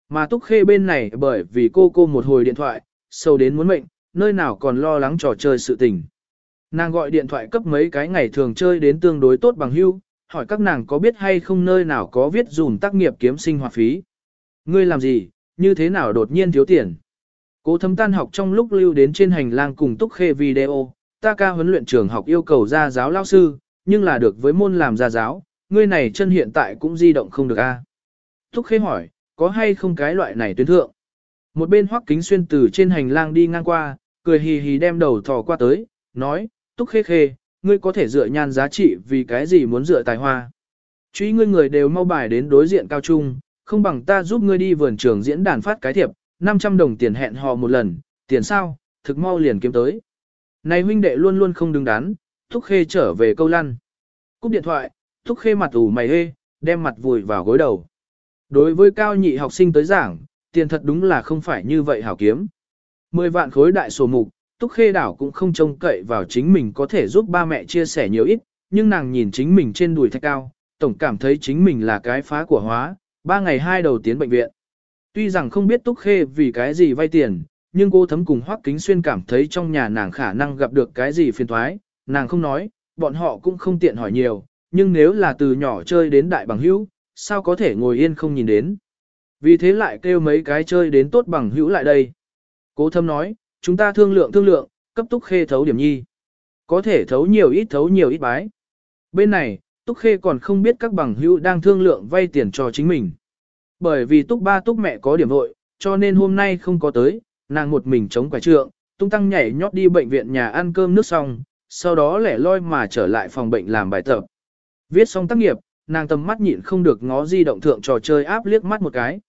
Mà túc khê bên này bởi vì cô cô một hồi điện thoại, sâu đến muốn mệnh, nơi nào còn lo lắng trò chơi sự tình. Nàng gọi điện thoại cấp mấy cái ngày thường chơi đến tương đối tốt bằng hưu, hỏi các nàng có biết hay không nơi nào có viết dùn tác nghiệp kiếm sinh hoạt phí. Ngươi làm gì, như thế nào đột nhiên thiếu tiền. Cố thấm tan học trong lúc lưu đến trên hành lang cùng túc khê video, ta ca huấn luyện trường học yêu cầu ra giáo lao sư, nhưng là được với môn làm gia giáo, ngươi này chân hiện tại cũng di động không được a. Túc khê hỏi, có hay không cái loại này tuyến thượng? Một bên hoắc kính xuyên từ trên hành lang đi ngang qua, cười hì hì đem đầu thò qua tới, nói, túc khê khê, ngươi có thể dựa nhan giá trị vì cái gì muốn dựa tài hoa. Truy ngươi người đều mau bài đến đối diện cao trung, không bằng ta giúp ngươi đi vườn trường diễn đàn phát cái thiệp, 500 đồng tiền hẹn hò một lần, tiền sao, thực mau liền kiếm tới. Này huynh đệ luôn luôn không đứng đắn, Thúc Khê trở về câu lăn. Cúp điện thoại, Thúc Khê mặt ủ mày hê, đem mặt vùi vào gối đầu. Đối với cao nhị học sinh tới giảng, tiền thật đúng là không phải như vậy hảo kiếm. Mười vạn khối đại sổ mục, Túc Khê đảo cũng không trông cậy vào chính mình có thể giúp ba mẹ chia sẻ nhiều ít, nhưng nàng nhìn chính mình trên đùi thạch cao, tổng cảm thấy chính mình là cái phá của hóa, ba ngày hai đầu tiến bệnh viện. Tuy rằng không biết Túc Khê vì cái gì vay tiền, nhưng cô thấm cùng Hoắc Kính Xuyên cảm thấy trong nhà nàng khả năng gặp được cái gì phiền toái, nàng không nói, bọn họ cũng không tiện hỏi nhiều, nhưng nếu là từ nhỏ chơi đến đại bằng hữu, sao có thể ngồi yên không nhìn đến. Vì thế lại kêu mấy cái chơi đến tốt bằng hữu lại đây. Cố thâm nói, chúng ta thương lượng thương lượng, cấp Túc Khê thấu điểm nhi. Có thể thấu nhiều ít thấu nhiều ít bái. Bên này, Túc Khê còn không biết các bằng hữu đang thương lượng vay tiền cho chính mình. Bởi vì Túc ba Túc mẹ có điểm vội, cho nên hôm nay không có tới, nàng một mình chống quả trượng, tung tăng nhảy nhót đi bệnh viện nhà ăn cơm nước xong, sau đó lẻ loi mà trở lại phòng bệnh làm bài tập. Viết xong tác nghiệp, nàng tầm mắt nhịn không được ngó di động thượng trò chơi áp liếc mắt một cái.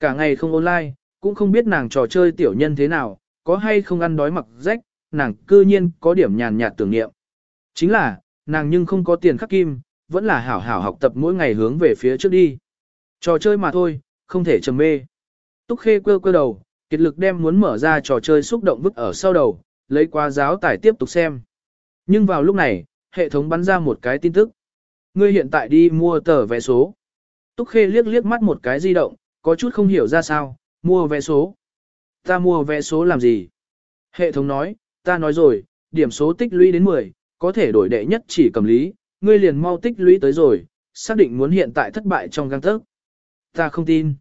Cả ngày không online, cũng không biết nàng trò chơi tiểu nhân thế nào, có hay không ăn đói mặc rách, nàng cư nhiên có điểm nhàn nhạt tưởng niệm. Chính là, nàng nhưng không có tiền khắc kim, vẫn là hảo hảo học tập mỗi ngày hướng về phía trước đi. Trò chơi mà thôi, không thể trầm mê. Túc khê quơ quơ đầu, kiệt lực đem muốn mở ra trò chơi xúc động vứt ở sau đầu, lấy qua giáo tải tiếp tục xem. Nhưng vào lúc này, hệ thống bắn ra một cái tin tức. Ngươi hiện tại đi mua tờ vé số. Túc khê liếc liếc mắt một cái di động, có chút không hiểu ra sao, mua vé số. Ta mua vé số làm gì? Hệ thống nói, ta nói rồi, điểm số tích lũy đến 10, có thể đổi đệ nhất chỉ cầm lý, ngươi liền mau tích lũy tới rồi, xác định muốn hiện tại thất bại trong găng tấc. Ta không tin.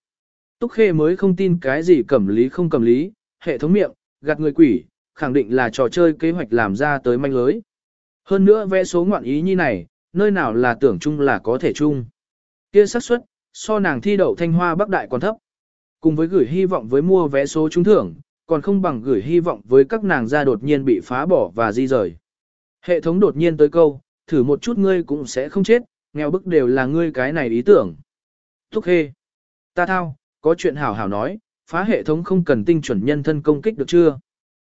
Túc Khê mới không tin cái gì cầm lý không cầm lý, hệ thống miệng, gạt người quỷ, khẳng định là trò chơi kế hoạch làm ra tới manh lưới. Hơn nữa vẽ số ngoạn ý như này, nơi nào là tưởng chung là có thể chung. Kia xác suất, so nàng thi đậu thanh hoa bắc đại còn thấp. Cùng với gửi hy vọng với mua vé số trúng thưởng, còn không bằng gửi hy vọng với các nàng ra đột nhiên bị phá bỏ và di rời. Hệ thống đột nhiên tới câu, thử một chút ngươi cũng sẽ không chết, nghèo bức đều là ngươi cái này ý tưởng. Thúc khê. Ta thao, có chuyện hảo hảo nói, phá hệ thống không cần tinh chuẩn nhân thân công kích được chưa?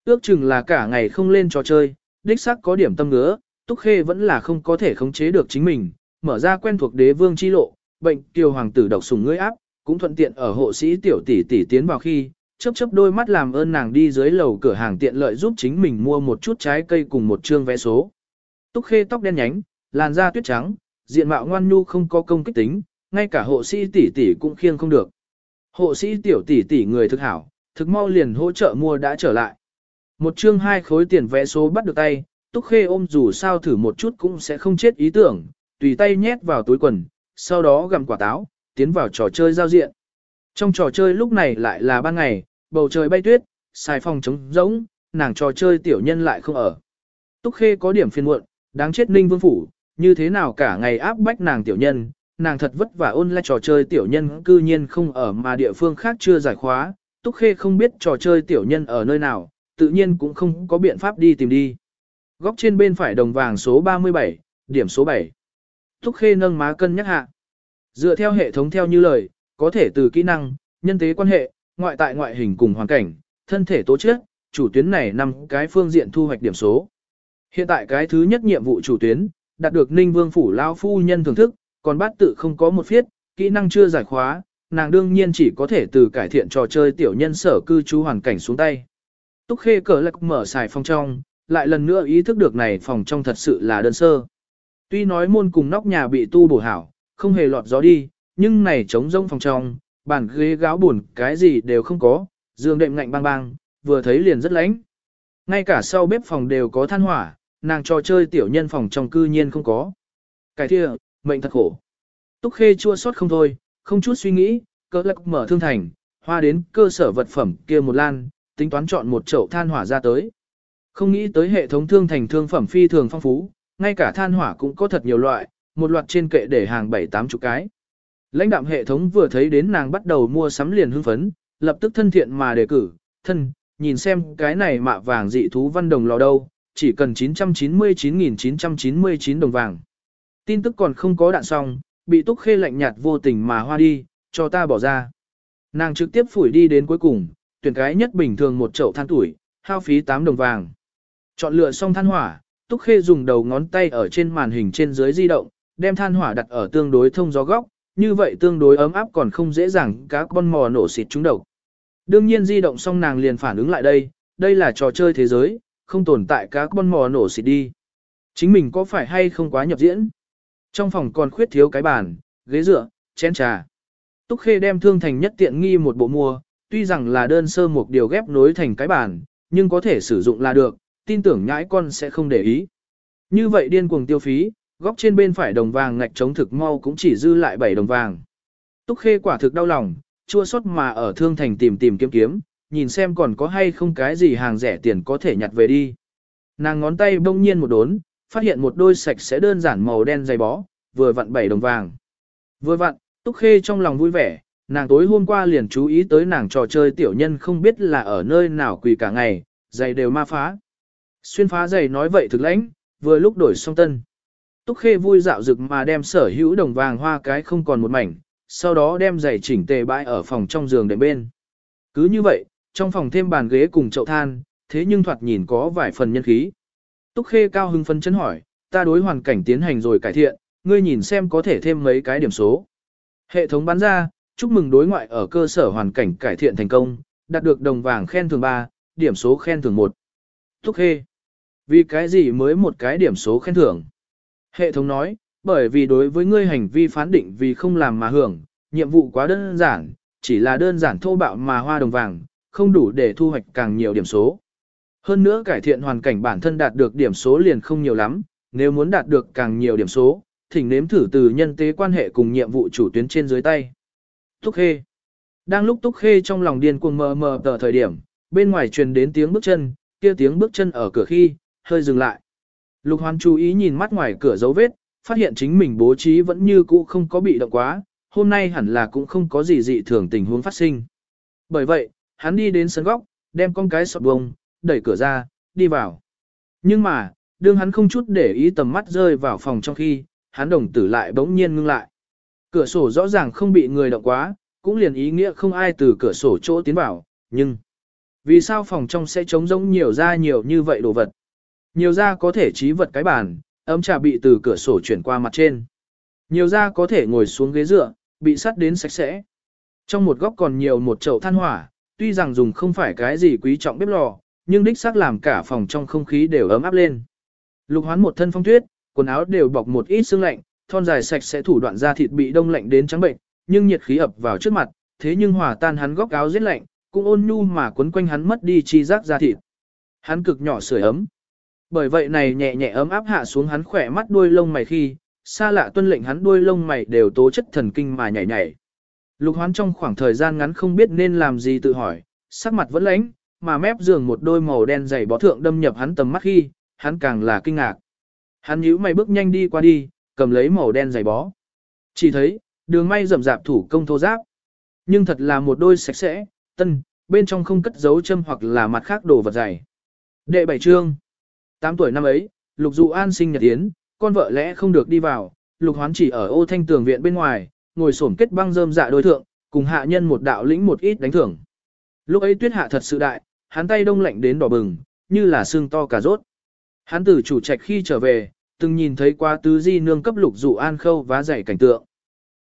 Ước chừng là cả ngày không lên trò chơi, đích xác có điểm tâm ngứa, Túc Khê vẫn là không có thể khống chế được chính mình, mở ra quen thuộc đế vương chi lộ, bệnh kiều hoàng tử độc sủng ngươi áp, cũng thuận tiện ở hộ sĩ tiểu tỷ tỷ tiến vào khi, chớp chớp đôi mắt làm ơn nàng đi dưới lầu cửa hàng tiện lợi giúp chính mình mua một chút trái cây cùng một trương vé số. Túc Khê tóc đen nhánh, làn da tuyết trắng, diện mạo ngoan nhu không có công kích tính, ngay cả hộ sĩ tỷ tỷ cũng khiêng không được. Hộ sĩ tiểu tỷ tỷ người thực hảo, thực mau liền hỗ trợ mua đã trở lại. Một chương hai khối tiền vé số bắt được tay, Túc Khê ôm dù sao thử một chút cũng sẽ không chết ý tưởng, tùy tay nhét vào túi quần, sau đó gặm quả táo, tiến vào trò chơi giao diện. Trong trò chơi lúc này lại là ban ngày, bầu trời bay tuyết, xài phòng trống rỗng, nàng trò chơi tiểu nhân lại không ở. Túc Khê có điểm phiền muộn, đáng chết Ninh Vương Phủ, như thế nào cả ngày áp bách nàng tiểu nhân, nàng thật vất vả ôn lại trò chơi tiểu nhân cư nhiên không ở mà địa phương khác chưa giải khóa, Túc Khê không biết trò chơi tiểu nhân ở nơi nào, tự nhiên cũng không có biện pháp đi tìm đi. Góc trên bên phải đồng vàng số 37, điểm số 7. Túc Khê nâng má cân nhắc hạ. Dựa theo hệ thống theo như lời, có thể từ kỹ năng, nhân tế quan hệ, ngoại tại ngoại hình cùng hoàn cảnh, thân thể tố chất, chủ tuyến này nằm cái phương diện thu hoạch điểm số. Hiện tại cái thứ nhất nhiệm vụ chủ tuyến, đạt được Ninh Vương phủ lão phu nhân thưởng thức, còn bát tự không có một phiết, kỹ năng chưa giải khóa, nàng đương nhiên chỉ có thể từ cải thiện trò chơi tiểu nhân sở cư trú hoàn cảnh xuống tay. Túc Khê cờ lạc mở xài phòng trong, lại lần nữa ý thức được này phòng trong thật sự là đơn sơ. Tuy nói môn cùng nóc nhà bị tu bổ hảo, không hề lọt gió đi, nhưng này trống rông phòng trong, bàn ghế gáo buồn, cái gì đều không có, giường đệm ngạnh bang bang, vừa thấy liền rất lánh. Ngay cả sau bếp phòng đều có than hỏa, nàng trò chơi tiểu nhân phòng trong cư nhiên không có. Cái kia, mệnh thật khổ. Túc Khê chua sót không thôi, không chút suy nghĩ, cơ lắc mở thương thành, hoa đến cơ sở vật phẩm kia một lan, tính toán chọn một chậu than hỏa ra tới. Không nghĩ tới hệ thống thương thành thương phẩm phi thường phong phú, ngay cả than hỏa cũng có thật nhiều loại, một loạt trên kệ để hàng bảy tám chục cái. Lãnh đạm hệ thống vừa thấy đến nàng bắt đầu mua sắm liền hưng phấn, lập tức thân thiện mà đề cử, thân, nhìn xem cái này mạ vàng dị thú văn đồng lò đâu, chỉ cần 999.999 đồng vàng. Tin tức còn không có đạn xong, bị túc khê lạnh nhạt vô tình mà hoa đi, cho ta bỏ ra. Nàng trực tiếp phủi đi đến cuối cùng, tuyển cái nhất bình thường một chậu than tuổi, hao phí 8 đồng vàng. Chọn lựa xong than hỏa, Túc Khê dùng đầu ngón tay ở trên màn hình trên dưới di động, đem than hỏa đặt ở tương đối thông gió góc, như vậy tương đối ấm áp còn không dễ dàng các con mò nổ xịt trúng đầu. Đương nhiên di động xong nàng liền phản ứng lại đây, đây là trò chơi thế giới, không tồn tại các con mò nổ xịt đi. Chính mình có phải hay không quá nhập diễn? Trong phòng còn khuyết thiếu cái bàn, ghế dựa, chén trà. Túc Khê đem thương thành nhất tiện nghi một bộ mua, tuy rằng là đơn sơ một điều ghép nối thành cái bàn, nhưng có thể sử dụng là được, tin tưởng nhãi con sẽ không để ý. Như vậy điên cuồng tiêu phí, góc trên bên phải đồng vàng ngạch chống thực mau cũng chỉ dư lại 7 đồng vàng. Túc Khê quả thực đau lòng, chua xót mà ở thương thành tìm tìm kiếm kiếm, nhìn xem còn có hay không cái gì hàng rẻ tiền có thể nhặt về đi. Nàng ngón tay bỗng nhiên một đốn, phát hiện một đôi sạch sẽ đơn giản màu đen dày bó, vừa vặn 7 đồng vàng. Vừa vặn, Túc Khê trong lòng vui vẻ, nàng tối hôm qua liền chú ý tới nàng trò chơi tiểu nhân không biết là ở nơi nào quỳ cả ngày, giày đều ma phá. Xuyên phá giày nói vậy thực lãnh, vừa lúc đổi xong tân. Túc Khê vui dạo dực mà đem sở hữu đồng vàng hoa cái không còn một mảnh, sau đó đem giày chỉnh tề bãi ở phòng trong giường đệm bên. Cứ như vậy, trong phòng thêm bàn ghế cùng chậu than, thế nhưng thoạt nhìn có vài phần nhân khí. Túc Khê cao hưng phân chấn hỏi, ta đối hoàn cảnh tiến hành rồi cải thiện, ngươi nhìn xem có thể thêm mấy cái điểm số. Hệ thống bán ra, chúc mừng đối ngoại ở cơ sở hoàn cảnh cải thiện thành công, đạt được đồng vàng khen thường 3, điểm số khen thường 1. Túc Khê, vì cái gì mới một cái điểm số khen thưởng? Hệ thống nói, bởi vì đối với ngươi hành vi phán định vì không làm mà hưởng, nhiệm vụ quá đơn giản, chỉ là đơn giản thô bạo mà hoa đồng vàng, không đủ để thu hoạch càng nhiều điểm số. Hơn nữa cải thiện hoàn cảnh bản thân đạt được điểm số liền không nhiều lắm, nếu muốn đạt được càng nhiều điểm số, thỉnh nếm thử từ nhân tế quan hệ cùng nhiệm vụ chủ tuyến trên dưới tay. Túc Khê Đang lúc Túc Khê trong lòng điên cuồng mờ mờ tờ thời điểm, bên ngoài truyền đến tiếng bước chân, kia tiếng bước chân ở cửa khi, hơi dừng lại. Lục Hoan chú ý nhìn mắt ngoài cửa dấu vết, phát hiện chính mình bố trí vẫn như cũ không có bị động quá, hôm nay hẳn là cũng không có gì dị thường tình huống phát sinh. Bởi vậy, hắn đi đến sân góc, đem con cái sọt bông, đẩy cửa ra, đi vào. Nhưng mà, đương hắn không chút để ý tầm mắt rơi vào phòng trong khi, hắn đồng tử lại bỗng nhiên ngưng lại. Cửa sổ rõ ràng không bị người động quá, cũng liền ý nghĩa không ai từ cửa sổ chỗ tiến vào, nhưng vì sao phòng trong sẽ trống rỗng nhiều ra nhiều như vậy đồ vật? Nhiều ra có thể trí vật cái bàn, ấm trà bị từ cửa sổ chuyển qua mặt trên. Nhiều ra có thể ngồi xuống ghế dựa, bị sắt đến sạch sẽ. Trong một góc còn nhiều một chậu than hỏa, tuy rằng dùng không phải cái gì quý trọng bếp lò, nhưng đích xác làm cả phòng trong không khí đều ấm áp lên. Lục hoán một thân phong tuyết, quần áo đều bọc một ít sương lạnh, thon dài sạch sẽ thủ đoạn da thịt bị đông lạnh đến trắng bệnh, nhưng nhiệt khí ập vào trước mặt, thế nhưng hòa tan hắn góc áo giết lạnh, cũng ôn nhu mà quấn quanh hắn mất đi chi giác da thịt. Hắn cực nhỏ sưởi ấm. Bởi vậy này nhẹ nhẹ ấm áp hạ xuống hắn khỏe mắt đuôi lông mày khi, xa lạ tuân lệnh hắn đuôi lông mày đều tố chất thần kinh mà nhảy nhảy. Lục hoán trong khoảng thời gian ngắn không biết nên làm gì tự hỏi, sắc mặt vẫn lãnh, mà mép giường một đôi màu đen dày bó thượng đâm nhập hắn tầm mắt khi, hắn càng là kinh ngạc. Hắn nhíu mày bước nhanh đi qua đi, cầm lấy màu đen dày bó. Chỉ thấy, đường may rậm rạp thủ công thô giáp. Nhưng thật là một đôi sạch sẽ, tân, bên trong không cất dấu châm hoặc là mặt khác đồ vật dày. Đệ bảy chương. 8 tuổi năm ấy, Lục Dụ An sinh nhật tiến, con vợ lẽ không được đi vào, Lục Hoán chỉ ở ô thanh tường viện bên ngoài, ngồi xổm kết băng rơm dạ đối thượng, cùng hạ nhân một đạo lĩnh một ít đánh thưởng. Lúc ấy tuyết hạ thật sự đại, hắn tay đông lạnh đến đỏ bừng, như là xương to cả rốt. Hắn tử chủ trạch khi trở về, từng nhìn thấy qua tứ di nương cấp Lục Dụ An khâu vá dày cảnh tượng.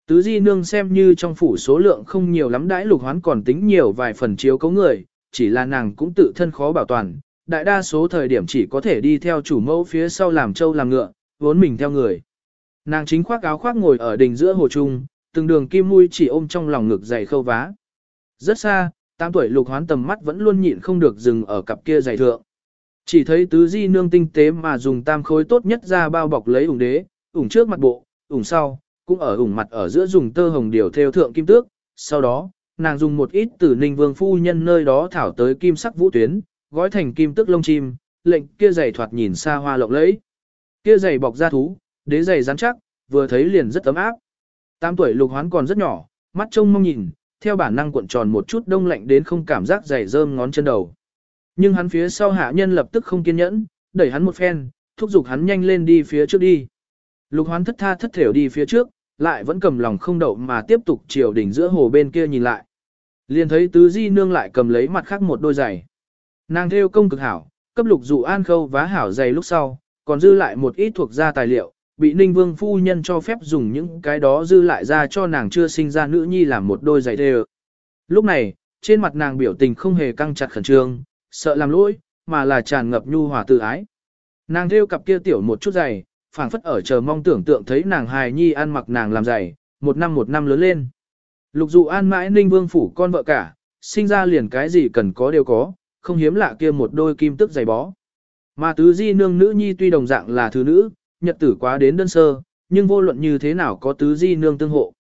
Tứ di nương xem như trong phủ số lượng không nhiều lắm đãi lục hoán còn tính nhiều vài phần chiếu cấu người, chỉ là nàng cũng tự thân khó bảo toàn, đại đa số thời điểm chỉ có thể đi theo chủ mẫu phía sau làm trâu làm ngựa, vốn mình theo người. Nàng chính khoác áo khoác ngồi ở đỉnh giữa hồ trung, từng đường kim mũi chỉ ôm trong lòng ngực dày khâu vá. Rất xa, tám tuổi lục hoán tầm mắt vẫn luôn nhịn không được dừng ở cặp kia dày thượng. Chỉ thấy tứ di nương tinh tế mà dùng tam khối tốt nhất ra bao bọc lấy ủng đế, ủng trước mặt bộ, ủng sau, cũng ở ủng mặt ở giữa dùng tơ hồng điều theo thượng kim tước, sau đó, nàng dùng một ít từ ninh vương phu nhân nơi đó thảo tới kim sắc vũ tuyến, gói thành kim tước lông chim, lệnh kia giày thoạt nhìn xa hoa lộng lẫy. Kia giày bọc da thú, đế giày rắn chắc, vừa thấy liền rất ấm áp. Tám tuổi lục hoán còn rất nhỏ, mắt trông mong nhìn, theo bản năng cuộn tròn một chút đông lạnh đến không cảm giác giày rơm ngón chân đầu. Nhưng hắn phía sau hạ nhân lập tức không kiên nhẫn, đẩy hắn một phen, thúc giục hắn nhanh lên đi phía trước đi. Lục hoán thất tha thất thểu đi phía trước, lại vẫn cầm lòng không đậu mà tiếp tục chiều đỉnh giữa hồ bên kia nhìn lại. Liền thấy tứ di nương lại cầm lấy mặt khác một đôi giày. Nàng theo công cực hảo, cấp lục dụ an khâu vá hảo dày lúc sau, còn dư lại một ít thuộc gia tài liệu, bị ninh vương phu nhân cho phép dùng những cái đó dư lại ra cho nàng chưa sinh ra nữ nhi làm một đôi giày đều. Lúc này, trên mặt nàng biểu tình không hề căng chặt khẩn trương, sợ làm lỗi, mà là tràn ngập nhu hòa tự ái. Nàng theo cặp kia tiểu một chút giày, phảng phất ở chờ mong tưởng tượng thấy nàng hài nhi ăn mặc nàng làm giày, một năm một năm lớn lên. Lục dụ an mãi ninh vương phủ con vợ cả, sinh ra liền cái gì cần có đều có, không hiếm lạ kia một đôi kim tức giày bó. Mà tứ di nương nữ nhi tuy đồng dạng là thứ nữ, nhật tử quá đến đơn sơ, nhưng vô luận như thế nào có tứ di nương tương hộ.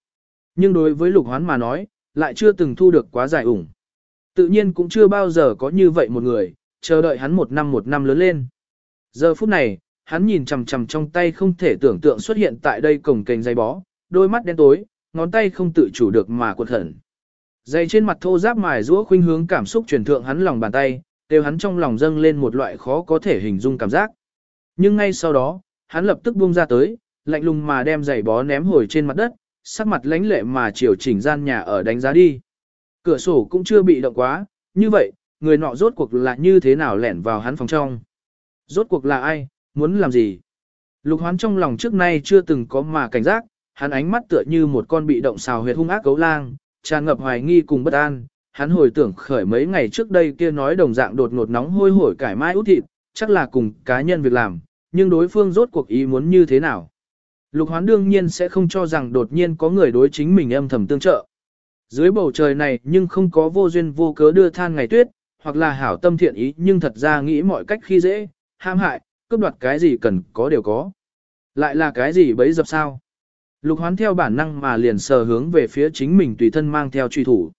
Nhưng đối với lục hoán mà nói, lại chưa từng thu được quá giải ủng. Tự nhiên cũng chưa bao giờ có như vậy một người, chờ đợi hắn một năm một năm lớn lên. Giờ phút này, hắn nhìn chằm chằm trong tay không thể tưởng tượng xuất hiện tại đây cổng kềnh dây bó, đôi mắt đen tối, ngón tay không tự chủ được mà quật thẩn dày trên mặt thô giáp mài rũa khuynh hướng cảm xúc truyền thượng hắn lòng bàn tay, đều hắn trong lòng dâng lên một loại khó có thể hình dung cảm giác. Nhưng ngay sau đó, hắn lập tức buông ra tới, lạnh lùng mà đem giày bó ném hồi trên mặt đất, sắc mặt lãnh lệ mà chiều chỉnh gian nhà ở đánh giá đi. Cửa sổ cũng chưa bị động quá, như vậy, người nọ rốt cuộc là như thế nào lẻn vào hắn phòng trong. Rốt cuộc là ai, muốn làm gì? Lục hoán trong lòng trước nay chưa từng có mà cảnh giác, hắn ánh mắt tựa như một con bị động xào huyệt hung ác cấu lang, tràn ngập hoài nghi cùng bất an. Hắn hồi tưởng khởi mấy ngày trước đây kia nói đồng dạng đột ngột nóng hôi hổi cải mai út thịt, chắc là cùng cá nhân việc làm, nhưng đối phương rốt cuộc ý muốn như thế nào. Lục hoán đương nhiên sẽ không cho rằng đột nhiên có người đối chính mình âm thầm tương trợ. Dưới bầu trời này nhưng không có vô duyên vô cớ đưa than ngày tuyết, hoặc là hảo tâm thiện ý nhưng thật ra nghĩ mọi cách khi dễ, ham hại, cướp đoạt cái gì cần có đều có. Lại là cái gì bấy dập sao? Lục hoán theo bản năng mà liền sờ hướng về phía chính mình tùy thân mang theo truy thủ.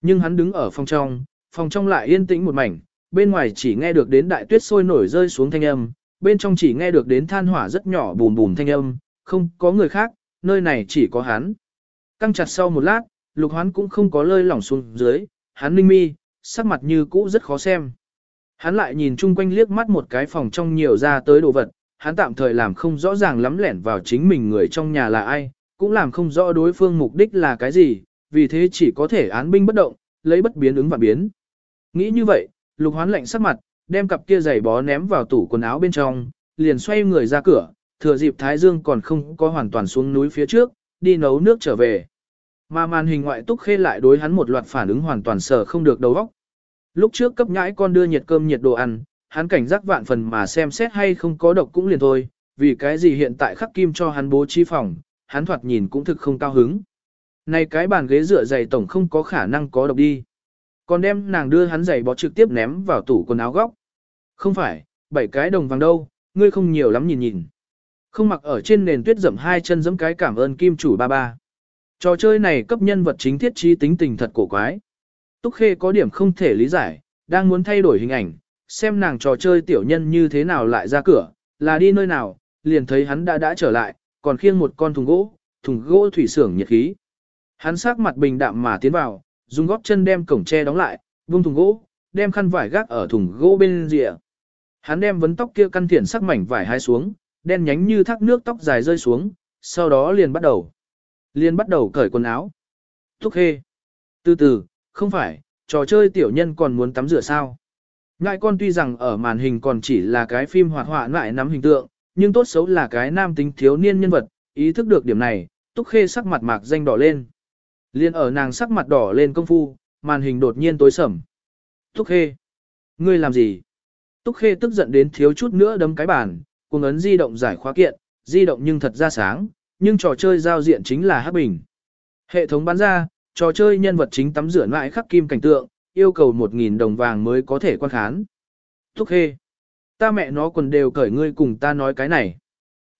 Nhưng hắn đứng ở phòng trong, phòng trong lại yên tĩnh một mảnh, bên ngoài chỉ nghe được đến đại tuyết sôi nổi rơi xuống thanh âm, bên trong chỉ nghe được đến than hỏa rất nhỏ bùm bùm thanh âm, không có người khác, nơi này chỉ có hắn. Căng chặt sau một lát, lục hoán cũng không có lơi lỏng xuống dưới, hắn ninh mi, sắc mặt như cũ rất khó xem. Hắn lại nhìn chung quanh liếc mắt một cái phòng trong nhiều ra tới đồ vật, hắn tạm thời làm không rõ ràng lắm lẻn vào chính mình người trong nhà là ai, cũng làm không rõ đối phương mục đích là cái gì, vì thế chỉ có thể án binh bất động, lấy bất biến ứng và biến. Nghĩ như vậy, lục hoán lạnh sắc mặt, đem cặp kia giày bó ném vào tủ quần áo bên trong, liền xoay người ra cửa, thừa dịp Thái Dương còn không có hoàn toàn xuống núi phía trước, đi nấu nước trở về. Mà màn hình ngoại túc khê lại đối hắn một loạt phản ứng hoàn toàn sở không được đầu óc. Lúc trước cấp nhãi con đưa nhiệt cơm nhiệt đồ ăn, hắn cảnh giác vạn phần mà xem xét hay không có độc cũng liền thôi, vì cái gì hiện tại khắc kim cho hắn bố trí phòng, hắn thoạt nhìn cũng thực không cao hứng. Này cái bàn ghế dựa dày tổng không có khả năng có độc đi. Còn đem nàng đưa hắn giày bó trực tiếp ném vào tủ quần áo góc. Không phải, bảy cái đồng vàng đâu, ngươi không nhiều lắm nhìn nhìn. Không mặc ở trên nền tuyết dẫm hai chân giẫm cái cảm ơn kim chủ ba ba. Trò chơi này cấp nhân vật chính thiết trí tính tình thật cổ quái. Túc Khê có điểm không thể lý giải, đang muốn thay đổi hình ảnh, xem nàng trò chơi tiểu nhân như thế nào lại ra cửa, là đi nơi nào, liền thấy hắn đã đã trở lại, còn khiêng một con thùng gỗ, thùng gỗ thủy xưởng nhiệt khí. Hắn sắc mặt bình đạm mà tiến vào, dùng góp chân đem cổng tre đóng lại, vung thùng gỗ, đem khăn vải gác ở thùng gỗ bên rìa. Hắn đem vấn tóc kia căn thiển sắc mảnh vải hai xuống, đen nhánh như thác nước tóc dài rơi xuống, sau đó liền bắt đầu. Liền bắt đầu cởi quần áo. Thúc khê. Từ từ, không phải, trò chơi tiểu nhân còn muốn tắm rửa sao. Ngại con tuy rằng ở màn hình còn chỉ là cái phim hoạt họa lại nắm hình tượng, nhưng tốt xấu là cái nam tính thiếu niên nhân vật, ý thức được điểm này, Túc Khê sắc mặt mạc danh đỏ lên. Liên ở nàng sắc mặt đỏ lên công phu, màn hình đột nhiên tối sầm. Túc Khê, ngươi làm gì? Túc Khê tức giận đến thiếu chút nữa đấm cái bàn, cùng ấn di động giải khóa kiện, di động nhưng thật ra sáng, nhưng trò chơi giao diện chính là hắc bình. Hệ thống bán ra, trò chơi nhân vật chính tắm rửa lại khắc kim cảnh tượng, yêu cầu 1.000 đồng vàng mới có thể quan khán. Thúc Khê, ta mẹ nó quần đều cởi ngươi cùng ta nói cái này.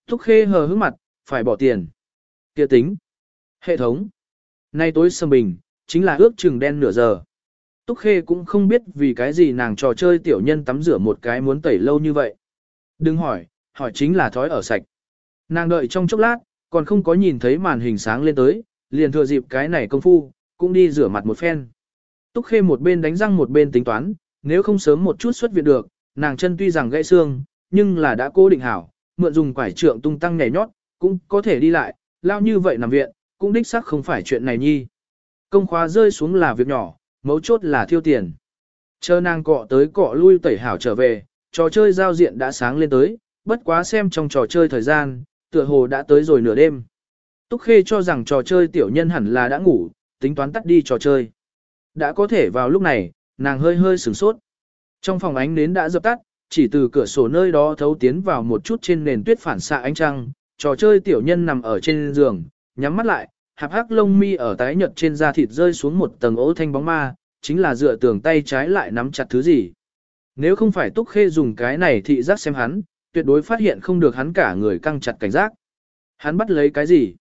Thúc Khê hờ hững mặt, phải bỏ tiền. kia tính. Hệ thống. Nay tối sầm bình, chính là ước chừng đen nửa giờ. Túc Khê cũng không biết vì cái gì nàng trò chơi tiểu nhân tắm rửa một cái muốn tẩy lâu như vậy. Đừng hỏi, hỏi chính là thói ở sạch. Nàng đợi trong chốc lát, còn không có nhìn thấy màn hình sáng lên tới, liền thừa dịp cái này công phu, cũng đi rửa mặt một phen. Túc Khê một bên đánh răng một bên tính toán, nếu không sớm một chút xuất viện được, nàng chân tuy rằng gãy xương, nhưng là đã cố định hảo, mượn dùng quải trượng tung tăng nhảy nhót, cũng có thể đi lại, lao như vậy nằm viện, cũng đích xác không phải chuyện này nhi. Công khóa rơi xuống là việc nhỏ, mấu chốt là thiêu tiền. Chờ nàng cọ tới cọ lui tẩy hảo trở về, trò chơi giao diện đã sáng lên tới, bất quá xem trong trò chơi thời gian, tựa hồ đã tới rồi nửa đêm. Túc Khê cho rằng trò chơi tiểu nhân hẳn là đã ngủ, tính toán tắt đi trò chơi. Đã có thể vào lúc này, nàng hơi hơi sửng sốt. Trong phòng ánh nến đã dập tắt, chỉ từ cửa sổ nơi đó thấu tiến vào một chút trên nền tuyết phản xạ ánh trăng, trò chơi tiểu nhân nằm ở trên giường, nhắm mắt lại, hạp hắc lông mi ở tái nhợt trên da thịt rơi xuống một tầng ố thanh bóng ma, chính là dựa tường tay trái lại nắm chặt thứ gì. Nếu không phải Túc Khê dùng cái này thị giác xem hắn, tuyệt đối phát hiện không được hắn cả người căng chặt cảnh giác. Hắn bắt lấy cái gì?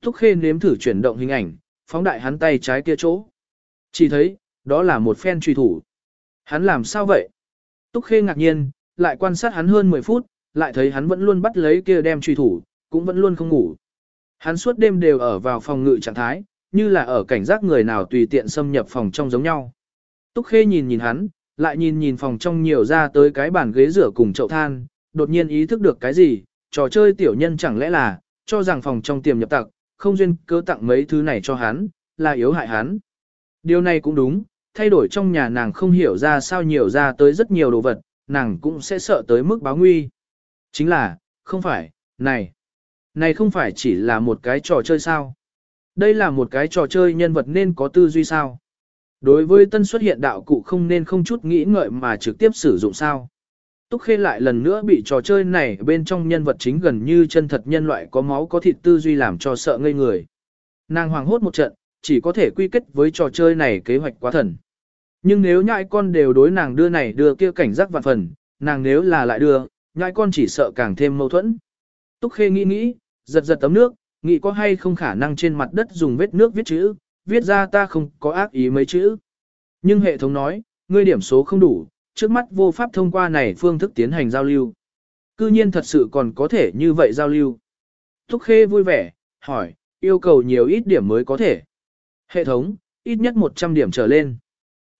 Túc Khê nếm thử chuyển động hình ảnh, phóng đại hắn tay trái kia chỗ. Chỉ thấy, đó là một phen truy thủ. Hắn làm sao vậy? Túc Khê ngạc nhiên, lại quan sát hắn hơn 10 phút, lại thấy hắn vẫn luôn bắt lấy kia đem truy thủ, cũng vẫn luôn không ngủ. Hắn suốt đêm đều ở vào phòng ngự trạng thái, như là ở cảnh giác người nào tùy tiện xâm nhập phòng trong giống nhau. Túc Khê nhìn nhìn hắn, lại nhìn nhìn phòng trong nhiều ra tới cái bàn ghế rửa cùng chậu than, đột nhiên ý thức được cái gì, trò chơi tiểu nhân chẳng lẽ là, cho rằng phòng trong tiềm nhập tặc, không duyên cớ tặng mấy thứ này cho hắn, là yếu hại hắn. Điều này cũng đúng, thay đổi trong nhà nàng không hiểu ra sao nhiều ra tới rất nhiều đồ vật, nàng cũng sẽ sợ tới mức báo nguy. Chính là, không phải, này, này không phải chỉ là một cái trò chơi sao. Đây là một cái trò chơi nhân vật nên có tư duy sao. Đối với tân xuất hiện đạo cụ không nên không chút nghĩ ngợi mà trực tiếp sử dụng sao. Túc Khê lại lần nữa bị trò chơi này bên trong nhân vật chính gần như chân thật nhân loại có máu có thịt tư duy làm cho sợ ngây người. Nàng hoàng hốt một trận, chỉ có thể quy kết với trò chơi này kế hoạch quá thần. Nhưng nếu nhãi con đều đối nàng đưa này đưa kia cảnh giác vạn phần, nàng nếu là lại đưa, nhãi con chỉ sợ càng thêm mâu thuẫn. Túc Khê nghĩ nghĩ, giật giật tấm nước, nghĩ có hay không khả năng trên mặt đất dùng vết nước viết chữ, viết ra ta không có ác ý mấy chữ. Nhưng hệ thống nói, ngươi điểm số không đủ, trước mắt vô pháp thông qua này phương thức tiến hành giao lưu. Cư nhiên thật sự còn có thể như vậy giao lưu. Túc Khê vui vẻ, hỏi, yêu cầu nhiều ít điểm mới có thể. Hệ thống, ít nhất 100 điểm trở lên.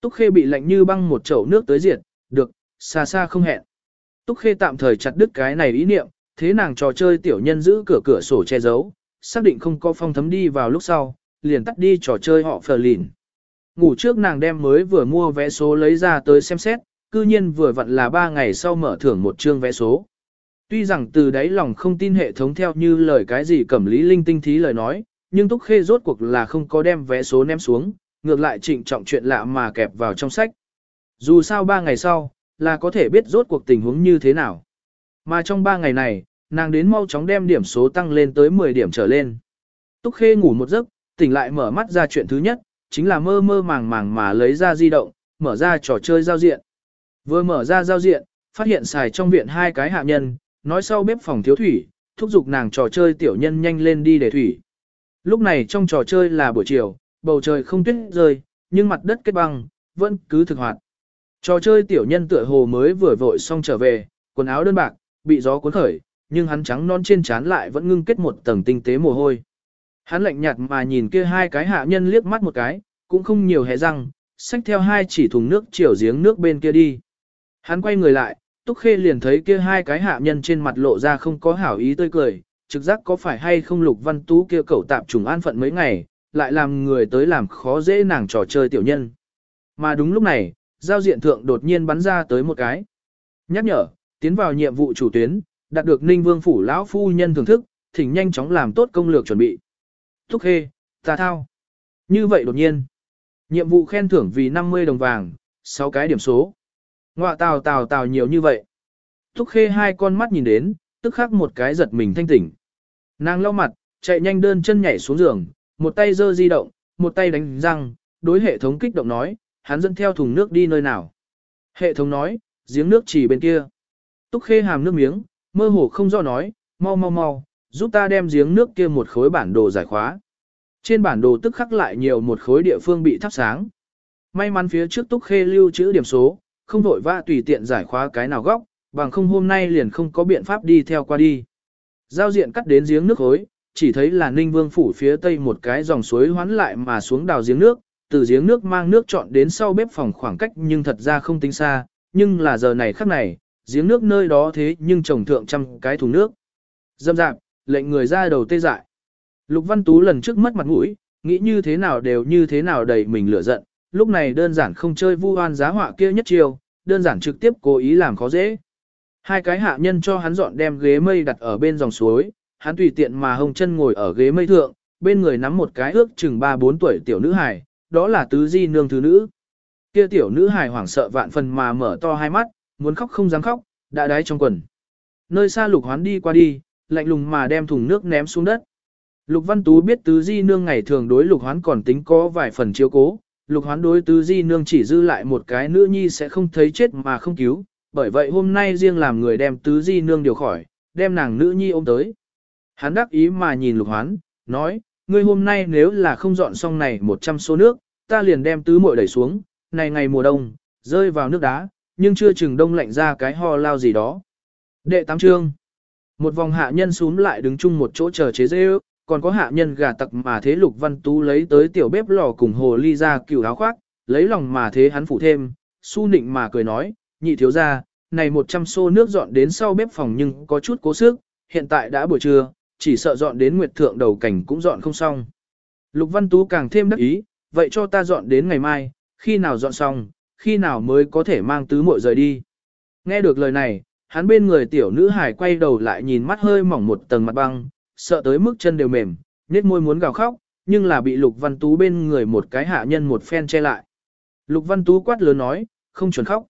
Túc Khê bị lạnh như băng một chậu nước tới diệt, được, xa xa không hẹn. Túc Khê tạm thời chặt đứt cái này ý niệm, thế nàng trò chơi tiểu nhân giữ cửa cửa sổ che giấu, xác định không có phong thấm đi vào lúc sau, liền tắt đi trò chơi họ phờ lìn. Ngủ trước nàng đem mới vừa mua vé số lấy ra tới xem xét, cư nhiên vừa vặn là 3 ngày sau mở thưởng một chương vé số. Tuy rằng từ đấy lòng không tin hệ thống theo như lời cái gì cẩm lý linh tinh thí lời nói, nhưng Túc Khê rốt cuộc là không có đem vé số ném xuống, ngược lại trịnh trọng chuyện lạ mà kẹp vào trong sách. Dù sao 3 ngày sau, là có thể biết rốt cuộc tình huống như thế nào. Mà trong 3 ngày này, nàng đến mau chóng đem điểm số tăng lên tới 10 điểm trở lên. Túc Khê ngủ một giấc, tỉnh lại mở mắt ra chuyện thứ nhất, chính là mơ mơ màng màng mà lấy ra di động, mở ra trò chơi giao diện. Vừa mở ra giao diện, phát hiện xài trong viện hai cái hạ nhân, nói sau bếp phòng thiếu thủy, thúc giục nàng trò chơi tiểu nhân nhanh lên đi để thủy. Lúc này trong trò chơi là buổi chiều, bầu trời không tuyết rơi, nhưng mặt đất kết băng, vẫn cứ thực hoạt. Trò chơi tiểu nhân tựa hồ mới vừa vội xong trở về, quần áo đơn bạc, bị gió cuốn khởi, nhưng hắn trắng non trên trán lại vẫn ngưng kết một tầng tinh tế mồ hôi. Hắn lạnh nhạt mà nhìn kia hai cái hạ nhân liếc mắt một cái, cũng không nhiều hé răng, xách theo hai chỉ thùng nước chiều giếng nước bên kia đi. Hắn quay người lại, Túc Khê liền thấy kia hai cái hạ nhân trên mặt lộ ra không có hảo ý tươi cười, trực giác có phải hay không lục văn tú kia cẩu tạp trùng an phận mấy ngày, lại làm người tới làm khó dễ nàng trò chơi tiểu nhân. Mà đúng lúc này, giao diện thượng đột nhiên bắn ra tới một cái. Nhắc nhở, tiến vào nhiệm vụ chủ tuyến, đạt được Ninh Vương phủ lão phu nhân thưởng thức, thỉnh nhanh chóng làm tốt công lược chuẩn bị. Thúc Khê, ta thao. Như vậy đột nhiên. Nhiệm vụ khen thưởng vì 50 đồng vàng, 6 cái điểm số. Ngoạ tào tào tào nhiều như vậy. Thúc Khê hai con mắt nhìn đến, tức khắc một cái giật mình thanh tỉnh. Nàng lau mặt, chạy nhanh đơn chân nhảy xuống giường, một tay giơ di động, một tay đánh răng, đối hệ thống kích động nói, hắn dẫn theo thùng nước đi nơi nào. Hệ thống nói, giếng nước chỉ bên kia. Túc Khê hàm nước miếng, mơ hồ không do nói, mau mau mau, giúp ta đem giếng nước kia một khối bản đồ giải khóa. Trên bản đồ tức khắc lại nhiều một khối địa phương bị thắp sáng. May mắn phía trước Túc Khê lưu trữ điểm số, không vội vã tùy tiện giải khóa cái nào góc, bằng không hôm nay liền không có biện pháp đi theo qua đi. Giao diện cắt đến giếng nước khối, chỉ thấy là Ninh Vương phủ phía tây một cái dòng suối hoán lại mà xuống đào giếng nước, từ giếng nước mang nước chọn đến sau bếp phòng khoảng cách nhưng thật ra không tính xa, nhưng là giờ này khắc này, giếng nước nơi đó thế nhưng trồng thượng trăm cái thùng nước. Dâm dạp, lệnh người ra đầu tê dại. Lục Văn Tú lần trước mất mặt mũi, nghĩ như thế nào đều như thế nào đầy mình lửa giận, lúc này đơn giản không chơi vu oan giá họa kia nhất chiều, đơn giản trực tiếp cố ý làm khó dễ. Hai cái hạ nhân cho hắn dọn đem ghế mây đặt ở bên dòng suối, hắn tùy tiện mà hồng chân ngồi ở ghế mây thượng, bên người nắm một cái ước chừng 3-4 tuổi tiểu nữ hài, đó là tứ di nương thứ nữ. Kia tiểu nữ hài hoảng sợ vạn phần mà mở to hai mắt, muốn khóc không dám khóc, đã đáy trong quần. Nơi xa lục hoán đi qua đi, lạnh lùng mà đem thùng nước ném xuống đất. Lục Văn Tú biết tứ di nương ngày thường đối lục hoán còn tính có vài phần chiếu cố, lục hoán đối tứ di nương chỉ dư lại một cái nữ nhi sẽ không thấy chết mà không cứu, bởi vậy hôm nay riêng làm người đem tứ di nương điều khỏi, đem nàng nữ nhi ôm tới. Hắn đắc ý mà nhìn lục hoán, nói, ngươi hôm nay nếu là không dọn xong này 100 số nước, ta liền đem tứ muội đẩy xuống, này ngày mùa đông, rơi vào nước đá, nhưng chưa chừng đông lạnh ra cái ho lao gì đó. Đệ tám chương. Một vòng hạ nhân xuống lại đứng chung một chỗ chờ chế dễ ước, còn có hạ nhân gà tặc mà thế lục văn tú lấy tới tiểu bếp lò cùng hồ ly ra cửu áo khoác, lấy lòng mà thế hắn phủ thêm, su nịnh mà cười nói, nhị thiếu ra, này 100 xô nước dọn đến sau bếp phòng nhưng có chút cố sức, hiện tại đã buổi trưa, chỉ sợ dọn đến nguyệt thượng đầu cảnh cũng dọn không xong. Lục văn tú càng thêm đắc ý, vậy cho ta dọn đến ngày mai, khi nào dọn xong, khi nào mới có thể mang tứ muội rời đi. Nghe được lời này, hắn bên người tiểu nữ hải quay đầu lại nhìn mắt hơi mỏng một tầng mặt băng, sợ tới mức chân đều mềm, nết môi muốn gào khóc, nhưng là bị Lục Văn Tú bên người một cái hạ nhân một phen che lại. Lục Văn Tú quát lớn nói, không chuẩn khóc.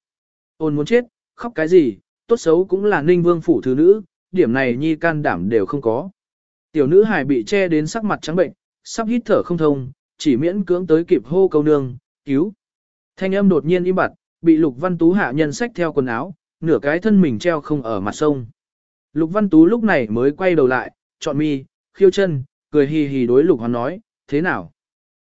Ôn muốn chết, khóc cái gì, tốt xấu cũng là ninh vương phủ thứ nữ, điểm này nhi can đảm đều không có. Tiểu nữ hài bị che đến sắc mặt trắng bệnh, sắp hít thở không thông, chỉ miễn cưỡng tới kịp hô câu nương, cứu. Thanh âm đột nhiên im bặt, bị Lục Văn Tú hạ nhân sách theo quần áo, nửa cái thân mình treo không ở mặt sông. Lục Văn Tú lúc này mới quay đầu lại, chọn mi, khiêu chân, cười hì hì đối Lục Hoàn nói, thế nào?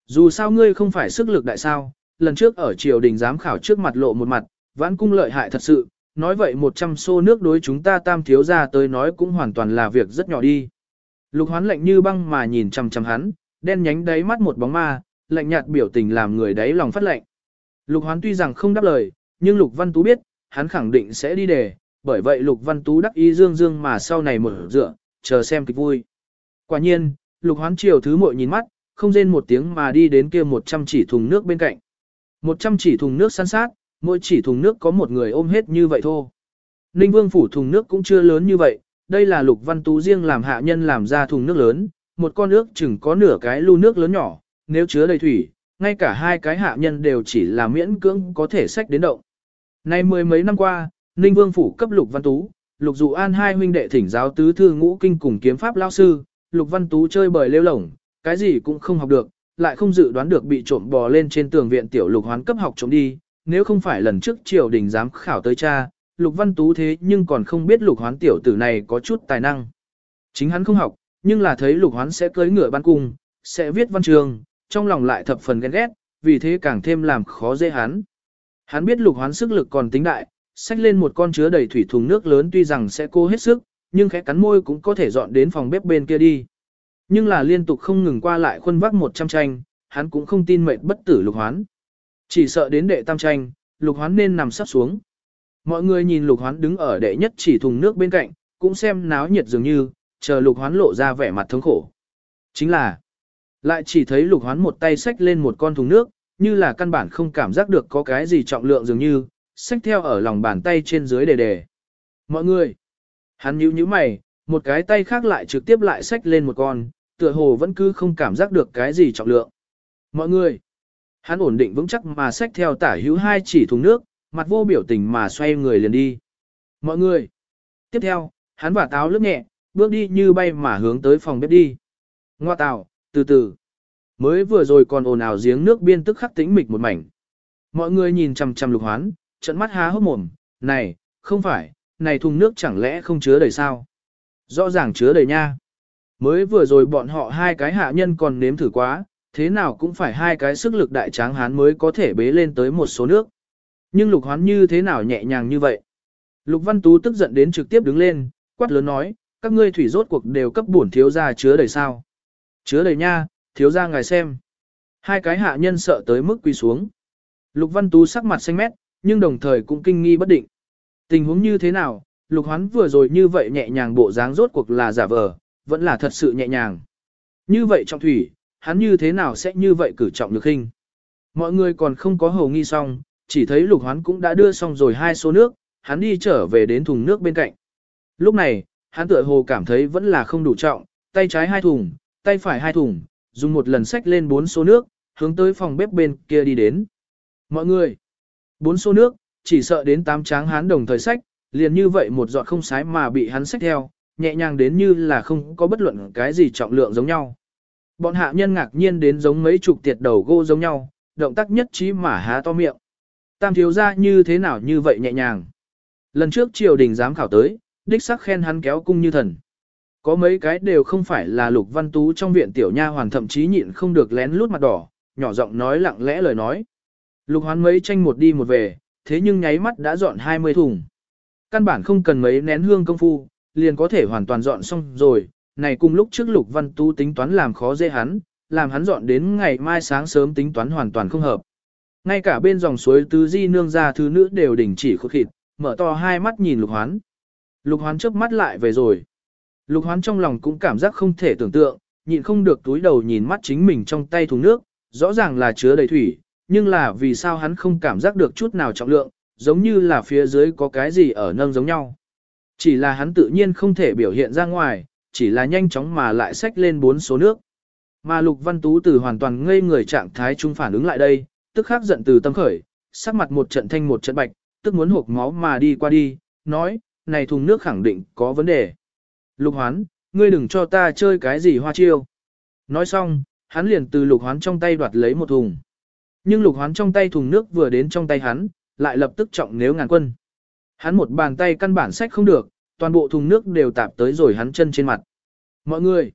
Dù sao ngươi không phải sức lực đại sao, lần trước ở triều đình giám khảo trước mặt lộ một mặt, vãn cung lợi hại thật sự, nói vậy 100 xô nước đối chúng ta tam thiếu ra tới nói cũng hoàn toàn là việc rất nhỏ đi. Lục hoán lạnh như băng mà nhìn chằm chằm hắn, đen nhánh đáy mắt một bóng ma, lạnh nhạt biểu tình làm người đáy lòng phát lạnh. Lục Hoán tuy rằng không đáp lời, nhưng Lục Văn Tú biết, hắn khẳng định sẽ đi đề, bởi vậy Lục Văn Tú đắc ý dương dương mà sau này mở dựa, chờ xem kịch vui. Quả nhiên, Lục Hoán chiều thứ muội nhìn mắt, không rên một tiếng mà đi đến kia một trăm chỉ thùng nước bên cạnh. Một trăm chỉ thùng nước săn sát, mỗi chỉ thùng nước có một người ôm hết như vậy thôi. Ninh Vương phủ thùng nước cũng chưa lớn như vậy, đây là Lục Văn Tú riêng làm hạ nhân làm ra thùng nước lớn, một con nước chừng có nửa cái lu nước lớn nhỏ, nếu chứa đầy thủy, ngay cả hai cái hạ nhân đều chỉ là miễn cưỡng có thể xách đến động. Nay mười mấy năm qua, Ninh Vương phủ cấp Lục Văn Tú, Lục Dụ An hai huynh đệ thỉnh giáo tứ thư ngũ kinh cùng kiếm pháp lao sư, Lục Văn Tú chơi bời lêu lổng, cái gì cũng không học được, lại không dự đoán được bị trộm bò lên trên tường viện tiểu Lục Hoán cấp học trộm đi, nếu không phải lần trước triều đình giám khảo tới cha, Lục Văn Tú thế nhưng còn không biết Lục Hoán tiểu tử này có chút tài năng. Chính hắn không học, nhưng là thấy Lục Hoán sẽ cưỡi ngựa ban cung, sẽ viết văn trường, trong lòng lại thập phần ghen ghét, vì thế càng thêm làm khó dễ hắn. Hắn biết Lục Hoán sức lực còn tính đại, xách lên một con chứa đầy thủy thùng nước lớn tuy rằng sẽ cố hết sức, nhưng khẽ cắn môi cũng có thể dọn đến phòng bếp bên kia đi. Nhưng là liên tục không ngừng qua lại khuôn vác một trăm tranh, hắn cũng không tin mệnh bất tử Lục Hoán. Chỉ sợ đến đệ tam tranh, Lục Hoán nên nằm sắp xuống. Mọi người nhìn lục hoán đứng ở đệ nhất chỉ thùng nước bên cạnh, cũng xem náo nhiệt dường như, chờ lục hoán lộ ra vẻ mặt thống khổ. Chính là, lại chỉ thấy lục hoán một tay xách lên một con thùng nước, như là căn bản không cảm giác được có cái gì trọng lượng dường như, xách theo ở lòng bàn tay trên dưới đề đề. Mọi người, hắn nhíu nhíu mày, một cái tay khác lại trực tiếp lại xách lên một con, tựa hồ vẫn cứ không cảm giác được cái gì trọng lượng. Mọi người, hắn ổn định vững chắc mà xách theo tả hữu hai chỉ thùng nước, mặt vô biểu tình mà xoay người liền đi. Mọi người. Tiếp theo, hắn và táo lướt nhẹ, bước đi như bay mà hướng tới phòng bếp đi. Ngoa tào, từ từ. Mới vừa rồi còn ồn ào giếng nước biên tức khắc tĩnh mịch một mảnh. Mọi người nhìn chằm chằm lục hoán, trận mắt há hốc mồm, này, không phải, này thùng nước chẳng lẽ không chứa đầy sao? Rõ ràng chứa đầy nha. Mới vừa rồi bọn họ hai cái hạ nhân còn nếm thử quá, thế nào cũng phải hai cái sức lực đại tráng hán mới có thể bế lên tới một số nước. Nhưng lục hoán như thế nào nhẹ nhàng như vậy? Lục văn tú tức giận đến trực tiếp đứng lên, quát lớn nói, các ngươi thủy rốt cuộc đều cấp bổn thiếu gia chứa đầy sao? Chứa đầy nha, thiếu gia ngài xem. Hai cái hạ nhân sợ tới mức quỳ xuống. Lục văn tú sắc mặt xanh mét, nhưng đồng thời cũng kinh nghi bất định. Tình huống như thế nào, lục hoán vừa rồi như vậy nhẹ nhàng bộ dáng rốt cuộc là giả vờ, vẫn là thật sự nhẹ nhàng. Như vậy trong thủy, hắn như thế nào sẽ như vậy cử trọng được hình? Mọi người còn không có hầu nghi xong, chỉ thấy lục hoán cũng đã đưa xong rồi hai số nước, hắn đi trở về đến thùng nước bên cạnh. Lúc này, hắn tựa hồ cảm thấy vẫn là không đủ trọng, tay trái hai thùng, tay phải hai thùng, dùng một lần xách lên bốn số nước, hướng tới phòng bếp bên kia đi đến. Mọi người, bốn số nước, chỉ sợ đến tám tráng hắn đồng thời xách, liền như vậy một giọt không sái mà bị hắn xách theo, nhẹ nhàng đến như là không có bất luận cái gì trọng lượng giống nhau. Bọn hạ nhân ngạc nhiên đến giống mấy chục tiệt đầu gỗ giống nhau, động tác nhất trí mà há to miệng. Tam thiếu ra như thế nào như vậy nhẹ nhàng. Lần trước triều đình giám khảo tới, đích sắc khen hắn kéo cung như thần. Có mấy cái đều không phải là lục văn tú trong viện tiểu nha hoàn thậm chí nhịn không được lén lút mặt đỏ, nhỏ giọng nói lặng lẽ lời nói. Lục hoán mấy tranh một đi một về, thế nhưng nháy mắt đã dọn 20 thùng. Căn bản không cần mấy nén hương công phu, liền có thể hoàn toàn dọn xong rồi. Này cùng lúc trước lục văn tú tính toán làm khó dễ hắn, làm hắn dọn đến ngày mai sáng sớm tính toán hoàn toàn không hợp. Ngay cả bên dòng suối tứ di nương ra thứ nữ đều đình chỉ khốt khịt, mở to hai mắt nhìn lục hoán. Lục hoán chớp mắt lại về rồi. Lục hoán trong lòng cũng cảm giác không thể tưởng tượng, nhịn không được túi đầu nhìn mắt chính mình trong tay thùng nước, rõ ràng là chứa đầy thủy, nhưng là vì sao hắn không cảm giác được chút nào trọng lượng, giống như là phía dưới có cái gì ở nâng giống nhau. Chỉ là hắn tự nhiên không thể biểu hiện ra ngoài, chỉ là nhanh chóng mà lại xách lên bốn số nước. Mà Lục Văn Tú từ hoàn toàn ngây người trạng thái trung phản ứng lại đây, tức khắc giận từ tâm khởi, sắc mặt một trận thanh một trận bạch, tức muốn hộp máu mà đi qua đi, nói, này thùng nước khẳng định có vấn đề. Lục hoán, ngươi đừng cho ta chơi cái gì hoa chiêu. Nói xong, hắn liền từ lục hoán trong tay đoạt lấy một thùng. Nhưng lục hoán trong tay thùng nước vừa đến trong tay hắn, lại lập tức trọng nếu ngàn quân. Hắn một bàn tay căn bản sách không được, toàn bộ thùng nước đều tạp tới rồi hắn chân trên mặt. Mọi người,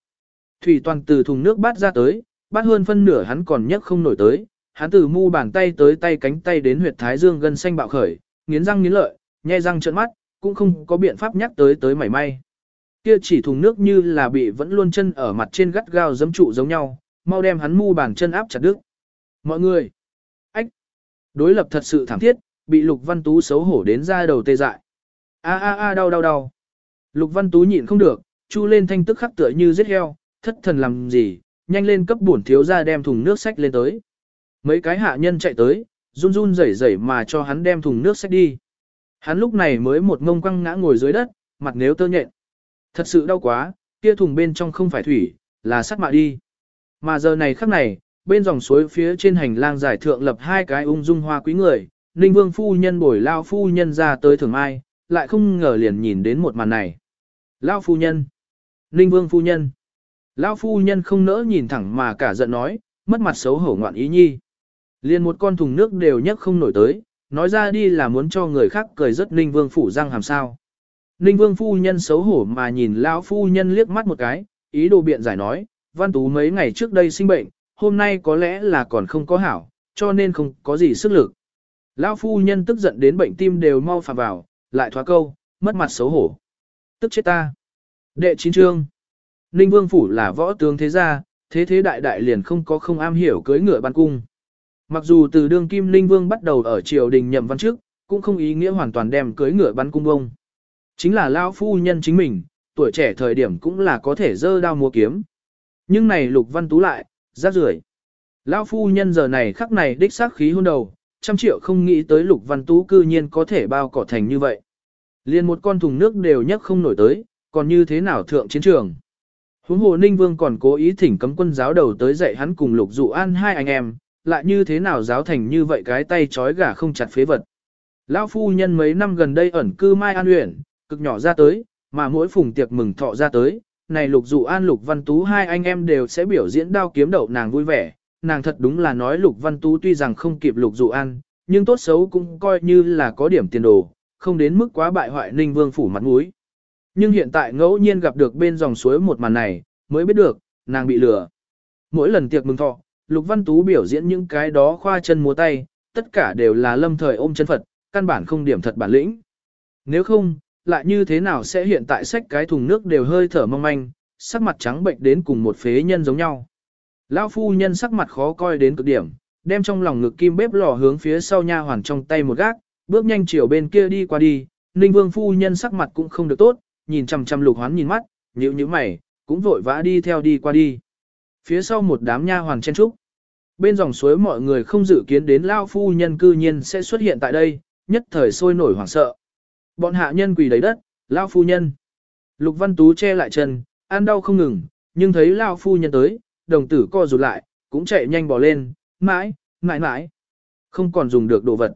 thủy toàn từ thùng nước bát ra tới, bát hơn phân nửa hắn còn nhấc không nổi tới, hắn từ mu bàn tay tới tay cánh tay đến huyệt thái dương gần xanh bạo khởi, nghiến răng nghiến lợi, nhe răng trợn mắt, cũng không có biện pháp nhắc tới tới mảy may. Kia chỉ thùng nước như là bị vẫn luôn chân ở mặt trên gắt gao giấm trụ giống nhau, mau đem hắn mu bàn chân áp chặt đứt. Mọi người! Ách! Đối lập thật sự thảm thiết, bị Lục Văn Tú xấu hổ đến ra đầu tê dại. A a a đau đau đau. Lục Văn Tú nhịn không được, chu lên thanh tức khắc tựa như giết heo, thất thần làm gì, nhanh lên cấp bổn thiếu ra đem thùng nước sách lên tới. Mấy cái hạ nhân chạy tới, run run rẩy rẩy mà cho hắn đem thùng nước sách đi. Hắn lúc này mới một ngông quăng ngã ngồi dưới đất, mặt nếu tơ nhện. Thật sự đau quá, kia thùng bên trong không phải thủy, là sắt mạ đi. Mà giờ này khắc này, bên dòng suối phía trên hành lang giải thượng lập hai cái ung dung hoa quý người, Ninh Vương phu nhân bồi lao phu nhân ra tới thường mai, lại không ngờ liền nhìn đến một màn này. Lao phu nhân, Ninh Vương phu nhân, Lao phu nhân không nỡ nhìn thẳng mà cả giận nói, mất mặt xấu hổ ngoạn ý nhi. Liền một con thùng nước đều nhấc không nổi tới, nói ra đi là muốn cho người khác cười rất Ninh Vương phủ răng hàm sao. Ninh Vương phu nhân xấu hổ mà nhìn lão phu nhân liếc mắt một cái, ý đồ biện giải nói, Văn Tú mấy ngày trước đây sinh bệnh, hôm nay có lẽ là còn không có hảo, cho nên không có gì sức lực. Lão phu nhân tức giận đến bệnh tim đều mau phà vào, lại thoá câu, mất mặt xấu hổ. Tức chết ta. Đệ chín trương. Ninh Vương phủ là võ tướng thế gia, thế thế đại đại liền không có không am hiểu cưới ngựa ban cung. Mặc dù từ đương kim Ninh Vương bắt đầu ở triều đình nhậm văn trước, cũng không ý nghĩa hoàn toàn đem cưới ngựa bắn cung bông. Chính là lão phu nhân chính mình, tuổi trẻ thời điểm cũng là có thể dơ đao mua kiếm. Nhưng này Lục Văn Tú lại, rác rưởi. Lão phu nhân giờ này khắc này đích xác khí hôn đầu, trăm triệu không nghĩ tới Lục Văn Tú cư nhiên có thể bao cỏ thành như vậy. Liền một con thùng nước đều nhấc không nổi tới, còn như thế nào thượng chiến trường. Huống hồ Ninh Vương còn cố ý thỉnh cấm quân giáo đầu tới dạy hắn cùng Lục Dụ An hai anh em, lại như thế nào giáo thành như vậy cái tay trói gà không chặt phế vật. Lão phu nhân mấy năm gần đây ẩn cư Mai An huyện, cực nhỏ ra tới, mà mỗi phùng tiệc mừng thọ ra tới, này Lục Dụ An Lục Văn Tú hai anh em đều sẽ biểu diễn đao kiếm đậu nàng vui vẻ, nàng thật đúng là nói Lục Văn Tú tuy rằng không kịp Lục Dụ An, nhưng tốt xấu cũng coi như là có điểm tiền đồ, không đến mức quá bại hoại Ninh Vương phủ mặt mũi. Nhưng hiện tại ngẫu nhiên gặp được bên dòng suối một màn này, mới biết được, nàng bị lừa. Mỗi lần tiệc mừng thọ, Lục Văn Tú biểu diễn những cái đó khoa chân múa tay, tất cả đều là lâm thời ôm chân Phật, căn bản không điểm thật bản lĩnh. Nếu không, lại như thế nào sẽ hiện tại sách cái thùng nước đều hơi thở mong manh, sắc mặt trắng bệnh đến cùng một phế nhân giống nhau. Lão phu nhân sắc mặt khó coi đến cực điểm, đem trong lòng ngực kim bếp lò hướng phía sau nha hoàn trong tay một gác, bước nhanh chiều bên kia đi qua đi, Ninh Vương phu nhân sắc mặt cũng không được tốt, nhìn chằm chằm Lục Hoán nhìn mắt, nhíu nhíu mày, cũng vội vã đi theo đi qua đi. Phía sau một đám nha hoàn chen trúc. Bên dòng suối mọi người không dự kiến đến lao phu nhân cư nhiên sẽ xuất hiện tại đây, nhất thời sôi nổi hoảng sợ. Bọn hạ nhân quỳ đầy đất, lao phu nhân. Lục Văn Tú che lại chân, ăn đau không ngừng, nhưng thấy lao phu nhân tới, đồng tử co rụt lại, cũng chạy nhanh bỏ lên, mãi, mãi mãi. Không còn dùng được đồ vật.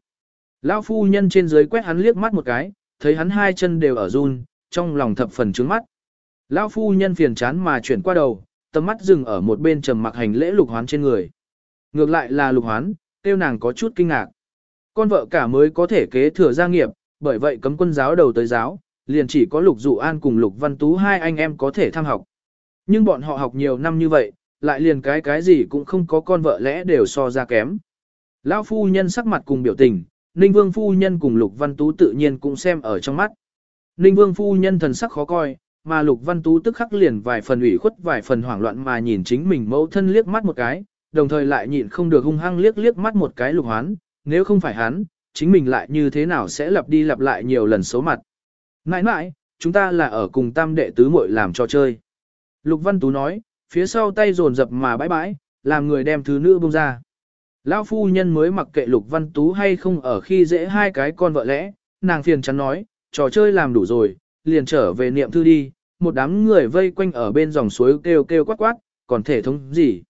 Lão phu nhân trên dưới quét hắn liếc mắt một cái, thấy hắn hai chân đều ở run, trong lòng thập phần trướng mắt. Lão phu nhân phiền chán mà chuyển qua đầu, tầm mắt dừng ở một bên trầm mặc hành lễ lục hoán trên người. Ngược lại là lục hoán, tiêu nàng có chút kinh ngạc. Con vợ cả mới có thể kế thừa gia nghiệp, bởi vậy cấm quân giáo đầu tới giáo, liền chỉ có lục dụ an cùng lục văn tú hai anh em có thể tham học. Nhưng bọn họ học nhiều năm như vậy, lại liền cái cái gì cũng không có con vợ lẽ đều so ra kém. Lão phu nhân sắc mặt cùng biểu tình, Ninh Vương phu nhân cùng Lục Văn Tú tự nhiên cũng xem ở trong mắt. Ninh Vương phu nhân thần sắc khó coi, mà Lục Văn Tú tức khắc liền vài phần ủy khuất vài phần hoảng loạn mà nhìn chính mình mẫu thân liếc mắt một cái, đồng thời lại nhịn không được hung hăng liếc liếc mắt một cái Lục Hoán, nếu không phải hắn, chính mình lại như thế nào sẽ lặp đi lặp lại nhiều lần xấu mặt. Nãi nãi, chúng ta là ở cùng tam đệ tứ muội làm trò chơi. Lục Văn Tú nói, phía sau tay dồn dập mà bãi bãi, làm người đem thứ nữ bông ra. Lão phu nhân mới mặc kệ Lục Văn Tú hay không ở khi dễ hai cái con vợ lẽ, nàng phiền chắn nói, trò chơi làm đủ rồi, liền trở về niệm thư đi, một đám người vây quanh ở bên dòng suối kêu kêu quát quát, còn thể thống gì.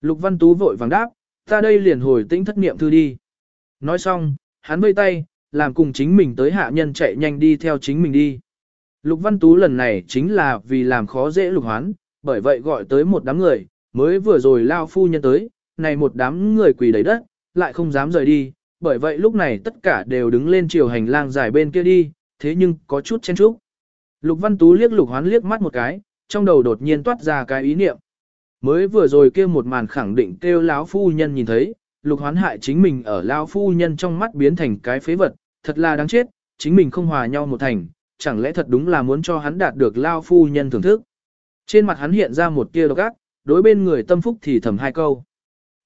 Lục Văn Tú vội vàng đáp, ta đây liền hồi tĩnh thất niệm thư đi. Nói xong, hắn vây tay, làm cùng chính mình tới hạ nhân chạy nhanh đi theo chính mình đi. Lục Văn Tú lần này chính là vì làm khó dễ lục hoán, bởi vậy gọi tới một đám người, mới vừa rồi lao phu nhân tới, này một đám người quỳ đầy đất, lại không dám rời đi, bởi vậy lúc này tất cả đều đứng lên chiều hành lang dài bên kia đi, thế nhưng có chút chen chúc. Lục Văn Tú liếc Lục Hoán liếc mắt một cái, trong đầu đột nhiên toát ra cái ý niệm. Mới vừa rồi kia một màn khẳng định kêu lão phu nhân nhìn thấy, Lục Hoán hại chính mình ở lão phu nhân trong mắt biến thành cái phế vật, thật là đáng chết, chính mình không hòa nhau một thành, chẳng lẽ thật đúng là muốn cho hắn đạt được lão phu nhân thưởng thức. Trên mặt hắn hiện ra một tia độc ác, đối bên người tâm phúc thì thầm hai câu.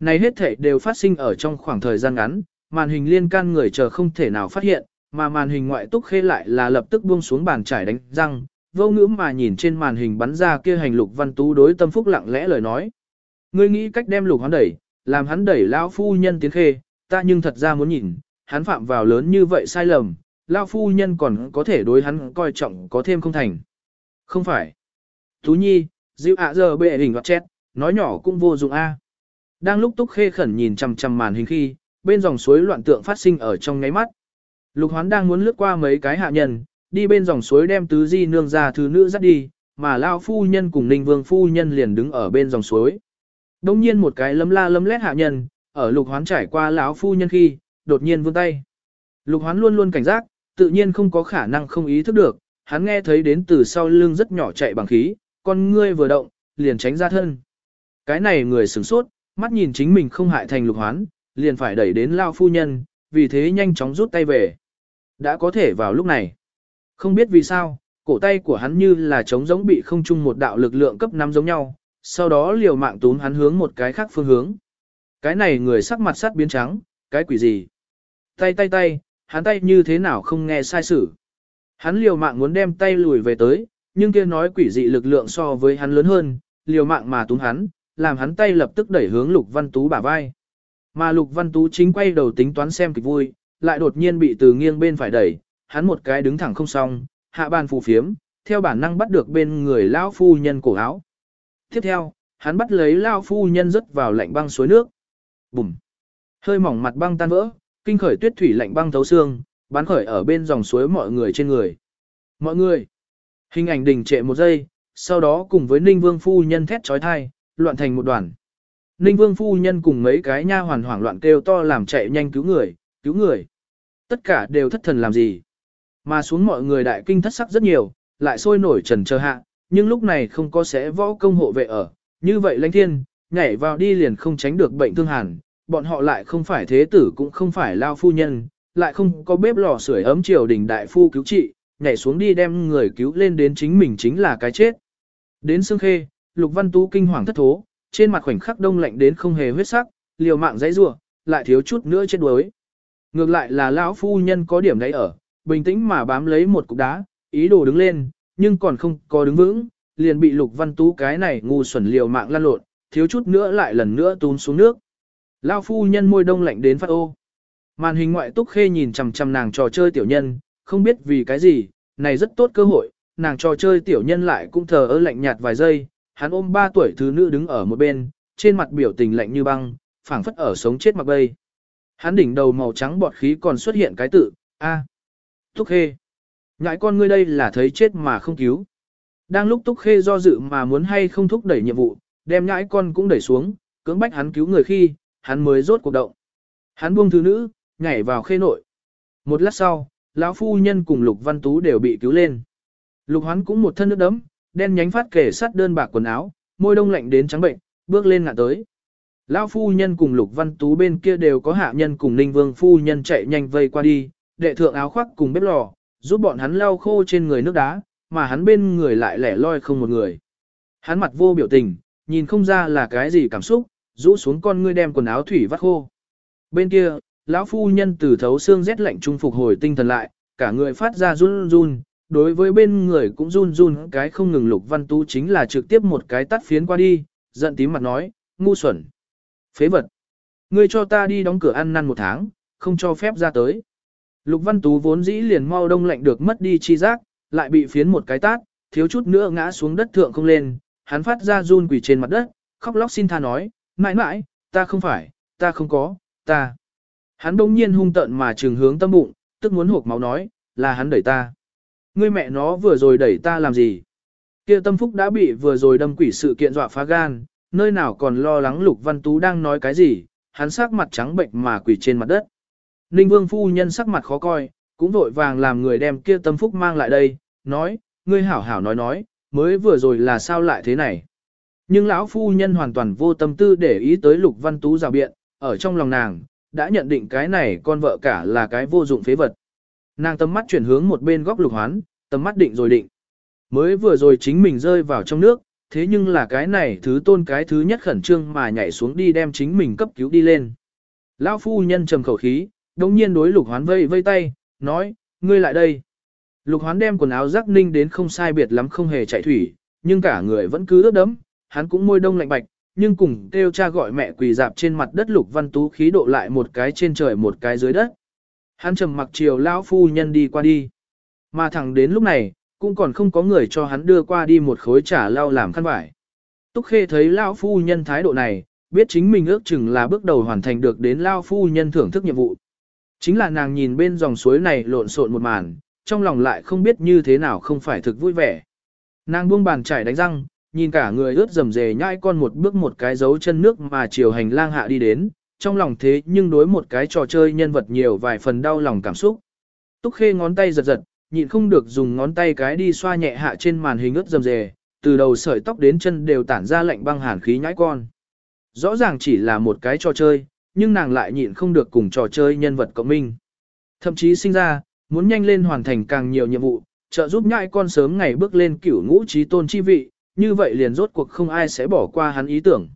Này hết thể đều phát sinh ở trong khoảng thời gian ngắn, màn hình liên can người chờ không thể nào phát hiện, mà màn hình ngoại túc khê lại là lập tức buông xuống bàn trải đánh răng, vô ngữ mà nhìn trên màn hình bắn ra kia hành lục văn tú đối tâm phúc lặng lẽ lời nói. Ngươi nghĩ cách đem lục hắn đẩy, làm hắn đẩy lão phu nhân tiến khê, ta nhưng thật ra muốn nhìn, hắn phạm vào lớn như vậy sai lầm, lão phu nhân còn có thể đối hắn coi trọng có thêm không thành. Không phải. Tú nhi, dịu ạ giờ bệ hình hoặc chết, nói nhỏ cũng vô dụng a. Đang lúc túc khê khẩn nhìn chằm chằm màn hình khi, bên dòng suối loạn tượng phát sinh ở trong ngáy mắt. Lục hoán đang muốn lướt qua mấy cái hạ nhân, đi bên dòng suối đem tứ di nương ra thứ nữ dắt đi, mà lao phu nhân cùng ninh vương phu nhân liền đứng ở bên dòng suối. Đông nhiên một cái lấm la lấm lét hạ nhân, ở lục hoán trải qua lão phu nhân khi, đột nhiên vươn tay. Lục hoán luôn luôn cảnh giác, tự nhiên không có khả năng không ý thức được, hắn nghe thấy đến từ sau lưng rất nhỏ chạy bằng khí, con ngươi vừa động, liền tránh ra thân. Cái này người sửng sốt, mắt nhìn chính mình không hại thành lục hoán, liền phải đẩy đến lao phu nhân, vì thế nhanh chóng rút tay về. Đã có thể vào lúc này. Không biết vì sao, cổ tay của hắn như là trống giống bị không chung một đạo lực lượng cấp 5 giống nhau, sau đó liều mạng túm hắn hướng một cái khác phương hướng. Cái này người sắc mặt sắt biến trắng, cái quỷ gì? Tay tay tay, hắn tay như thế nào không nghe sai sử. Hắn liều mạng muốn đem tay lùi về tới, nhưng kia nói quỷ dị lực lượng so với hắn lớn hơn, liều mạng mà túm hắn, làm hắn tay lập tức đẩy hướng Lục Văn Tú bả vai. Mà Lục Văn Tú chính quay đầu tính toán xem kịch vui, lại đột nhiên bị từ nghiêng bên phải đẩy, hắn một cái đứng thẳng không xong, hạ bàn phù phiếm, theo bản năng bắt được bên người lão phu nhân cổ áo. Tiếp theo, hắn bắt lấy lão phu nhân rớt vào lạnh băng suối nước. Bùm! Hơi mỏng mặt băng tan vỡ, kinh khởi tuyết thủy lạnh băng thấu xương, bắn khởi ở bên dòng suối mọi người trên người. Mọi người! Hình ảnh đình trệ một giây, sau đó cùng với Ninh Vương phu nhân thét trói thai, loạn thành một đoàn. Ninh Vương phu nhân cùng mấy cái nha hoàn hoảng loạn kêu to làm chạy nhanh cứu người, cứu người. Tất cả đều thất thần làm gì. Mà xuống mọi người đại kinh thất sắc rất nhiều, lại sôi nổi trần chờ hạ, nhưng lúc này không có sẽ võ công hộ vệ ở. Như vậy lãnh thiên, nhảy vào đi liền không tránh được bệnh thương hàn, bọn họ lại không phải thế tử cũng không phải lao phu nhân, lại không có bếp lò sưởi ấm triều đình đại phu cứu trị, nhảy xuống đi đem người cứu lên đến chính mình chính là cái chết. Đến Sương Khê, Lục Văn Tú kinh hoàng thất thố, trên mặt khoảnh khắc đông lạnh đến không hề huyết sắc, liều mạng dãy rủa, lại thiếu chút nữa chết đuối. Ngược lại là lão phu nhân có điểm đấy ở, bình tĩnh mà bám lấy một cục đá, ý đồ đứng lên, nhưng còn không có đứng vững, liền bị Lục Văn Tú cái này ngu xuẩn liều mạng lăn lộn, thiếu chút nữa lại lần nữa tún xuống nước. Lão phu nhân môi đông lạnh đến phát ô. Màn hình ngoại túc khê nhìn chằm chằm nàng trò chơi tiểu nhân, không biết vì cái gì, này rất tốt cơ hội, nàng trò chơi tiểu nhân lại cũng thờ ơ lạnh nhạt vài giây, hắn ôm ba tuổi thứ nữ đứng ở một bên, trên mặt biểu tình lạnh như băng, phảng phất ở sống chết mặc bay. Hắn đỉnh đầu màu trắng bọt khí còn xuất hiện cái tự, A. Túc Khê. Ngại con ngươi đây là thấy chết mà không cứu. Đang lúc Túc Khê do dự mà muốn hay không thúc đẩy nhiệm vụ, đem ngãi con cũng đẩy xuống, cưỡng bách hắn cứu người khi, hắn mới rốt cuộc động. Hắn buông thứ nữ, nhảy vào khê nội. Một lát sau, lão phu nhân cùng Lục Văn Tú đều bị cứu lên. Lục Hoán cũng một thân nước đấm, đen nhánh phát kể sắt đơn bạc quần áo, môi đông lạnh đến trắng bệnh, bước lên ngạ tới. Lão phu nhân cùng Lục Văn Tú bên kia đều có hạ nhân cùng Ninh Vương phu nhân chạy nhanh vây qua đi, đệ thượng áo khoác cùng bếp lò, giúp bọn hắn lau khô trên người nước đá, mà hắn bên người lại lẻ loi không một người. Hắn mặt vô biểu tình, nhìn không ra là cái gì cảm xúc, rũ xuống con ngươi đem quần áo thủy vắt khô. Bên kia, lão phu nhân từ thấu xương rét lạnh trung phục hồi tinh thần lại, cả người phát ra run run, đối với bên người cũng run run cái không ngừng lục văn tú chính là trực tiếp một cái tắt phiến qua đi, giận tím mặt nói, ngu xuẩn, phế vật, ngươi cho ta đi đóng cửa ăn năn một tháng, không cho phép ra tới. Lục văn tú vốn dĩ liền mau đông lạnh được mất đi chi giác, lại bị phiến một cái tát, thiếu chút nữa ngã xuống đất thượng không lên, hắn phát ra run quỷ trên mặt đất, khóc lóc xin tha nói, mãi mãi, ta không phải, ta không có, ta. Hắn đông nhiên hung tợn mà trừng hướng tâm bụng, tức muốn hộp máu nói, là hắn đẩy ta. Ngươi mẹ nó vừa rồi đẩy ta làm gì? Kia tâm phúc đã bị vừa rồi đâm quỷ sự kiện dọa phá gan, nơi nào còn lo lắng Lục Văn Tú đang nói cái gì, hắn sắc mặt trắng bệnh mà quỷ trên mặt đất. Ninh Vương phu nhân sắc mặt khó coi, cũng vội vàng làm người đem kia tâm phúc mang lại đây, nói, ngươi hảo hảo nói nói, mới vừa rồi là sao lại thế này. Nhưng lão phu nhân hoàn toàn vô tâm tư để ý tới Lục Văn Tú rào biện, ở trong lòng nàng, đã nhận định cái này con vợ cả là cái vô dụng phế vật. Nàng tầm mắt chuyển hướng một bên góc lục hoán, tầm mắt định rồi định. Mới vừa rồi chính mình rơi vào trong nước, thế nhưng là cái này thứ tôn cái thứ nhất khẩn trương mà nhảy xuống đi đem chính mình cấp cứu đi lên. Lão phu nhân trầm khẩu khí, đồng nhiên đối lục hoán vây vây tay, nói, ngươi lại đây. Lục hoán đem quần áo rắc ninh đến không sai biệt lắm không hề chạy thủy, nhưng cả người vẫn cứ ướt đẫm, hắn cũng môi đông lạnh bạch, nhưng cùng kêu cha gọi mẹ quỳ dạp trên mặt đất lục văn tú khí độ lại một cái trên trời một cái dưới đất. Hắn trầm mặc chiều lão phu nhân đi qua đi. Mà thẳng đến lúc này, cũng còn không có người cho hắn đưa qua đi một khối trả lau làm khăn vải. Túc Khê thấy lão phu nhân thái độ này, biết chính mình ước chừng là bước đầu hoàn thành được đến lão phu nhân thưởng thức nhiệm vụ. Chính là nàng nhìn bên dòng suối này lộn xộn một màn, trong lòng lại không biết như thế nào không phải thực vui vẻ. Nàng buông bàn chải đánh răng, nhìn cả người ướt rầm rề nhai con một bước một cái dấu chân nước mà chiều hành lang hạ đi đến, trong lòng thế nhưng đối một cái trò chơi nhân vật nhiều vài phần đau lòng cảm xúc. Túc Khê ngón tay giật giật, nhịn không được dùng ngón tay cái đi xoa nhẹ hạ trên màn hình ướt dầm dề từ đầu sợi tóc đến chân đều tản ra lạnh băng hàn khí nhãi con. Rõ ràng chỉ là một cái trò chơi, nhưng nàng lại nhịn không được cùng trò chơi nhân vật cộng minh. Thậm chí sinh ra, muốn nhanh lên hoàn thành càng nhiều nhiệm vụ, trợ giúp nhãi con sớm ngày bước lên cửu ngũ trí tôn chi vị, như vậy liền rốt cuộc không ai sẽ bỏ qua hắn ý tưởng.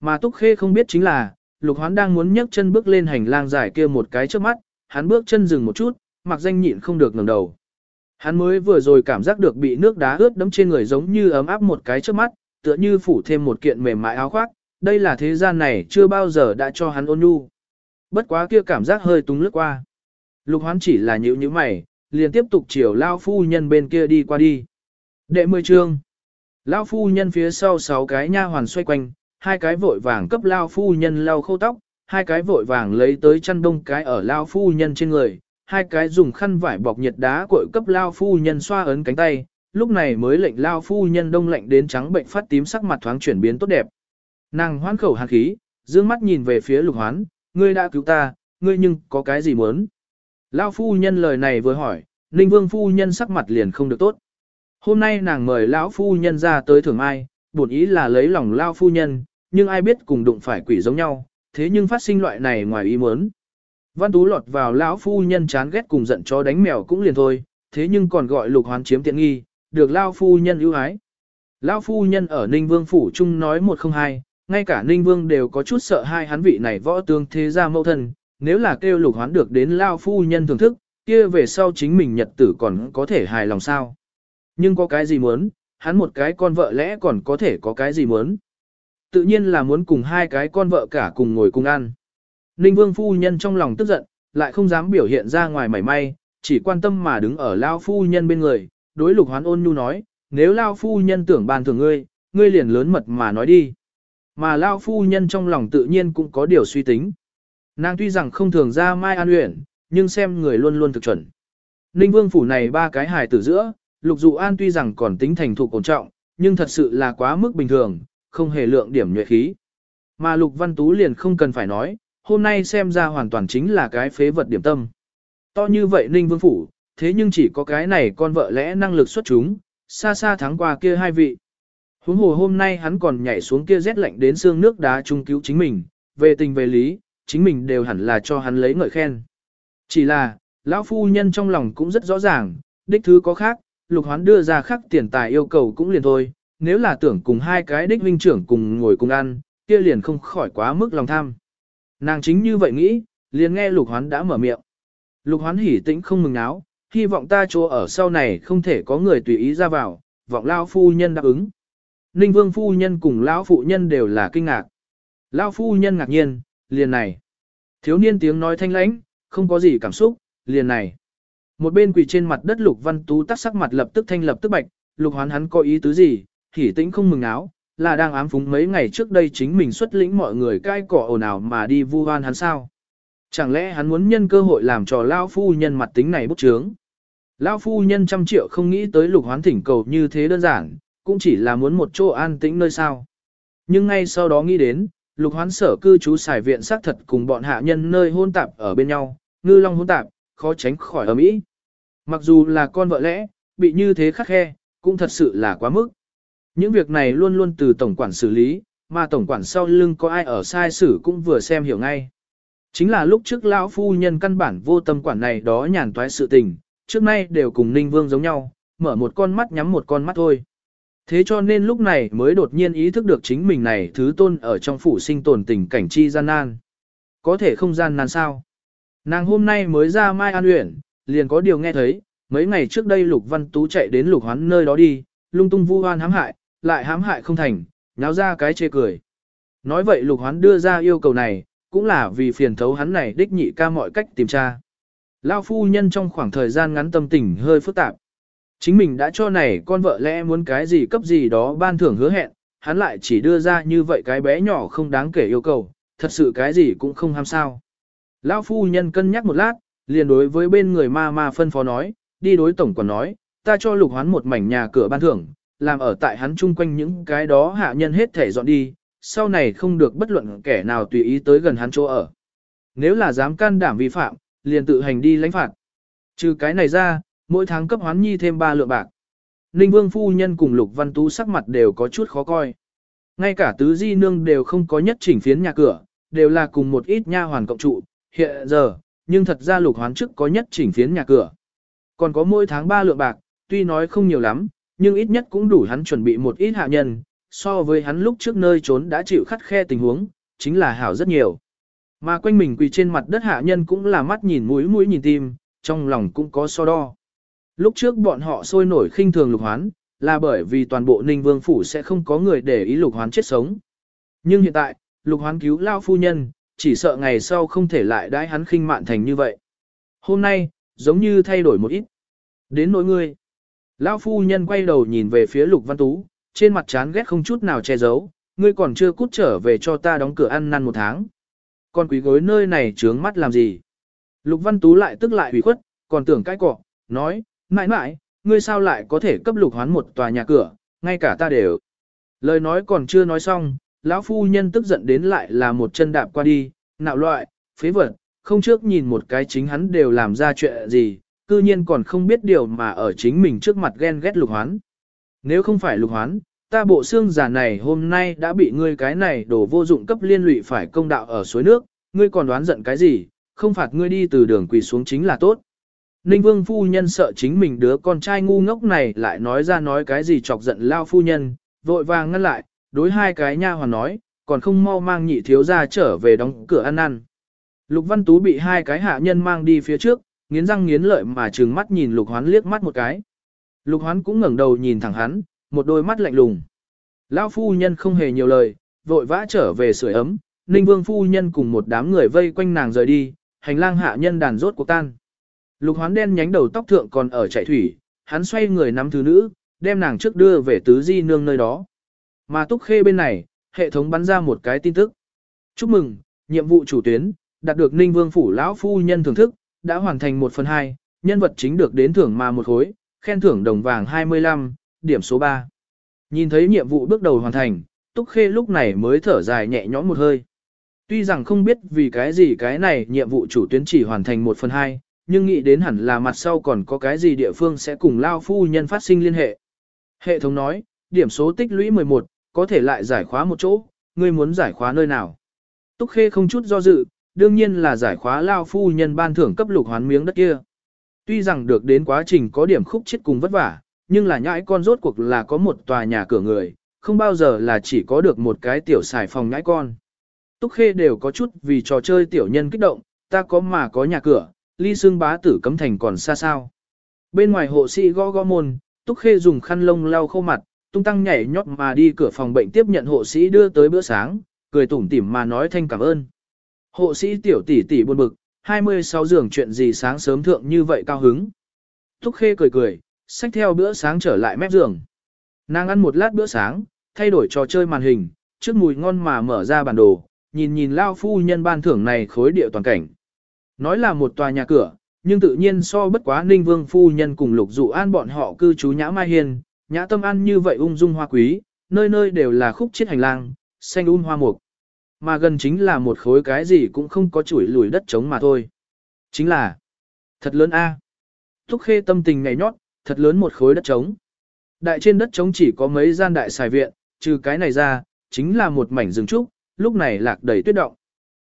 Mà Túc Khê không biết chính là, Lục Hoán đang muốn nhấc chân bước lên hành lang dài kia một cái trước mắt, hắn bước chân dừng một chút, mặc danh nhịn không được ngẩng đầu. Hắn mới vừa rồi cảm giác được bị nước đá ướt đẫm trên người giống như ấm áp một cái trước mắt, tựa như phủ thêm một kiện mềm mại áo khoác, đây là thế gian này chưa bao giờ đã cho hắn ôn nhu. Bất quá kia cảm giác hơi túng lướt qua. Lục hoán chỉ là nhíu nhíu mày, liền tiếp tục chiều lao phu nhân bên kia đi qua đi. Đệ mười chương. lão phu nhân phía sau sáu cái nha hoàn xoay quanh, hai cái vội vàng cấp lao phu nhân lau khô tóc, hai cái vội vàng lấy tới chăn đông cái ở lao phu nhân trên người, hai cái dùng khăn vải bọc nhiệt đá cội cấp lao phu nhân xoa ấn cánh tay, lúc này mới lệnh lao phu nhân đông lạnh đến trắng bệnh phát tím sắc mặt thoáng chuyển biến tốt đẹp. Nàng hoan khẩu hàn khí, dương mắt nhìn về phía lục hoán, ngươi đã cứu ta, ngươi nhưng có cái gì muốn? Lao phu nhân lời này vừa hỏi, Ninh Vương phu nhân sắc mặt liền không được tốt. Hôm nay nàng mời lão phu nhân ra tới thưởng ai, bổn ý là lấy lòng Lao phu nhân, nhưng ai biết cùng đụng phải quỷ giống nhau, thế nhưng phát sinh loại này ngoài ý muốn. Văn Tú lọt vào lão phu nhân chán ghét cùng giận chó đánh mèo cũng liền thôi, thế nhưng còn gọi lục hoán chiếm tiện nghi, được lão phu nhân ưu ái. Lão phu nhân ở Ninh Vương phủ chung nói một không hai, ngay cả Ninh Vương đều có chút sợ hai hắn vị này võ tướng thế gia mẫu thân, nếu là kêu lục hoán được đến lão phu nhân thưởng thức, kia về sau chính mình nhật tử còn có thể hài lòng sao. Nhưng có cái gì muốn, hắn một cái con vợ lẽ còn có thể có cái gì muốn. Tự nhiên là muốn cùng hai cái con vợ cả cùng ngồi cùng ăn. Ninh Vương phu nhân trong lòng tức giận, lại không dám biểu hiện ra ngoài mảy may, chỉ quan tâm mà đứng ở Lao phu nhân bên người, đối lục hoán ôn nhu nói, nếu Lao phu nhân tưởng bàn thường ngươi, ngươi liền lớn mật mà nói đi. Mà Lao phu nhân trong lòng tự nhiên cũng có điều suy tính. Nàng tuy rằng không thường ra mai an uyển, nhưng xem người luôn luôn thực chuẩn. Ninh Vương phủ này ba cái hài tử giữa, lục dụ an tuy rằng còn tính thành thục ổn trọng, nhưng thật sự là quá mức bình thường, không hề lượng điểm nhuệ khí. Mà lục văn tú liền không cần phải nói, hôm nay xem ra hoàn toàn chính là cái phế vật điểm tâm. To như vậy Ninh Vương Phủ, thế nhưng chỉ có cái này con vợ lẽ năng lực xuất chúng, xa xa thắng qua kia hai vị. Huống hồ hôm nay hắn còn nhảy xuống kia rét lạnh đến xương nước đá trung cứu chính mình, về tình về lý, chính mình đều hẳn là cho hắn lấy ngợi khen. Chỉ là, lão phu nhân trong lòng cũng rất rõ ràng, đích thứ có khác, lục hoán đưa ra khác tiền tài yêu cầu cũng liền thôi, nếu là tưởng cùng hai cái đích huynh trưởng cùng ngồi cùng ăn, kia liền không khỏi quá mức lòng tham. Nàng chính như vậy nghĩ, liền nghe lục hoán đã mở miệng. Lục hoán hỉ tĩnh không mừng áo, hy vọng ta chỗ ở sau này không thể có người tùy ý ra vào, vọng lao phu nhân đáp ứng. Ninh vương phu nhân cùng lão phụ nhân đều là kinh ngạc. Lão phu nhân ngạc nhiên, liền này. Thiếu niên tiếng nói thanh lãnh, không có gì cảm xúc, liền này. Một bên quỳ trên mặt đất lục văn tú tắt sắc mặt lập tức thanh lập tức bạch, lục hoán hắn có ý tứ gì, hỉ tĩnh không mừng áo, là đang ám phúng mấy ngày trước đây chính mình xuất lĩnh mọi người cai cỏ ồn ào mà đi vu oan hắn sao. Chẳng lẽ hắn muốn nhân cơ hội làm cho Lao Phu Nhân mặt tính này bốc trướng? Lao Phu Nhân trăm triệu không nghĩ tới lục hoán thỉnh cầu như thế đơn giản, cũng chỉ là muốn một chỗ an tĩnh nơi sao. Nhưng ngay sau đó nghĩ đến, lục hoán sở cư trú xài viện xác thật cùng bọn hạ nhân nơi hôn tạp ở bên nhau, ngư long hôn tạp, khó tránh khỏi ở mỹ. Mặc dù là con vợ lẽ, bị như thế khắc khe, cũng thật sự là quá mức. Những việc này luôn luôn từ tổng quản xử lý, mà tổng quản sau lưng có ai ở sai xử cũng vừa xem hiểu ngay. Chính là lúc trước lão phu nhân căn bản vô tâm quản này đó nhàn toái sự tình, trước nay đều cùng Ninh Vương giống nhau, mở một con mắt nhắm một con mắt thôi. Thế cho nên lúc này mới đột nhiên ý thức được chính mình này thứ tôn ở trong phủ sinh tồn tình cảnh chi gian nan. Có thể không gian nan sao? Nàng hôm nay mới ra Mai An Uyển, liền có điều nghe thấy, mấy ngày trước đây Lục Văn Tú chạy đến Lục Hoán nơi đó đi, lung tung vu oan hãm hại, lại hãm hại không thành, nháo ra cái chê cười. Nói vậy Lục Hoán đưa ra yêu cầu này, cũng là vì phiền thấu hắn này đích nhị ca mọi cách tìm tra. Lao phu nhân trong khoảng thời gian ngắn tâm tình hơi phức tạp. Chính mình đã cho này con vợ lẽ muốn cái gì cấp gì đó ban thưởng hứa hẹn, hắn lại chỉ đưa ra như vậy cái bé nhỏ không đáng kể yêu cầu, thật sự cái gì cũng không ham sao. Lão phu nhân cân nhắc một lát, liền đối với bên người ma ma phân phó nói, đi đối tổng quản nói, ta cho lục hoán một mảnh nhà cửa ban thưởng, làm ở tại hắn chung quanh những cái đó hạ nhân hết thể dọn đi, sau này không được bất luận kẻ nào tùy ý tới gần hắn chỗ ở. Nếu là dám can đảm vi phạm, liền tự hành đi lãnh phạt. Trừ cái này ra, mỗi tháng cấp hoán nhi thêm 3 lượng bạc. Ninh Vương phu nhân cùng Lục Văn Tú sắc mặt đều có chút khó coi. Ngay cả tứ di nương đều không có nhất chỉnh phiến nhà cửa, đều là cùng một ít nha hoàn cộng trụ, hiện giờ, nhưng thật ra Lục Hoán trước có nhất chỉnh phiến nhà cửa. Còn có mỗi tháng 3 lượng bạc, tuy nói không nhiều lắm, nhưng ít nhất cũng đủ hắn chuẩn bị một ít hạ nhân, so với hắn lúc trước nơi trốn đã chịu khắt khe tình huống, chính là hảo rất nhiều. Mà quanh mình quỳ trên mặt đất hạ nhân cũng là mắt nhìn mũi mũi nhìn tim, trong lòng cũng có so đo. Lúc trước bọn họ sôi nổi khinh thường lục hoán, là bởi vì toàn bộ ninh vương phủ sẽ không có người để ý lục hoán chết sống. Nhưng hiện tại, lục hoán cứu lao phu nhân, chỉ sợ ngày sau không thể lại đãi hắn khinh mạn thành như vậy. Hôm nay, giống như thay đổi một ít. Đến nỗi ngươi. Lão phu nhân quay đầu nhìn về phía lục văn tú, trên mặt chán ghét không chút nào che giấu, ngươi còn chưa cút trở về cho ta đóng cửa ăn năn một tháng. Còn quý gối nơi này trướng mắt làm gì? Lục văn tú lại tức lại hủy khuất, còn tưởng cái cọ, nói, mãi mãi, ngươi sao lại có thể cấp lục hoán một tòa nhà cửa, ngay cả ta đều. Lời nói còn chưa nói xong, lão phu nhân tức giận đến lại là một chân đạp qua đi, nạo loại, phế vật, không trước nhìn một cái chính hắn đều làm ra chuyện gì, cư nhiên còn không biết điều mà ở chính mình trước mặt ghen ghét lục hoán. Nếu không phải lục hoán, ta bộ xương giả này hôm nay đã bị ngươi cái này đổ vô dụng cấp liên lụy phải công đạo ở suối nước, ngươi còn đoán giận cái gì, không phạt ngươi đi từ đường quỳ xuống chính là tốt. Ninh vương phu nhân sợ chính mình đứa con trai ngu ngốc này lại nói ra nói cái gì chọc giận lao phu nhân, vội vàng ngăn lại, đối hai cái nha hoàn nói, còn không mau mang nhị thiếu ra trở về đóng cửa ăn ăn. Lục Văn Tú bị hai cái hạ nhân mang đi phía trước, nghiến răng nghiến lợi mà trừng mắt nhìn Lục Hoán liếc mắt một cái. Lục Hoán cũng ngẩng đầu nhìn thẳng hắn, một đôi mắt lạnh lùng. Lão phu nhân không hề nhiều lời, vội vã trở về sưởi ấm, Ninh Vương phu nhân cùng một đám người vây quanh nàng rời đi, hành lang hạ nhân đàn rốt cuộc tan. Lục Hoán đen nhánh đầu tóc thượng còn ở chạy thủy, hắn xoay người nắm thứ nữ, đem nàng trước đưa về tứ di nương nơi đó. Mà Túc Khê bên này, hệ thống bắn ra một cái tin tức. Chúc mừng, nhiệm vụ chủ tuyến, đạt được Ninh Vương phủ lão phu nhân thưởng thức, đã hoàn thành 1 phần 2, nhân vật chính được đến thưởng mà một khối, khen thưởng đồng vàng 25, điểm số 3. Nhìn thấy nhiệm vụ bước đầu hoàn thành, Túc Khê lúc này mới thở dài nhẹ nhõm một hơi. Tuy rằng không biết vì cái gì cái này nhiệm vụ chủ tuyến chỉ hoàn thành 1 phần 2, nhưng nghĩ đến hẳn là mặt sau còn có cái gì địa phương sẽ cùng lao phu nhân phát sinh liên hệ. Hệ thống nói, điểm số tích lũy 11, có thể lại giải khóa một chỗ, ngươi muốn giải khóa nơi nào. Túc Khê không chút do dự, đương nhiên là giải khóa lao phu nhân ban thưởng cấp lục hoán miếng đất kia. Tuy rằng được đến quá trình có điểm khúc chết cùng vất vả, nhưng là nhãi con rốt cuộc là có một tòa nhà cửa người, không bao giờ là chỉ có được một cái tiểu xài phòng nhãi con. Túc Khê đều có chút vì trò chơi tiểu nhân kích động, ta có mà có nhà cửa, ly xương bá tử cấm thành còn xa sao. Bên ngoài hộ sĩ gõ gõ môn, Túc Khê dùng khăn lông lau khô mặt, tung tăng nhảy nhót mà đi cửa phòng bệnh tiếp nhận hộ sĩ đưa tới bữa sáng, cười tủm tỉm mà nói thanh cảm ơn. Hộ sĩ tiểu tỷ tỷ buồn bực, 26 giường chuyện gì sáng sớm thượng như vậy cao hứng. Thúc Khê cười cười, xách theo bữa sáng trở lại mép giường. Nàng ăn một lát bữa sáng, thay đổi trò chơi màn hình, trước mùi ngon mà mở ra bản đồ, nhìn nhìn lao phu nhân ban thưởng này khối địa toàn cảnh. Nói là một tòa nhà cửa, nhưng tự nhiên so bất quá ninh vương phu nhân cùng lục dụ an bọn họ cư trú nhã mai hiền, nhã tâm ăn như vậy ung dung hoa quý, nơi nơi đều là khúc chiết hành lang, xanh un hoa mục. Mà gần chính là một khối cái gì cũng không có chuỗi lùi đất trống mà thôi. Chính là, thật lớn a. Thúc khê tâm tình ngày nhót, thật lớn một khối đất trống. Đại trên đất trống chỉ có mấy gian đại xài viện, trừ cái này ra, chính là một mảnh rừng trúc, lúc này lạc đầy tuyết động.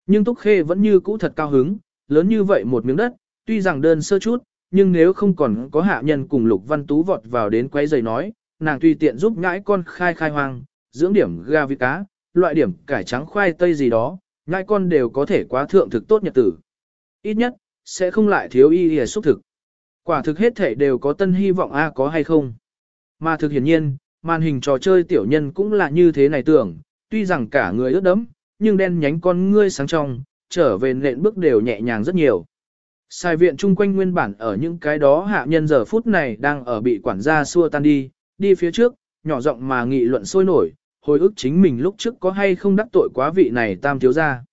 Nhưng Túc Khê vẫn như cũ thật cao hứng, lớn như vậy một miếng đất, tuy rằng đơn sơ chút, nhưng nếu không còn có hạ nhân cùng Lục Văn Tú vọt vào đến quấy giày nói, nàng tùy tiện giúp nhãi con khai khai hoang, dưỡng điểm gà vịt cá, loại điểm cải trắng khoai tây gì đó, ngai con đều có thể quá thượng thực tốt nhật tử. Ít nhất, sẽ không lại thiếu y hề xúc thực. Quả thực hết thể đều có tân hy vọng a có hay không. Mà thực hiển nhiên, màn hình trò chơi tiểu nhân cũng là như thế này tưởng, tuy rằng cả người ướt đẫm, nhưng đen nhánh con ngươi sáng trong, trở về nện bước đều nhẹ nhàng rất nhiều. Sai viện chung quanh nguyên bản ở những cái đó hạ nhân giờ phút này đang ở bị quản gia xua tan đi, đi phía trước, nhỏ giọng mà nghị luận sôi nổi, hồi ức chính mình lúc trước có hay không đắc tội quá vị này tam thiếu gia.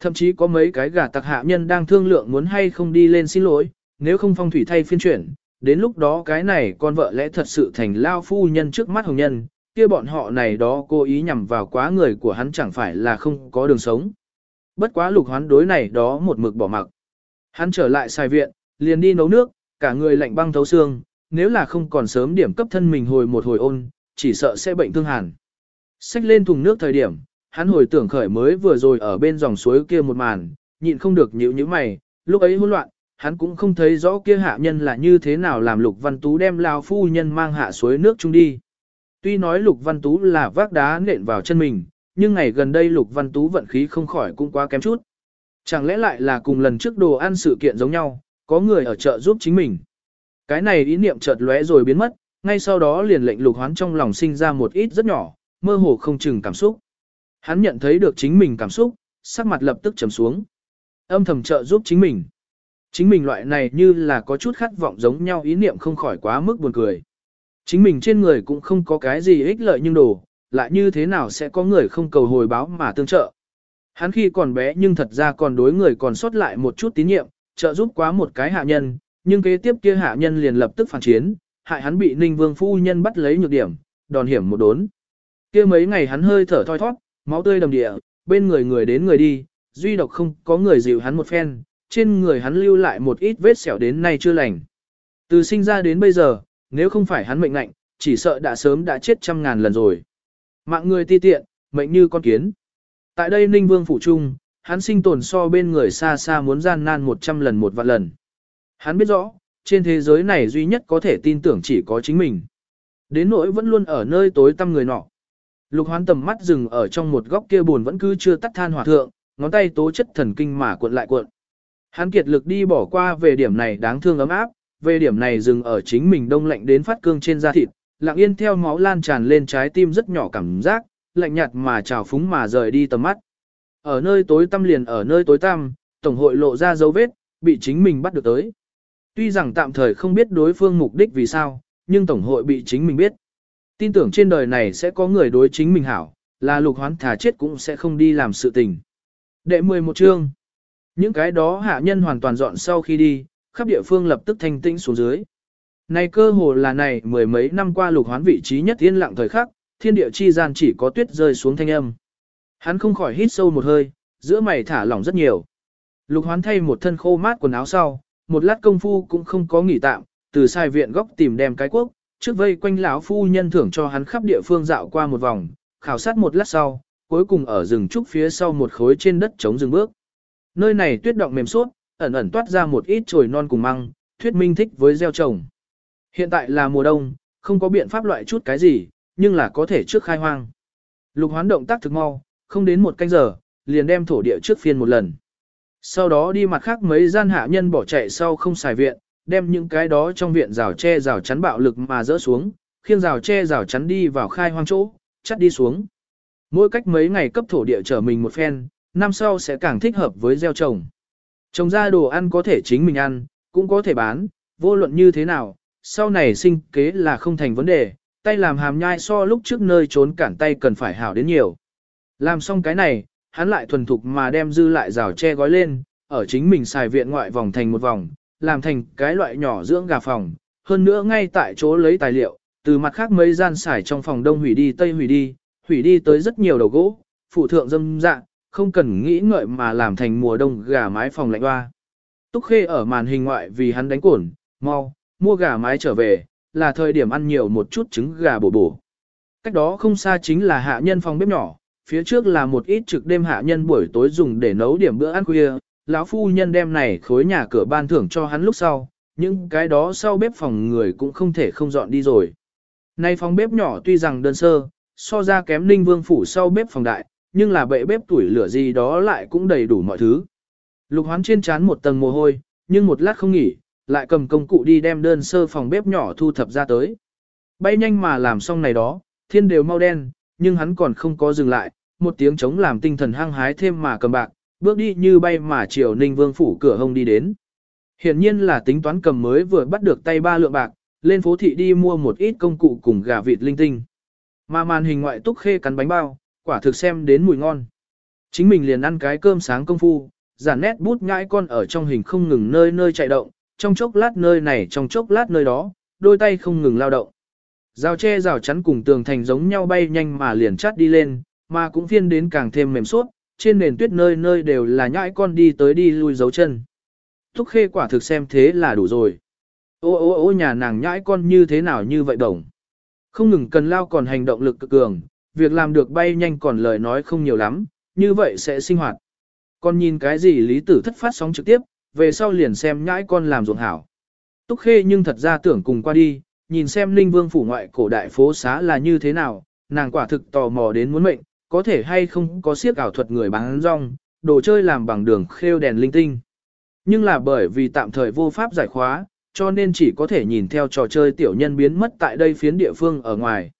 Thậm chí có mấy cái gà tặc hạ nhân đang thương lượng muốn hay không đi lên xin lỗi, nếu không phong thủy thay phiên chuyển, đến lúc đó cái này con vợ lẽ thật sự thành lao phu nhân trước mắt hồng nhân, kia bọn họ này đó cố ý nhằm vào quá người của hắn chẳng phải là không có đường sống. Bất quá lục hoán đối này đó một mực bỏ mặc. Hắn trở lại xài viện, liền đi nấu nước, cả người lạnh băng thấu xương, nếu là không còn sớm điểm cấp thân mình hồi một hồi ôn, chỉ sợ sẽ bệnh thương hàn. Xách lên thùng nước thời điểm, hắn hồi tưởng khởi mới vừa rồi ở bên dòng suối kia một màn, nhịn không được nhíu nhíu mày, lúc ấy hỗn loạn, hắn cũng không thấy rõ kia hạ nhân là như thế nào làm Lục Văn Tú đem lao phu nhân mang hạ suối nước chung đi. Tuy nói Lục Văn Tú là vác đá nện vào chân mình, nhưng ngày gần đây Lục Văn Tú vận khí không khỏi cũng quá kém chút. Chẳng lẽ lại là cùng lần trước đồ ăn sự kiện giống nhau, có người ở chợ giúp chính mình. Cái này ý niệm chợt lóe rồi biến mất, ngay sau đó liền lệnh Lục Hoán trong lòng sinh ra một ít rất nhỏ, mơ hồ không chừng cảm xúc. Hắn nhận thấy được chính mình cảm xúc, sắc mặt lập tức trầm xuống. Âm thầm trợ giúp chính mình. Chính mình loại này như là có chút khát vọng giống nhau ý niệm không khỏi quá mức buồn cười. Chính mình trên người cũng không có cái gì ích lợi nhưng đồ, lại như thế nào sẽ có người không cầu hồi báo mà tương trợ. Hắn khi còn bé nhưng thật ra còn đối người còn sót lại một chút tín nhiệm, trợ giúp quá một cái hạ nhân, nhưng kế tiếp kia hạ nhân liền lập tức phản chiến, hại hắn bị Ninh Vương phu nhân bắt lấy nhược điểm, đòn hiểm một đốn. Kia mấy ngày hắn hơi thở thoi thoát, máu tươi đầm địa, bên người người đến người đi, duy độc không có người dịu hắn một phen, trên người hắn lưu lại một ít vết sẹo đến nay chưa lành. Từ sinh ra đến bây giờ, nếu không phải hắn mệnh lạnh, chỉ sợ đã sớm đã chết trăm ngàn lần rồi. Mạng người ti tiện, mệnh như con kiến. Tại đây Ninh Vương phủ trung, hắn sinh tồn so bên người xa xa muốn gian nan một trăm lần một vạn lần. Hắn biết rõ, trên thế giới này duy nhất có thể tin tưởng chỉ có chính mình. Đến nỗi vẫn luôn ở nơi tối tăm người nọ. Lục hoán tầm mắt dừng ở trong một góc kia buồn vẫn cứ chưa tắt than hỏa thượng, ngón tay tố chất thần kinh mà cuộn lại cuộn. Hắn kiệt lực đi bỏ qua về điểm này đáng thương ấm áp, về điểm này dừng ở chính mình đông lạnh đến phát cương trên da thịt, lặng yên theo máu lan tràn lên trái tim rất nhỏ cảm giác, lạnh nhạt mà trào phúng mà rời đi tầm mắt. Ở nơi tối tăm liền ở nơi tối tăm, tổng hội lộ ra dấu vết, bị chính mình bắt được tới. Tuy rằng tạm thời không biết đối phương mục đích vì sao, nhưng tổng hội bị chính mình biết. Tin tưởng trên đời này sẽ có người đối chính mình hảo, là lục hoán thả chết cũng sẽ không đi làm sự tình. Đệ 11 chương Những cái đó hạ nhân hoàn toàn dọn sau khi đi, khắp địa phương lập tức thanh tĩnh xuống dưới. Này cơ hồ là này mười mấy năm qua lục hoán vị trí nhất yên lặng thời khắc, thiên địa chi gian chỉ có tuyết rơi xuống thanh âm. Hắn không khỏi hít sâu một hơi, giữa mày thả lỏng rất nhiều. Lục hoán thay một thân khô mát quần áo sau, một lát công phu cũng không có nghỉ tạm, từ sai viện góc tìm đem cái quốc, trước vây quanh lão phu nhân thưởng cho hắn khắp địa phương dạo qua một vòng, khảo sát một lát sau, cuối cùng ở rừng trúc phía sau một khối trên đất chống rừng bước. Nơi này tuyết động mềm suốt, ẩn ẩn toát ra một ít chồi non cùng măng, thuyết minh thích với gieo trồng. Hiện tại là mùa đông, không có biện pháp loại chút cái gì, nhưng là có thể trước khai hoang. Lục hoán động tác thực mau, không đến một canh giờ, liền đem thổ địa trước phiên một lần. Sau đó đi mặt khác mấy gian hạ nhân bỏ chạy sau không xài viện, đem những cái đó trong viện rào che rào chắn bạo lực mà dỡ xuống, khiêng rào che rào chắn đi vào khai hoang chỗ, chắt đi xuống. Mỗi cách mấy ngày cấp thổ địa trở mình một phen, năm sau sẽ càng thích hợp với gieo trồng. Trồng ra đồ ăn có thể chính mình ăn, cũng có thể bán, vô luận như thế nào, sau này sinh kế là không thành vấn đề, tay làm hàm nhai so lúc trước nơi trốn cản tay cần phải hảo đến nhiều. Làm xong cái này, hắn lại thuần thục mà đem dư lại rào che gói lên, ở chính mình xài viện ngoại vòng thành một vòng, làm thành cái loại nhỏ dưỡng gà phòng, hơn nữa ngay tại chỗ lấy tài liệu, từ mặt khác mấy gian xài trong phòng đông hủy đi tây hủy đi, hủy đi tới rất nhiều đầu gỗ, phụ thượng dâm dạ, không cần nghĩ ngợi mà làm thành mùa đông gà mái phòng lạnh hoa. Túc Khê ở màn hình ngoại vì hắn đánh cổn, mau, mua gà mái trở về, là thời điểm ăn nhiều một chút trứng gà bổ bổ. Cách đó không xa chính là hạ nhân phòng bếp nhỏ, phía trước là một ít trực đêm hạ nhân buổi tối dùng để nấu điểm bữa ăn khuya, lão phu nhân đem này khối nhà cửa ban thưởng cho hắn lúc sau, những cái đó sau bếp phòng người cũng không thể không dọn đi rồi. Nay phòng bếp nhỏ tuy rằng đơn sơ, so ra kém ninh vương phủ sau bếp phòng đại, nhưng là bệ bếp tuổi lửa gì đó lại cũng đầy đủ mọi thứ. Lục hoán trên chán một tầng mồ hôi, nhưng một lát không nghỉ, lại cầm công cụ đi đem đơn sơ phòng bếp nhỏ thu thập ra tới. Bay nhanh mà làm xong này đó, thiên đều mau đen, nhưng hắn còn không có dừng lại, một tiếng chống làm tinh thần hăng hái thêm mà cầm bạc, bước đi như bay mà chiều Ninh Vương phủ cửa hông đi đến. Hiển nhiên là tính toán cầm mới vừa bắt được tay ba lượng bạc, lên phố thị đi mua một ít công cụ cùng gà vịt linh tinh. Mà màn hình ngoại túc khê cắn bánh bao, quả thực xem đến mùi ngon. Chính mình liền ăn cái cơm sáng công phu, giản nét bút ngãi con ở trong hình không ngừng nơi nơi chạy động, trong chốc lát nơi này trong chốc lát nơi đó, đôi tay không ngừng lao động. Rào tre rào chắn cùng tường thành giống nhau bay nhanh mà liền chát đi lên, mà cũng phiên đến càng thêm mềm suốt, trên nền tuyết nơi nơi đều là nhãi con đi tới đi lui dấu chân. Thúc khê quả thực xem thế là đủ rồi. Ô ô ô nhà nàng nhãi con như thế nào như vậy đồng. Không ngừng cần lao còn hành động lực cực cường, việc làm được bay nhanh còn lời nói không nhiều lắm, như vậy sẽ sinh hoạt. con nhìn cái gì lý tử thất phát sóng trực tiếp, về sau liền xem nhãi con làm ruộng hảo. Túc khê nhưng thật ra tưởng cùng qua đi, nhìn xem Ninh Vương phủ ngoại cổ đại phố xá là như thế nào, nàng quả thực tò mò đến muốn mệnh, có thể hay không có siếc ảo thuật người bán rong, đồ chơi làm bằng đường khêu đèn linh tinh. Nhưng là bởi vì tạm thời vô pháp giải khóa, cho nên chỉ có thể nhìn theo trò chơi tiểu nhân biến mất tại đây phiến địa phương ở ngoài.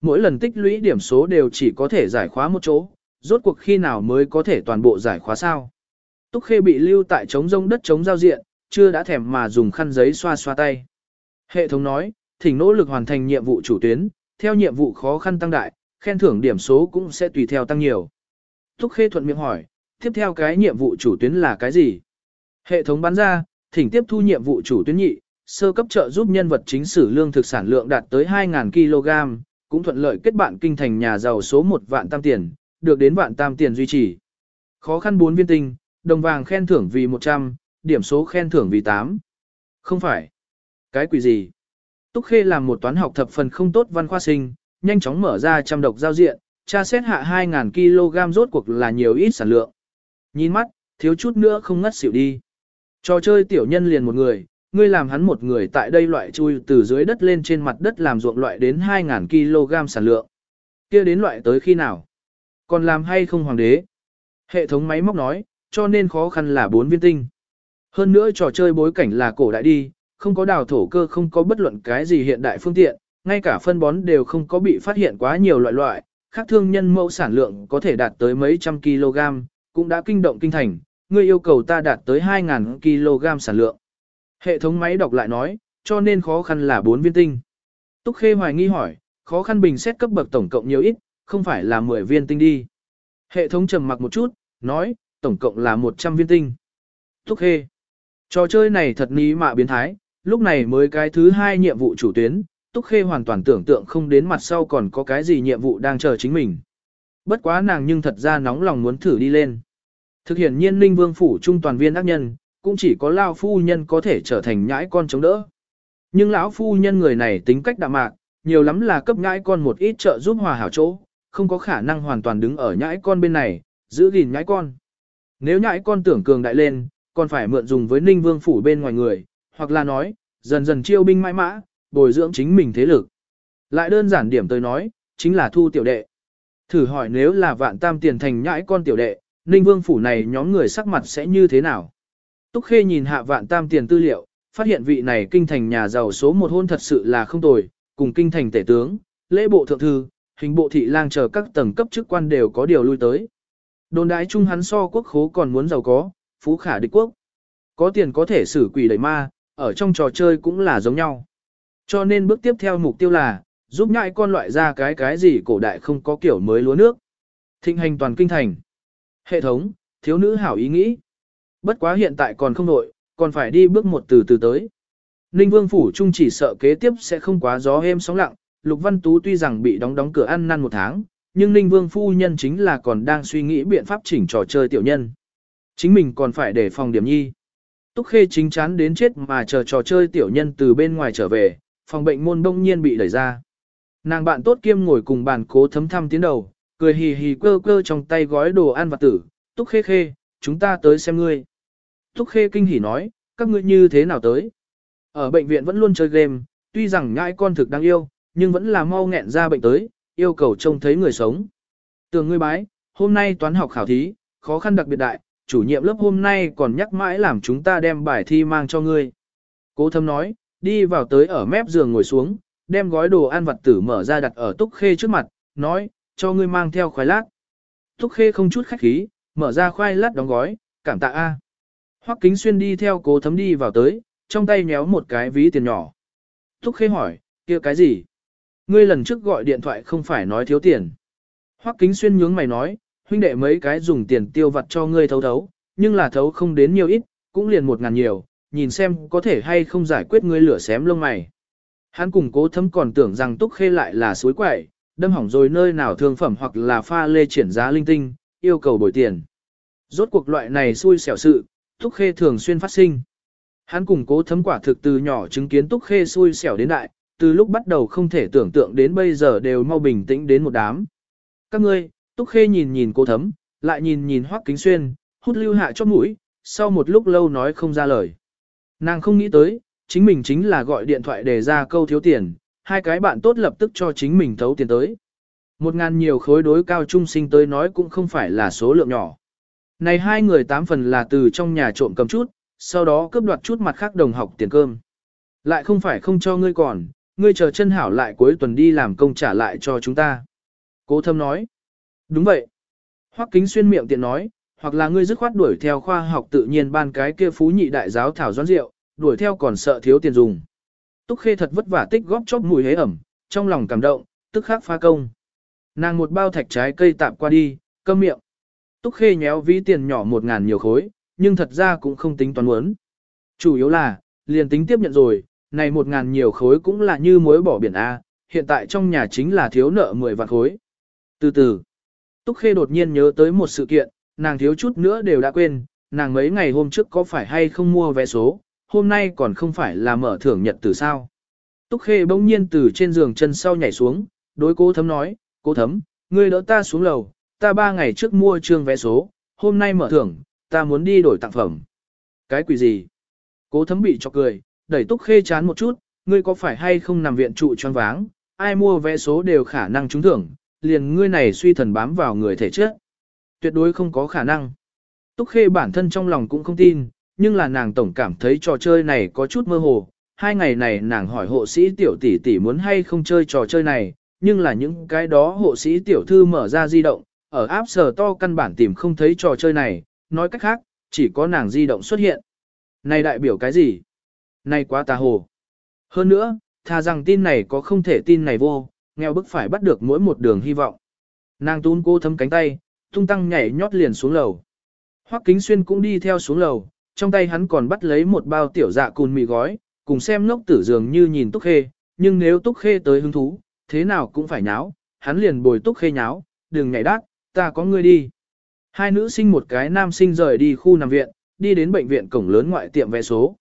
Mỗi lần tích lũy điểm số đều chỉ có thể giải khóa một chỗ, rốt cuộc khi nào mới có thể toàn bộ giải khóa sao. Túc Khê bị lưu tại trống rông đất trống giao diện, chưa đã thèm mà dùng khăn giấy xoa xoa tay. Hệ thống nói, thỉnh nỗ lực hoàn thành nhiệm vụ chủ tuyến, theo nhiệm vụ khó khăn tăng đại, khen thưởng điểm số cũng sẽ tùy theo tăng nhiều. Túc Khê thuận miệng hỏi, tiếp theo cái nhiệm vụ chủ tuyến là cái gì? Hệ thống bán ra, thỉnh tiếp thu nhiệm vụ chủ tuyến nhị, sơ cấp trợ giúp nhân vật chính sử lương thực sản lượng đạt tới 2.000 kg, cũng thuận lợi kết bạn kinh thành nhà giàu số 1 vạn tam tiền, được đến vạn tam tiền duy trì. Khó khăn 4 viên tinh, đồng vàng khen thưởng vì 100, điểm số khen thưởng vì 8. Không phải. Cái quỷ gì? Túc Khê làm một toán học thập phần không tốt văn khoa sinh, nhanh chóng mở ra trăm độc giao diện, tra xét hạ 2.000 kg rốt cuộc là nhiều ít sản lượng. Nhìn mắt, thiếu chút nữa không ngất xỉu đi. Trò chơi tiểu nhân liền một người, ngươi làm hắn một người tại đây loại chui từ dưới đất lên trên mặt đất làm ruộng loại đến 2.000 kg sản lượng. kia đến loại tới khi nào? Còn làm hay không hoàng đế? Hệ thống máy móc nói, cho nên khó khăn là bốn viên tinh. Hơn nữa trò chơi bối cảnh là cổ đại đi, không có đào thổ cơ không có bất luận cái gì hiện đại phương tiện, ngay cả phân bón đều không có bị phát hiện quá nhiều loại loại, khác thương nhân mẫu sản lượng có thể đạt tới mấy trăm kg, cũng đã kinh động kinh thành, ngươi yêu cầu ta đạt tới 2.000 kg sản lượng. Hệ thống máy đọc lại nói, cho nên khó khăn là 4 viên tinh. Túc Khê hoài nghi hỏi, khó khăn bình xét cấp bậc tổng cộng nhiều ít, không phải là 10 viên tinh đi. Hệ thống trầm mặc một chút, nói, tổng cộng là 100 viên tinh. Túc Khê. Trò chơi này thật ní mạ biến thái, lúc này mới cái thứ hai nhiệm vụ chủ tuyến, Túc Khê hoàn toàn tưởng tượng không đến mặt sau còn có cái gì nhiệm vụ đang chờ chính mình. Bất quá nàng nhưng thật ra nóng lòng muốn thử đi lên. Thực hiện nhiên Ninh Vương phủ trung toàn viên ác nhân, cũng chỉ có Lao phu nhân có thể trở thành nhãi con chống đỡ. Nhưng lão phu nhân người này tính cách đạm mạc, nhiều lắm là cấp nhãi con một ít trợ giúp hòa hảo chỗ, không có khả năng hoàn toàn đứng ở nhãi con bên này, giữ gìn nhãi con. Nếu nhãi con tưởng cường đại lên, còn phải mượn dùng với Ninh Vương phủ bên ngoài người, hoặc là nói, dần dần chiêu binh mãi mã, bồi dưỡng chính mình thế lực. Lại đơn giản điểm tới nói, chính là thu tiểu đệ. Thử hỏi nếu là vạn tam tiền thành nhãi con tiểu đệ, Ninh Vương phủ này nhóm người sắc mặt sẽ như thế nào? Túc Khê nhìn hạ vạn tam tiền tư liệu, phát hiện vị này kinh thành nhà giàu số một hôn thật sự là không tồi, cùng kinh thành tể tướng, lễ bộ thượng thư, hình bộ thị lang chờ các tầng cấp chức quan đều có điều lui tới. Đồn đái chung hắn so quốc khố còn muốn giàu có, phú khả địch quốc. Có tiền có thể xử quỷ đẩy ma, ở trong trò chơi cũng là giống nhau. Cho nên bước tiếp theo mục tiêu là, giúp nhãi con loại ra cái cái gì cổ đại không có kiểu mới lúa nước. Thịnh hành toàn kinh thành. Hệ thống, thiếu nữ hảo ý nghĩ. Bất quá hiện tại còn không nội, còn phải đi bước một từ từ tới. Ninh Vương Phủ Trung chỉ sợ kế tiếp sẽ không quá gió êm sóng lặng, Lục Văn Tú tuy rằng bị đóng đóng cửa ăn năn một tháng, nhưng Ninh Vương Phu Nhân chính là còn đang suy nghĩ biện pháp chỉnh trò chơi tiểu nhân. Chính mình còn phải để phòng điểm nhi. Túc Khê chính chán đến chết mà chờ trò chơi tiểu nhân từ bên ngoài trở về, phòng bệnh môn đông nhiên bị đẩy ra. Nàng bạn tốt kiêm ngồi cùng bàn cố thấm thăm tiến đầu, cười hì hì cơ cơ trong tay gói đồ ăn và tử, Túc Khê Khê, chúng ta tới xem ngươi. Túc Khê kinh hỉ nói, các ngươi như thế nào tới? Ở bệnh viện vẫn luôn chơi game, tuy rằng nhãi con thực đáng yêu, nhưng vẫn là mau nghẹn ra bệnh tới, yêu cầu trông thấy người sống. Tường ngươi bái, hôm nay toán học khảo thí, khó khăn đặc biệt đại, chủ nhiệm lớp hôm nay còn nhắc mãi làm chúng ta đem bài thi mang cho ngươi. Cố thâm nói, đi vào tới ở mép giường ngồi xuống, đem gói đồ ăn vặt tử mở ra đặt ở túc khê trước mặt, nói, cho ngươi mang theo khoai lát. Túc khê không chút khách khí, mở ra khoai lát đóng gói, cảm tạ a. Hoắc kính xuyên đi theo cố thấm đi vào tới, trong tay nhéo một cái ví tiền nhỏ. Túc khê hỏi, kia cái gì? Ngươi lần trước gọi điện thoại không phải nói thiếu tiền. Hoắc kính xuyên nhướng mày nói, huynh đệ mấy cái dùng tiền tiêu vặt cho ngươi thấu thấu, nhưng là thấu không đến nhiều ít, cũng liền một ngàn nhiều, nhìn xem có thể hay không giải quyết ngươi lửa xém lông mày. Hắn cùng cố thấm còn tưởng rằng túc khê lại là suối quậy, đâm hỏng rồi nơi nào thương phẩm hoặc là pha lê triển giá linh tinh, yêu cầu bồi tiền. Rốt cuộc loại này xui xẻo sự, túc khê thường xuyên phát sinh. Hắn cùng cố thấm quả thực từ nhỏ chứng kiến túc khê xui xẻo đến đại, từ lúc bắt đầu không thể tưởng tượng đến bây giờ đều mau bình tĩnh đến một đám. Các ngươi, túc khê nhìn nhìn cố thấm, lại nhìn nhìn hoắc kính xuyên, hút lưu hạ cho mũi, sau một lúc lâu nói không ra lời. Nàng không nghĩ tới, chính mình chính là gọi điện thoại để ra câu thiếu tiền, hai cái bạn tốt lập tức cho chính mình thấu tiền tới. Một ngàn nhiều khối đối cao trung sinh tới nói cũng không phải là số lượng nhỏ. Này hai người tám phần là từ trong nhà trộm cầm chút, sau đó cướp đoạt chút mặt khác đồng học tiền cơm. Lại không phải không cho ngươi còn, ngươi chờ chân hảo lại cuối tuần đi làm công trả lại cho chúng ta. Cố thâm nói. Đúng vậy. Hoắc kính xuyên miệng tiện nói, hoặc là ngươi dứt khoát đuổi theo khoa học tự nhiên ban cái kia phú nhị đại giáo thảo doãn rượu, đuổi theo còn sợ thiếu tiền dùng. Túc Khê thật vất vả tích góp chóp mùi hế ẩm, trong lòng cảm động, tức khắc phá công. Nàng một bao thạch trái cây tạm qua đi, câm miệng. Túc Khê nhéo ví tiền nhỏ một ngàn nhiều khối, nhưng thật ra cũng không tính toán muốn. Chủ yếu là, liền tính tiếp nhận rồi, này một ngàn nhiều khối cũng là như muối bỏ biển A, hiện tại trong nhà chính là thiếu nợ 10 vạn khối. Từ từ, Túc Khê đột nhiên nhớ tới một sự kiện, nàng thiếu chút nữa đều đã quên, nàng mấy ngày hôm trước có phải hay không mua vé số, hôm nay còn không phải là mở thưởng nhật từ sao. Túc Khê bỗng nhiên từ trên giường chân sau nhảy xuống, đối cố thấm nói, cố thấm, ngươi đỡ ta xuống lầu, ta ba ngày trước mua trương vé số, hôm nay mở thưởng, ta muốn đi đổi tặng phẩm. Cái quỷ gì? Cố thấm bị cho cười, đẩy Túc Khê chán một chút, ngươi có phải hay không nằm viện trụ choáng váng, ai mua vé số đều khả năng trúng thưởng, liền ngươi này suy thần bám vào người thể trước. Tuyệt đối không có khả năng. Túc Khê bản thân trong lòng cũng không tin, nhưng là nàng tổng cảm thấy trò chơi này có chút mơ hồ. Hai ngày này nàng hỏi hộ sĩ tiểu tỷ tỷ muốn hay không chơi trò chơi này, nhưng là những cái đó hộ sĩ tiểu thư mở ra di động, ở áp sở to căn bản tìm không thấy trò chơi này, nói cách khác, chỉ có nàng di động xuất hiện. Này đại biểu cái gì? Này quá tà hồ. Hơn nữa, thà rằng tin này có không thể tin này vô, nghèo bức phải bắt được mỗi một đường hy vọng. Nàng tún cô thấm cánh tay, tung tăng nhảy nhót liền xuống lầu. Hoắc Kính Xuyên cũng đi theo xuống lầu, trong tay hắn còn bắt lấy một bao tiểu dạ cùn mì gói, cùng xem ngốc tử dường như nhìn Túc Khê, nhưng nếu Túc Khê tới hứng thú, thế nào cũng phải nháo, hắn liền bồi Túc Khê nháo, đừng nhảy đát, ta có ngươi đi. Hai nữ sinh một cái nam sinh rời đi khu nằm viện, đi đến bệnh viện cổng lớn ngoại tiệm vé số.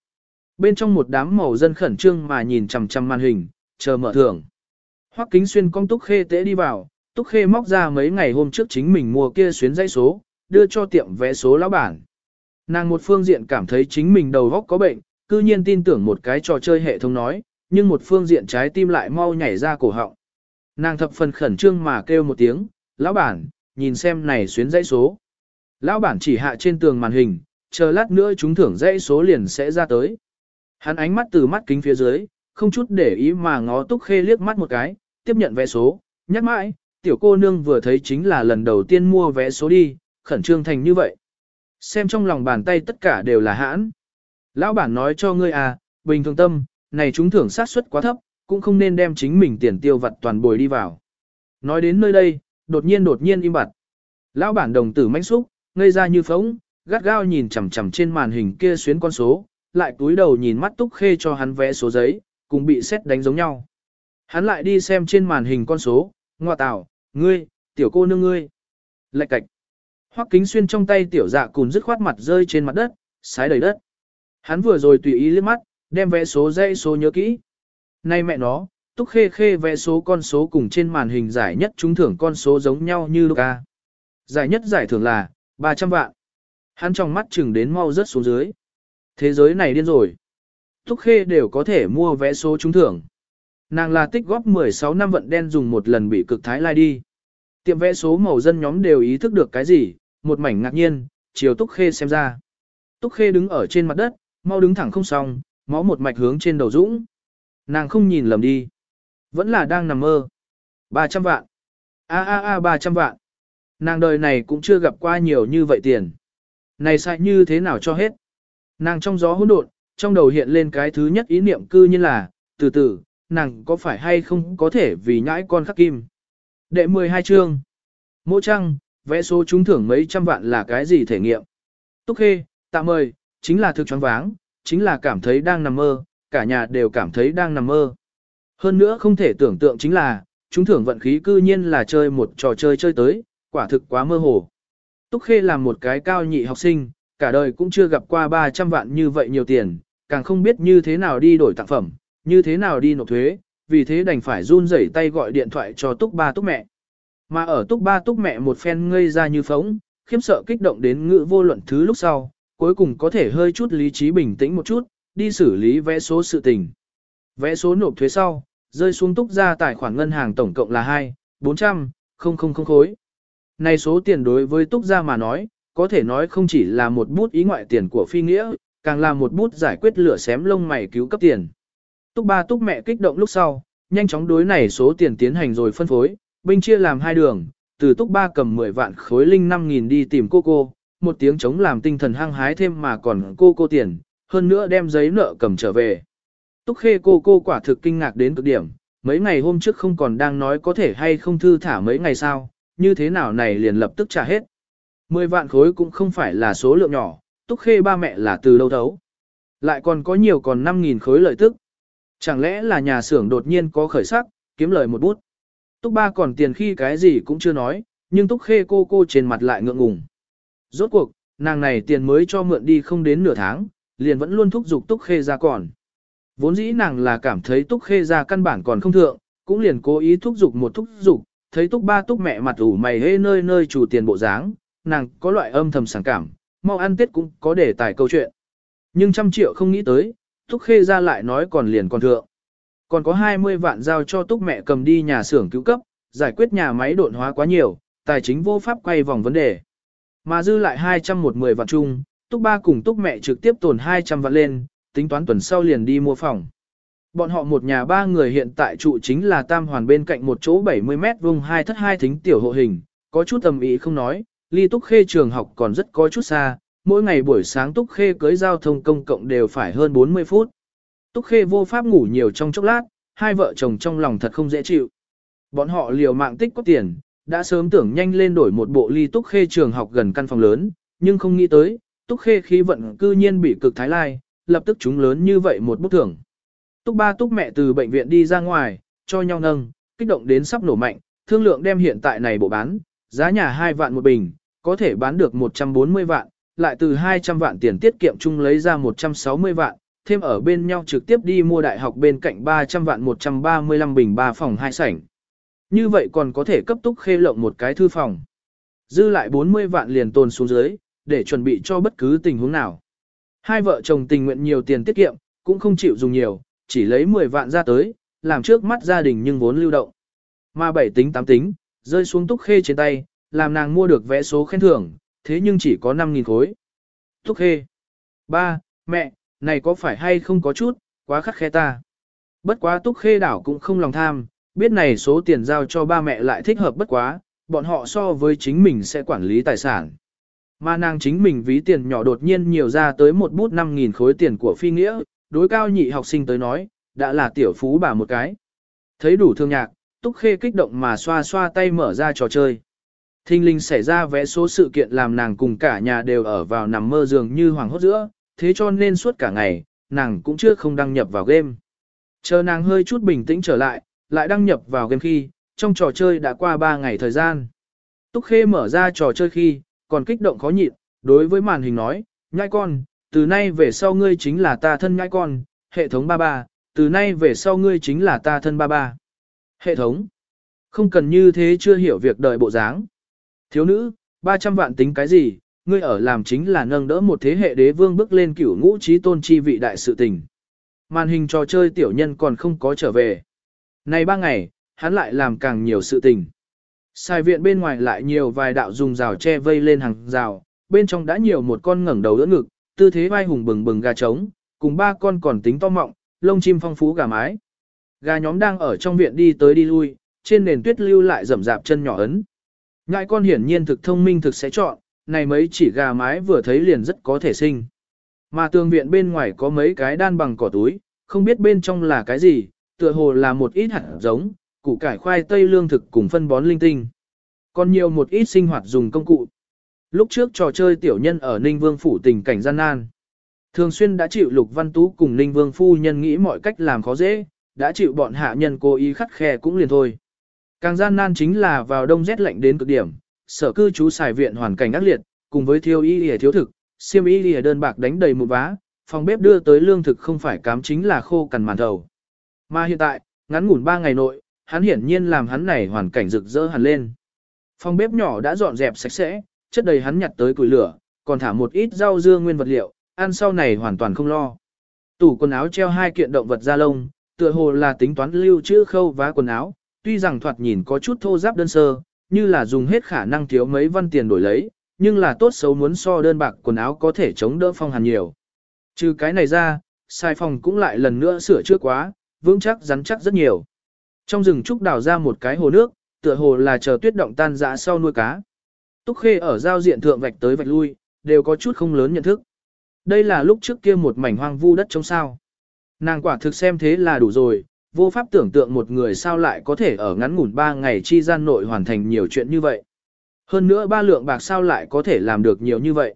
Bên trong một đám màu dân khẩn trương mà nhìn chằm chằm màn hình, chờ mở thưởng. Hoắc Kính Xuyên con Túc Khê tế đi vào, Túc Khê móc ra mấy ngày hôm trước chính mình mua kia xuyến dãy số, đưa cho tiệm vé số lão bản. Nàng một phương diện cảm thấy chính mình đầu góc có bệnh, cư nhiên tin tưởng một cái trò chơi hệ thống nói, nhưng một phương diện trái tim lại mau nhảy ra cổ họng. Nàng thập phần khẩn trương mà kêu một tiếng, lão bản, nhìn xem này xuyến dãy số. Lão bản chỉ hạ trên tường màn hình, chờ lát nữa chúng thưởng dãy số liền sẽ ra tới. Hắn ánh mắt từ mắt kính phía dưới, không chút để ý mà ngó túc khê liếc mắt một cái, tiếp nhận vé số, nhắc mãi, tiểu cô nương vừa thấy chính là lần đầu tiên mua vé số đi, khẩn trương thành như vậy. Xem trong lòng bàn tay tất cả đều là hãn. Lão bản nói cho ngươi à, bình thường tâm, này chúng thưởng sát suất quá thấp, cũng không nên đem chính mình tiền tiêu vặt toàn bồi đi vào. Nói đến nơi đây, đột nhiên đột nhiên im bặt. Lão bản đồng tử manh xúc, ngây ra như phóng, gắt gao nhìn chằm chằm trên màn hình kia xuyến con số, lại túi đầu nhìn mắt túc khê cho hắn vẽ số giấy, cùng bị xét đánh giống nhau. Hắn lại đi xem trên màn hình con số, ngoa tạo, ngươi, tiểu cô nương ngươi. Lạch cạch. Hoắc kính xuyên trong tay tiểu dạ cùn dứt khoát mặt rơi trên mặt đất, sái đầy đất. Hắn vừa rồi tùy ý liếc mắt, đem vẽ số dãy số nhớ kỹ. Nay mẹ nó, túc khê khê vẽ số con số cùng trên màn hình giải nhất trúng thưởng con số giống nhau như Luca. Giải nhất giải thưởng là 300 vạn. Hắn trong mắt chừng đến mau rớt xuống dưới. Thế giới này điên rồi. Túc khê đều có thể mua vé số trúng thưởng. Nàng là tích góp 16 năm vận đen dùng một lần bị cực thái lai đi. Tiệm vẽ số màu dân nhóm đều ý thức được cái gì, một mảnh ngạc nhiên, chiều Túc Khê xem ra. Túc Khê đứng ở trên mặt đất, mau đứng thẳng không xong, máu một mạch hướng trên đầu dũng. Nàng không nhìn lầm đi. Vẫn là đang nằm mơ. 300 vạn. A a a 300 vạn. Nàng đời này cũng chưa gặp qua nhiều như vậy tiền. Này sai như thế nào cho hết. Nàng trong gió hỗn độn, trong đầu hiện lên cái thứ nhất ý niệm cư như là, từ từ, nàng có phải hay không có thể vì nhãi con khắc kim. Đệ 12 chương. Mỗi trăng, vẽ số trúng thưởng mấy trăm vạn là cái gì thể nghiệm. Túc Khê, tạm mời, chính là thực choáng váng, chính là cảm thấy đang nằm mơ, cả nhà đều cảm thấy đang nằm mơ. Hơn nữa không thể tưởng tượng chính là, trúng thưởng vận khí cư nhiên là chơi một trò chơi chơi tới, quả thực quá mơ hồ. Túc Khê là một cái cao nhị học sinh, cả đời cũng chưa gặp qua 300 vạn như vậy nhiều tiền, càng không biết như thế nào đi đổi tặng phẩm, như thế nào đi nộp thuế, vì thế đành phải run rẩy tay gọi điện thoại cho Túc Ba Túc mẹ. Mà ở Túc Ba Túc mẹ một phen ngây ra như phóng, khiếm sợ kích động đến ngữ vô luận thứ lúc sau, cuối cùng có thể hơi chút lý trí bình tĩnh một chút, đi xử lý vẽ số sự tình. Vẽ số nộp thuế sau, rơi xuống Túc ra tài khoản ngân hàng tổng cộng là 2, 400, 000 khối. Này số tiền đối với Túc gia mà nói, có thể nói không chỉ là một bút ý ngoại tiền của phi nghĩa, càng là một bút giải quyết lửa xém lông mày cứu cấp tiền. Túc ba túc mẹ kích động lúc sau, nhanh chóng đối này số tiền tiến hành rồi phân phối, binh chia làm hai đường, từ túc ba cầm 10 vạn khối linh 5.000 đi tìm cô cô, một tiếng chống làm tinh thần hăng hái thêm mà còn cô cô tiền, hơn nữa đem giấy nợ cầm trở về. Túc khê cô cô quả thực kinh ngạc đến cực điểm, mấy ngày hôm trước không còn đang nói có thể hay không thư thả mấy ngày sau, như thế nào này liền lập tức trả hết. 10 vạn khối cũng không phải là số lượng nhỏ, túc khê ba mẹ là từ lâu thấu. Lại còn có nhiều còn 5.000 khối lợi tức. Chẳng lẽ là nhà xưởng đột nhiên có khởi sắc, kiếm lời một bút. Túc ba còn tiền khi cái gì cũng chưa nói, nhưng túc khê cô cô trên mặt lại ngượng ngùng. Rốt cuộc, nàng này tiền mới cho mượn đi không đến nửa tháng, liền vẫn luôn thúc giục túc khê ra còn. Vốn dĩ nàng là cảm thấy túc khê ra căn bản còn không thượng, cũng liền cố ý thúc giục một thúc giục, thấy túc ba túc mẹ mặt ủ mày hê nơi nơi chủ tiền bộ dáng, nàng có loại âm thầm sảng cảm, mau ăn tết cũng có để tài câu chuyện. Nhưng trăm triệu không nghĩ tới, túc khê ra lại nói còn liền còn thượng. Còn có 20 vạn giao cho túc mẹ cầm đi nhà xưởng cứu cấp, giải quyết nhà máy độn hóa quá nhiều, tài chính vô pháp quay vòng vấn đề. Mà dư lại 210 vạn chung, túc ba cùng túc mẹ trực tiếp tồn 200 vạn lên, tính toán tuần sau liền đi mua phòng. Bọn họ một nhà ba người hiện tại trụ chính là tam hoàn bên cạnh một chỗ 70 mét vuông hai thất hai thính tiểu hộ hình, có chút tầm ý không nói, ly túc khê trường học còn rất có chút xa, mỗi ngày buổi sáng túc khê cưới giao thông công cộng đều phải hơn 40 phút. Túc khê vô pháp ngủ nhiều trong chốc lát, hai vợ chồng trong lòng thật không dễ chịu. Bọn họ liều mạng tích có tiền, đã sớm tưởng nhanh lên đổi một bộ ly túc khê trường học gần căn phòng lớn, nhưng không nghĩ tới, túc khê khí vận cư nhiên bị cực thái lai, lập tức chúng lớn như vậy một bút thưởng. Túc ba túc mẹ từ bệnh viện đi ra ngoài, cho nhau nâng, kích động đến sắp nổ mạnh, thương lượng đem hiện tại này bộ bán, giá nhà 2 vạn một bình, có thể bán được 140 vạn, lại từ 200 vạn tiền tiết kiệm chung lấy ra 160 vạn, thêm ở bên nhau trực tiếp đi mua đại học bên cạnh 300 vạn 135 bình 3 phòng 2 sảnh. Như vậy còn có thể cấp túc khê lộng một cái thư phòng. Dư lại 40 vạn liền tồn xuống dưới, để chuẩn bị cho bất cứ tình huống nào. Hai vợ chồng tình nguyện nhiều tiền tiết kiệm, cũng không chịu dùng nhiều, chỉ lấy 10 vạn ra tới, làm trước mắt gia đình nhưng vốn lưu động. Mà bảy tính tám tính, rơi xuống túc khê trên tay, làm nàng mua được vé số khen thưởng, thế nhưng chỉ có 5.000 khối. Túc khê. Ba, mẹ, này có phải hay không có chút, quá khắc khe ta. Bất quá túc khê đảo cũng không lòng tham, biết này số tiền giao cho ba mẹ lại thích hợp bất quá, bọn họ so với chính mình sẽ quản lý tài sản. Mà nàng chính mình ví tiền nhỏ đột nhiên nhiều ra tới một bút 5.000 khối tiền của phi nghĩa, đối cao nhị học sinh tới nói, đã là tiểu phú bà một cái. Thấy đủ thương nhạc, Túc Khê kích động mà xoa xoa tay mở ra trò chơi. Thinh linh xảy ra vẽ số sự kiện làm nàng cùng cả nhà đều ở vào nằm mơ giường như hoàng hốt giữa, thế cho nên suốt cả ngày, nàng cũng chưa không đăng nhập vào game. Chờ nàng hơi chút bình tĩnh trở lại, lại đăng nhập vào game khi, trong trò chơi đã qua 3 ngày thời gian. Túc Khê mở ra trò chơi khi, còn kích động khó nhịn, đối với màn hình nói, nhai con, từ nay về sau ngươi chính là ta thân nhai con, hệ thống ba ba, từ nay về sau ngươi chính là ta thân ba ba. Hệ thống, không cần như thế chưa hiểu việc đời bộ dáng. Thiếu nữ, 300 vạn tính cái gì, ngươi ở làm chính là nâng đỡ một thế hệ đế vương bước lên cửu ngũ trí tôn chi vị đại sự tình. Màn hình trò chơi tiểu nhân còn không có trở về. Này ba ngày, hắn lại làm càng nhiều sự tình. Sai viện bên ngoài lại nhiều vài đạo dùng rào che vây lên hàng rào, bên trong đã nhiều một con ngẩng đầu đỡ ngực, tư thế vai hùng bừng bừng gà trống, cùng ba con còn tính to mọng, lông chim phong phú gà mái. Gà nhóm đang ở trong viện đi tới đi lui, trên nền tuyết lưu lại rậm rạp chân nhỏ ấn. Ngại con hiển nhiên thực thông minh thực sẽ chọn, này mấy chỉ gà mái vừa thấy liền rất có thể sinh. Mà tường viện bên ngoài có mấy cái đan bằng cỏ túi, không biết bên trong là cái gì, tựa hồ là một ít hạt giống, củ cải khoai tây lương thực cùng phân bón linh tinh. Còn nhiều một ít sinh hoạt dùng công cụ. Lúc trước trò chơi tiểu nhân ở Ninh Vương phủ tình cảnh gian nan. Thường xuyên đã chịu Lục Văn Tú cùng Ninh Vương phu nhân nghĩ mọi cách làm khó dễ, đã chịu bọn hạ nhân cố ý khắt khe cũng liền thôi. Càng gian nan chính là vào đông rét lạnh đến cực điểm, sở cư trú xài viện hoàn cảnh ác liệt, cùng với thiếu y y thiếu thực, xiêm y y đơn bạc đánh đầy một vá, phòng bếp đưa tới lương thực không phải cám chính là khô cằn màn thầu. Mà hiện tại, ngắn ngủn 3 ngày nội, hắn hiển nhiên làm hắn này hoàn cảnh rực rỡ hẳn lên. Phòng bếp nhỏ đã dọn dẹp sạch sẽ, chất đầy hắn nhặt tới củi lửa, còn thả một ít rau dưa nguyên vật liệu, ăn sau này hoàn toàn không lo. Tủ quần áo treo hai kiện động vật da lông, tựa hồ là tính toán lưu trữ khâu vá quần áo, tuy rằng thoạt nhìn có chút thô giáp đơn sơ, như là dùng hết khả năng thiếu mấy văn tiền đổi lấy, nhưng là tốt xấu muốn so đơn bạc quần áo có thể chống đỡ phong hàn nhiều. Trừ cái này ra, sai phòng cũng lại lần nữa sửa chữa quá, vững chắc rắn chắc rất nhiều. Trong rừng trúc đào ra một cái hồ nước, tựa hồ là chờ tuyết động tan dã sau nuôi cá. Túc Khê ở giao diện thượng vạch tới vạch lui, đều có chút không lớn nhận thức. Đây là lúc trước kia một mảnh hoang vu đất trống sao. Nàng quả thực xem thế là đủ rồi, vô pháp tưởng tượng một người sao lại có thể ở ngắn ngủn 3 ngày chi gian nội hoàn thành nhiều chuyện như vậy. Hơn nữa ba lượng bạc sao lại có thể làm được nhiều như vậy.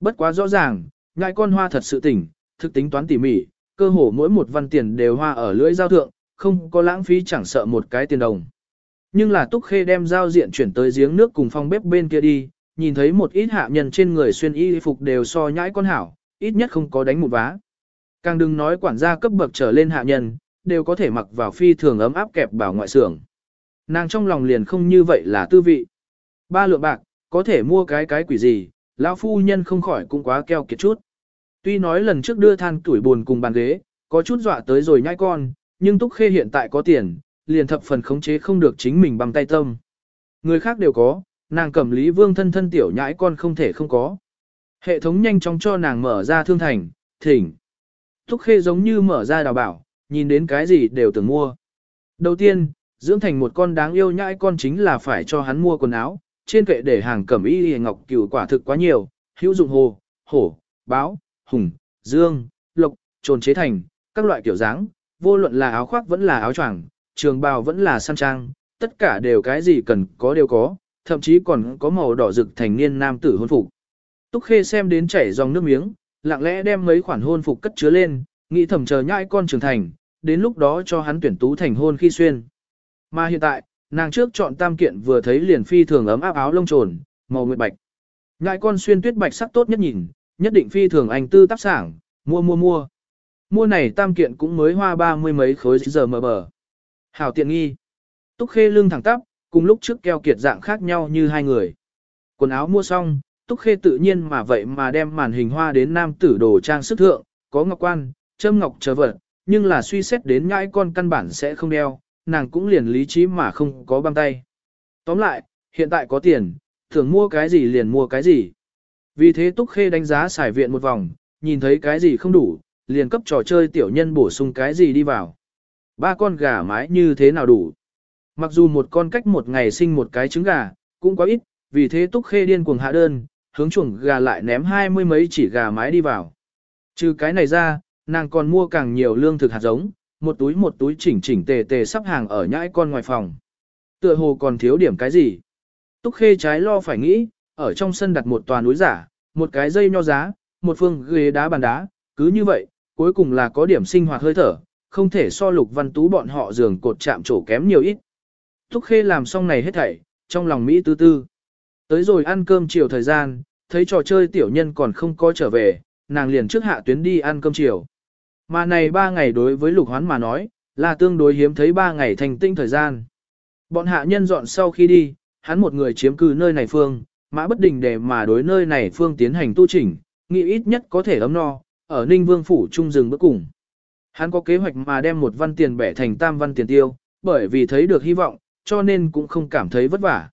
Bất quá rõ ràng, ngại con hoa thật sự tỉnh, thực tính toán tỉ mỉ, cơ hồ mỗi một văn tiền đều hoa ở lưỡi giao thượng, không có lãng phí chẳng sợ một cái tiền đồng. Nhưng là Túc Khê đem giao diện chuyển tới giếng nước cùng phòng bếp bên kia đi, nhìn thấy một ít hạ nhân trên người xuyên y phục đều so nhãi con hảo, ít nhất không có đánh một vá. Càng đừng nói quản gia cấp bậc trở lên hạ nhân, đều có thể mặc vào phi thường ấm áp kẹp bảo ngoại xưởng. Nàng trong lòng liền không như vậy là tư vị. Ba lượng bạc, có thể mua cái cái quỷ gì, lão phu nhân không khỏi cũng quá keo kiệt chút. Tuy nói lần trước đưa than tuổi buồn cùng bàn ghế, có chút dọa tới rồi nhai con, nhưng Túc Khê hiện tại có tiền, liền thập phần khống chế không được chính mình bằng tay tâm. Người khác đều có, nàng cẩm lý vương thân thân tiểu nhãi con không thể không có. Hệ thống nhanh chóng cho nàng mở ra thương thành, thỉnh. Túc Khê giống như mở ra đào bảo, nhìn đến cái gì đều tưởng mua. Đầu tiên, dưỡng thành một con đáng yêu nhãi con chính là phải cho hắn mua quần áo, trên kệ để hàng cẩm y ngọc cửu quả thực quá nhiều, hữu dụng hồ, hổ, báo, hùng, dương, lộc, trồn chế thành, các loại kiểu dáng, vô luận là áo khoác vẫn là áo choàng, trường bào vẫn là săn trang, tất cả đều cái gì cần có đều có, thậm chí còn có màu đỏ rực thành niên nam tử hôn phục. Túc Khê xem đến chảy dòng nước miếng, lặng lẽ đem mấy khoản hôn phục cất chứa lên, nghĩ thầm chờ nhãi con trưởng thành, đến lúc đó cho hắn tuyển tú thành hôn khi xuyên. Mà hiện tại, nàng trước chọn tam kiện vừa thấy liền phi thường ấm áp áo lông trồn, màu nguyệt bạch. Ngại con xuyên tuyết bạch sắc tốt nhất nhìn, nhất định phi thường anh tư tác sảng, mua mua mua. Mua này tam kiện cũng mới hoa ba mươi mấy khối giờ mờ bờ. Hảo tiện nghi. Túc khê lưng thẳng tắp, cùng lúc trước keo kiệt dạng khác nhau như hai người. Quần áo mua xong, Túc khê tự nhiên mà vậy mà đem màn hình hoa đến nam tử đồ trang sức thượng, có ngọc quan, châm ngọc chờ vật, nhưng là suy xét đến nhãi con căn bản sẽ không đeo, nàng cũng liền lý trí mà không có băng tay. Tóm lại, hiện tại có tiền, thường mua cái gì liền mua cái gì. Vì thế Túc Khê đánh giá xài viện một vòng, nhìn thấy cái gì không đủ, liền cấp trò chơi tiểu nhân bổ sung cái gì đi vào. Ba con gà mái như thế nào đủ. Mặc dù một con cách một ngày sinh một cái trứng gà, cũng quá ít, vì thế Túc Khê điên cuồng hạ đơn, hướng chuồng gà lại ném hai mươi mấy chỉ gà mái đi vào. Trừ cái này ra, nàng còn mua càng nhiều lương thực hạt giống, một túi một túi chỉnh chỉnh tề tề sắp hàng ở nhãi con ngoài phòng. Tựa hồ còn thiếu điểm cái gì. Túc Khê trái lo phải nghĩ, ở trong sân đặt một tòa núi giả, một cái dây nho giá, một phương ghế đá bàn đá, cứ như vậy, cuối cùng là có điểm sinh hoạt hơi thở, không thể so lục văn tú bọn họ giường cột chạm trổ kém nhiều ít. Túc Khê làm xong này hết thảy, trong lòng Mỹ tư tư. Tới rồi ăn cơm chiều thời gian, thấy trò chơi tiểu nhân còn không có trở về, nàng liền trước hạ tuyến đi ăn cơm chiều. Mà này ba ngày đối với lục hoán mà nói, là tương đối hiếm thấy ba ngày thành tinh thời gian. Bọn hạ nhân dọn sau khi đi, hắn một người chiếm cư nơi này phương, mã bất đình để mà đối nơi này phương tiến hành tu chỉnh, nghĩ ít nhất có thể ấm no, ở Ninh Vương Phủ trung rừng bước cùng. Hắn có kế hoạch mà đem một văn tiền bẻ thành tam văn tiền tiêu, bởi vì thấy được hy vọng, cho nên cũng không cảm thấy vất vả.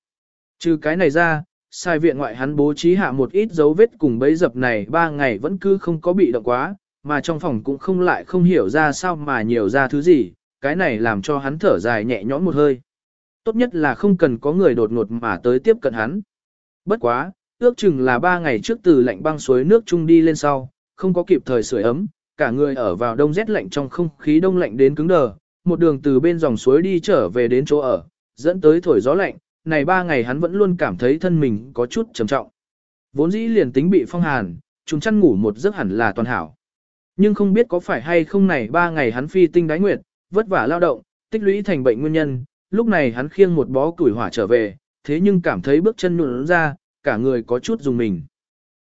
Trừ cái này ra, Sai viện ngoại hắn bố trí hạ một ít dấu vết cùng bấy dập này ba ngày vẫn cứ không có bị động quá, mà trong phòng cũng không lại không hiểu ra sao mà nhiều ra thứ gì, cái này làm cho hắn thở dài nhẹ nhõm một hơi. Tốt nhất là không cần có người đột ngột mà tới tiếp cận hắn. Bất quá, ước chừng là ba ngày trước từ lạnh băng suối nước trung đi lên sau, không có kịp thời sưởi ấm, cả người ở vào đông rét lạnh trong không khí đông lạnh đến cứng đờ, một đường từ bên dòng suối đi trở về đến chỗ ở, dẫn tới thổi gió lạnh, này ba ngày hắn vẫn luôn cảm thấy thân mình có chút trầm trọng. Vốn dĩ liền tính bị phong hàn, chúng chăn ngủ một giấc hẳn là toàn hảo. Nhưng không biết có phải hay không này ba ngày hắn phi tinh đái nguyệt, vất vả lao động, tích lũy thành bệnh nguyên nhân, lúc này hắn khiêng một bó củi hỏa trở về, thế nhưng cảm thấy bước chân nụn ra, cả người có chút dùng mình.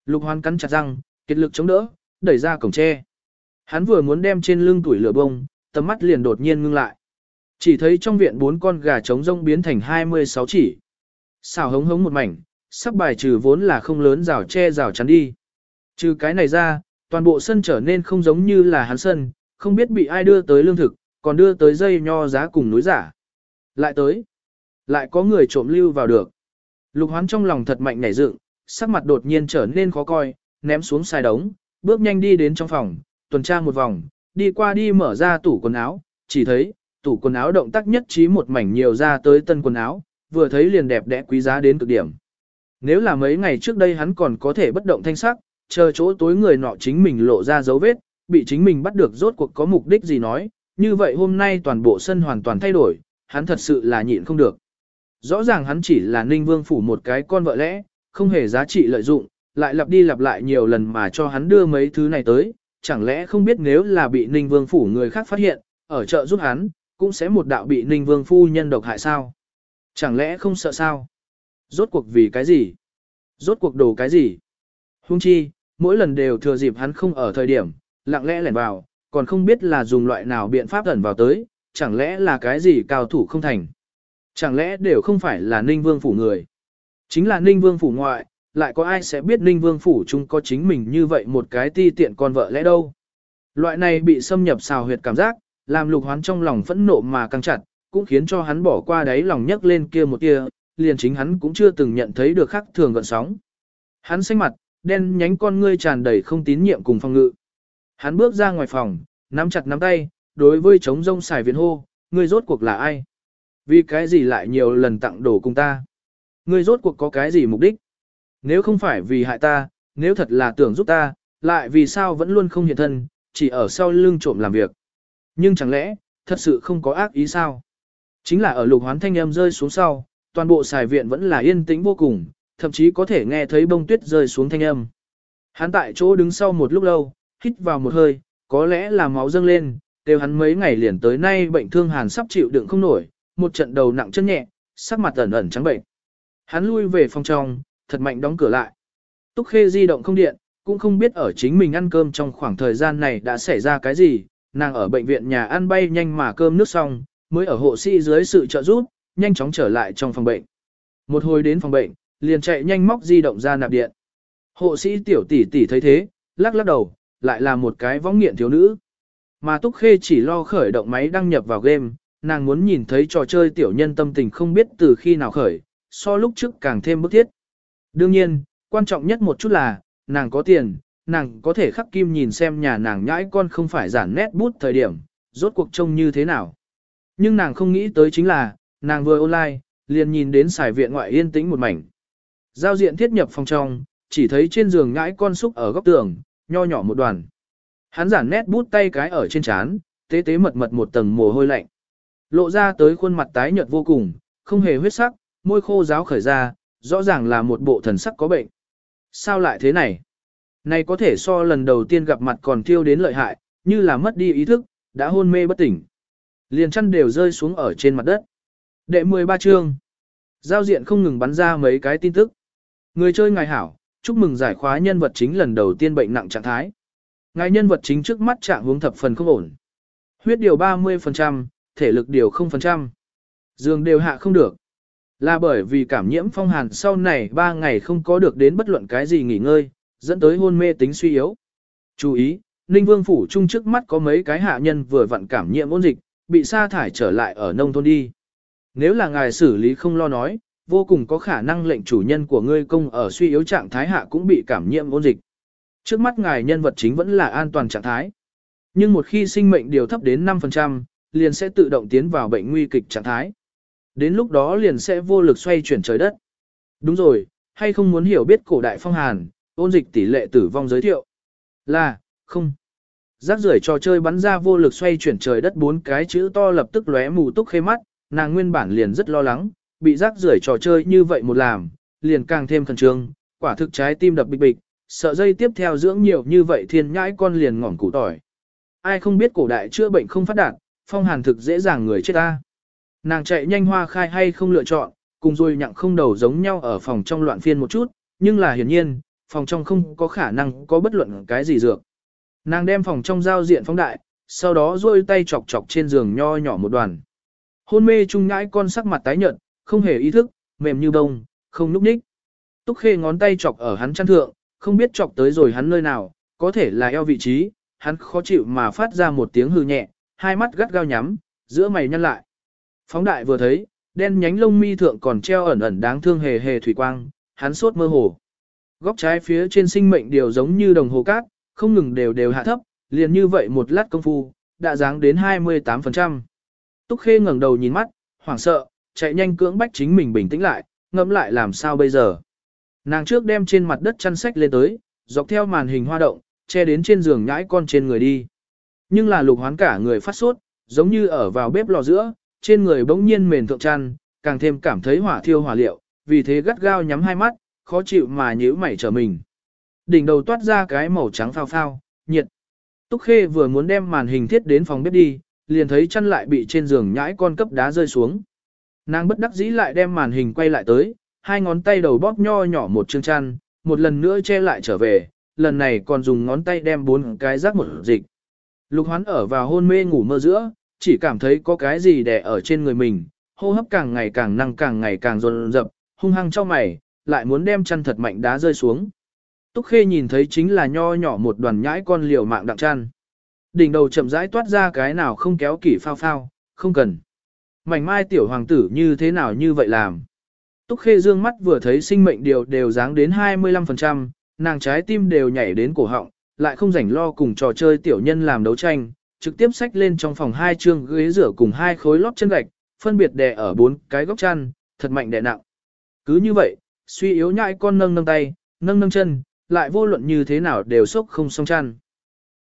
Lục hoan cắn chặt răng, kiệt lực chống đỡ, đẩy ra cổng tre. Hắn vừa muốn đem trên lưng tuổi lửa bông, tầm mắt liền đột nhiên ngưng lại. Chỉ thấy trong viện bốn con gà trống rông biến thành 26 chỉ. Xào hống hống một mảnh, sắp bài trừ vốn là không lớn rào che rào chắn đi. Trừ cái này ra, toàn bộ sân trở nên không giống như là hắn sân, không biết bị ai đưa tới lương thực, còn đưa tới dây nho giá cùng núi giả. Lại tới, lại có người trộm lưu vào được. Lục hoán trong lòng thật mạnh nảy dựng, sắc mặt đột nhiên trở nên khó coi, ném xuống xài đống, bước nhanh đi đến trong phòng, tuần tra một vòng, đi qua đi mở ra tủ quần áo, chỉ thấy, tủ quần áo động tác nhất trí một mảnh nhiều ra tới tân quần áo, vừa thấy liền đẹp đẽ quý giá đến cực điểm. Nếu là mấy ngày trước đây hắn còn có thể bất động thanh sắc, chờ chỗ tối người nọ chính mình lộ ra dấu vết, bị chính mình bắt được rốt cuộc có mục đích gì nói, như vậy hôm nay toàn bộ sân hoàn toàn thay đổi, hắn thật sự là nhịn không được. Rõ ràng hắn chỉ là ninh vương phủ một cái con vợ lẽ, không hề giá trị lợi dụng, lại lặp đi lặp lại nhiều lần mà cho hắn đưa mấy thứ này tới, chẳng lẽ không biết nếu là bị ninh vương phủ người khác phát hiện, ở chợ giúp hắn, cũng sẽ một đạo bị ninh vương phu nhân độc hại sao? Chẳng lẽ không sợ sao? Rốt cuộc vì cái gì? Rốt cuộc đồ cái gì? Hung chi, mỗi lần đều thừa dịp hắn không ở thời điểm, lặng lẽ lẻn vào, còn không biết là dùng loại nào biện pháp ẩn vào tới, chẳng lẽ là cái gì cao thủ không thành. Chẳng lẽ đều không phải là Ninh Vương Phủ người. Chính là Ninh Vương Phủ ngoại, lại có ai sẽ biết Ninh Vương Phủ chung có chính mình như vậy một cái ti tiện con vợ lẽ đâu. Loại này bị xâm nhập xào huyệt cảm giác, làm lục hoán trong lòng phẫn nộ mà căng chặt, cũng khiến cho hắn bỏ qua đáy lòng nhấc lên kia một kia, liền chính hắn cũng chưa từng nhận thấy được khắc thường gợn sóng. Hắn xanh mặt, đen nhánh con ngươi tràn đầy không tín nhiệm cùng phong ngự. Hắn bước ra ngoài phòng, nắm chặt nắm tay, đối với chống rông xài viện hô, ngươi rốt cuộc là ai? Vì cái gì lại nhiều lần tặng đồ cùng ta? Ngươi rốt cuộc có cái gì mục đích? Nếu không phải vì hại ta, nếu thật là tưởng giúp ta, lại vì sao vẫn luôn không hiện thân, chỉ ở sau lưng trộm làm việc. Nhưng chẳng lẽ, thật sự không có ác ý sao? Chính là ở lục hoán thanh âm rơi xuống sau, toàn bộ xài viện vẫn là yên tĩnh vô cùng, thậm chí có thể nghe thấy bông tuyết rơi xuống thanh âm. Hắn tại chỗ đứng sau một lúc lâu, hít vào một hơi, có lẽ là máu dâng lên, đều hắn mấy ngày liền tới nay bệnh thương hàn sắp chịu đựng không nổi, một trận đầu nặng chân nhẹ, sắc mặt ẩn ẩn trắng bệnh. Hắn lui về phòng trong, thật mạnh đóng cửa lại. Túc Khê di động không điện, cũng không biết ở chính mình ăn cơm trong khoảng thời gian này đã xảy ra cái gì, nàng ở bệnh viện nhà ăn bay nhanh mà cơm nước xong, mới ở hộ sĩ dưới sự trợ giúp, nhanh chóng trở lại trong phòng bệnh. Một hồi đến phòng bệnh, liền chạy nhanh móc di động ra nạp điện. Hộ sĩ tiểu tỷ tỷ thấy thế, lắc lắc đầu, lại là một cái võng nghiện thiếu nữ. Mà Túc Khê chỉ lo khởi động máy đăng nhập vào game, nàng muốn nhìn thấy trò chơi tiểu nhân tâm tình không biết từ khi nào khởi, so lúc trước càng thêm bức thiết. Đương nhiên, quan trọng nhất một chút là, nàng có tiền, nàng có thể khắc kim nhìn xem nhà nàng nhãi con không phải giản nét bút thời điểm, rốt cuộc trông như thế nào. Nhưng nàng không nghĩ tới chính là, nàng vừa online, liền nhìn đến xài viện ngoại yên tĩnh một mảnh. Giao diện thiết nhập phòng trong, chỉ thấy trên giường ngãi con xúc ở góc tường, nho nhỏ một đoàn. Hắn giản nét bút tay cái ở trên trán, tế tế mật mật một tầng mồ hôi lạnh. Lộ ra tới khuôn mặt tái nhợt vô cùng, không hề huyết sắc, môi khô ráo khởi ra, rõ ràng là một bộ thần sắc có bệnh. Sao lại thế này? Này có thể so lần đầu tiên gặp mặt còn thiêu đến lợi hại, như là mất đi ý thức, đã hôn mê bất tỉnh. Liền chăn đều rơi xuống ở trên mặt đất. Đệ 13 chương. Giao diện không ngừng bắn ra mấy cái tin tức. Người chơi ngài hảo, chúc mừng giải khóa nhân vật chính lần đầu tiên bệnh nặng trạng thái. Ngài nhân vật chính trước mắt trạng hướng thập phần không ổn. Huyết điều 30%, thể lực điều 0%. Dương đều hạ không được. Là bởi vì cảm nhiễm phong hàn sau này 3 ngày không có được đến bất luận cái gì nghỉ ngơi, dẫn tới hôn mê tính suy yếu. Chú ý, Ninh Vương Phủ Trung trước mắt có mấy cái hạ nhân vừa vặn cảm nhiễm ôn dịch, bị sa thải trở lại ở nông thôn đi. Nếu là ngài xử lý không lo nói, vô cùng có khả năng lệnh chủ nhân của ngươi công ở suy yếu trạng thái hạ cũng bị cảm nhiễm ôn dịch. Trước mắt ngài nhân vật chính vẫn là an toàn trạng thái. Nhưng một khi sinh mệnh điều thấp đến 5%, liền sẽ tự động tiến vào bệnh nguy kịch trạng thái. Đến lúc đó liền sẽ vô lực xoay chuyển trời đất. Đúng rồi, hay không muốn hiểu biết cổ đại phong hàn, ôn dịch tỷ lệ tử vong giới thiệu? Là, không. Rác rưởi trò chơi bắn ra vô lực xoay chuyển trời đất bốn cái chữ to lập tức lóe mù túc khê mắt, nàng nguyên bản liền rất lo lắng, bị rác rưởi trò chơi như vậy một làm, liền càng thêm khẩn trương, quả thực trái tim đập bịch bịch, sợ dây tiếp theo dưỡng nhiều như vậy thiên nhãi con liền ngỏm củ tỏi. Ai không biết cổ đại chữa bệnh không phát đạt, phong hàn thực dễ dàng người chết ta. Nàng chạy nhanh hoa khai hay không lựa chọn, cùng rồi nhặng không đầu giống nhau ở phòng trong loạn phiên một chút, nhưng là hiển nhiên, phòng trong không có khả năng có bất luận cái gì dược. Nàng đem phòng trong giao diện phóng đại, sau đó duỗi tay chọc chọc trên giường nho nhỏ một đoàn. Hôn mê trung ngãi con sắc mặt tái nhợt, không hề ý thức, mềm như bông, không núp ních. Túc khê ngón tay chọc ở hắn chăn thượng, không biết chọc tới rồi hắn nơi nào, có thể là eo vị trí, hắn khó chịu mà phát ra một tiếng hư nhẹ, hai mắt gắt gao nhắm, giữa mày nhăn lại. Phóng đại vừa thấy, đen nhánh lông mi thượng còn treo ẩn ẩn đáng thương hề hề thủy quang, hắn sốt mơ hồ. Góc trái phía trên sinh mệnh đều giống như đồng hồ cát, không ngừng đều đều hạ thấp, liền như vậy một lát công phu, đã dáng đến 28%. Túc Khê ngẩng đầu nhìn mắt, hoảng sợ, chạy nhanh cưỡng bách chính mình bình tĩnh lại, ngẫm lại làm sao bây giờ. Nàng trước đem trên mặt đất chăn sách lên tới, dọc theo màn hình hoa động, che đến trên giường nhãi con trên người đi. Nhưng là lục hoán cả người phát sốt, giống như ở vào bếp lò giữa, trên người bỗng nhiên mền thượng chăn, càng thêm cảm thấy hỏa thiêu hỏa liệu, vì thế gắt gao nhắm hai mắt, khó chịu mà nhíu mày trở mình. Đỉnh đầu toát ra cái màu trắng phao phao, nhiệt. Túc Khê vừa muốn đem màn hình thiết đến phòng bếp đi, liền thấy chăn lại bị trên giường nhãi con cấp đá rơi xuống. Nàng bất đắc dĩ lại đem màn hình quay lại tới, hai ngón tay đầu bóp nho nhỏ một chương chăn, một lần nữa che lại trở về, lần này còn dùng ngón tay đem bốn cái rác một dịch. Lục hoán ở vào hôn mê ngủ mơ giữa, chỉ cảm thấy có cái gì đè ở trên người mình, hô hấp càng ngày càng năng càng ngày càng dồn dập, hung hăng cho mày, lại muốn đem chăn thật mạnh đá rơi xuống. Túc Khê nhìn thấy chính là nho nhỏ một đoàn nhãi con liều mạng đặng chăn. Đỉnh đầu chậm rãi toát ra cái nào không kéo kỷ phao phao, không cần. Mảnh mai tiểu hoàng tử như thế nào như vậy làm. Túc Khê dương mắt vừa thấy sinh mệnh điều đều dáng đến 25%, nàng trái tim đều nhảy đến cổ họng, lại không rảnh lo cùng trò chơi tiểu nhân làm đấu tranh, trực tiếp xách lên trong phòng hai chương ghế rửa cùng hai khối lót chân gạch, phân biệt đè ở bốn cái góc chăn, thật mạnh đè nặng. Cứ như vậy, suy yếu nhãi con nâng nâng tay, nâng nâng chân, lại vô luận như thế nào đều sốc không song chăn.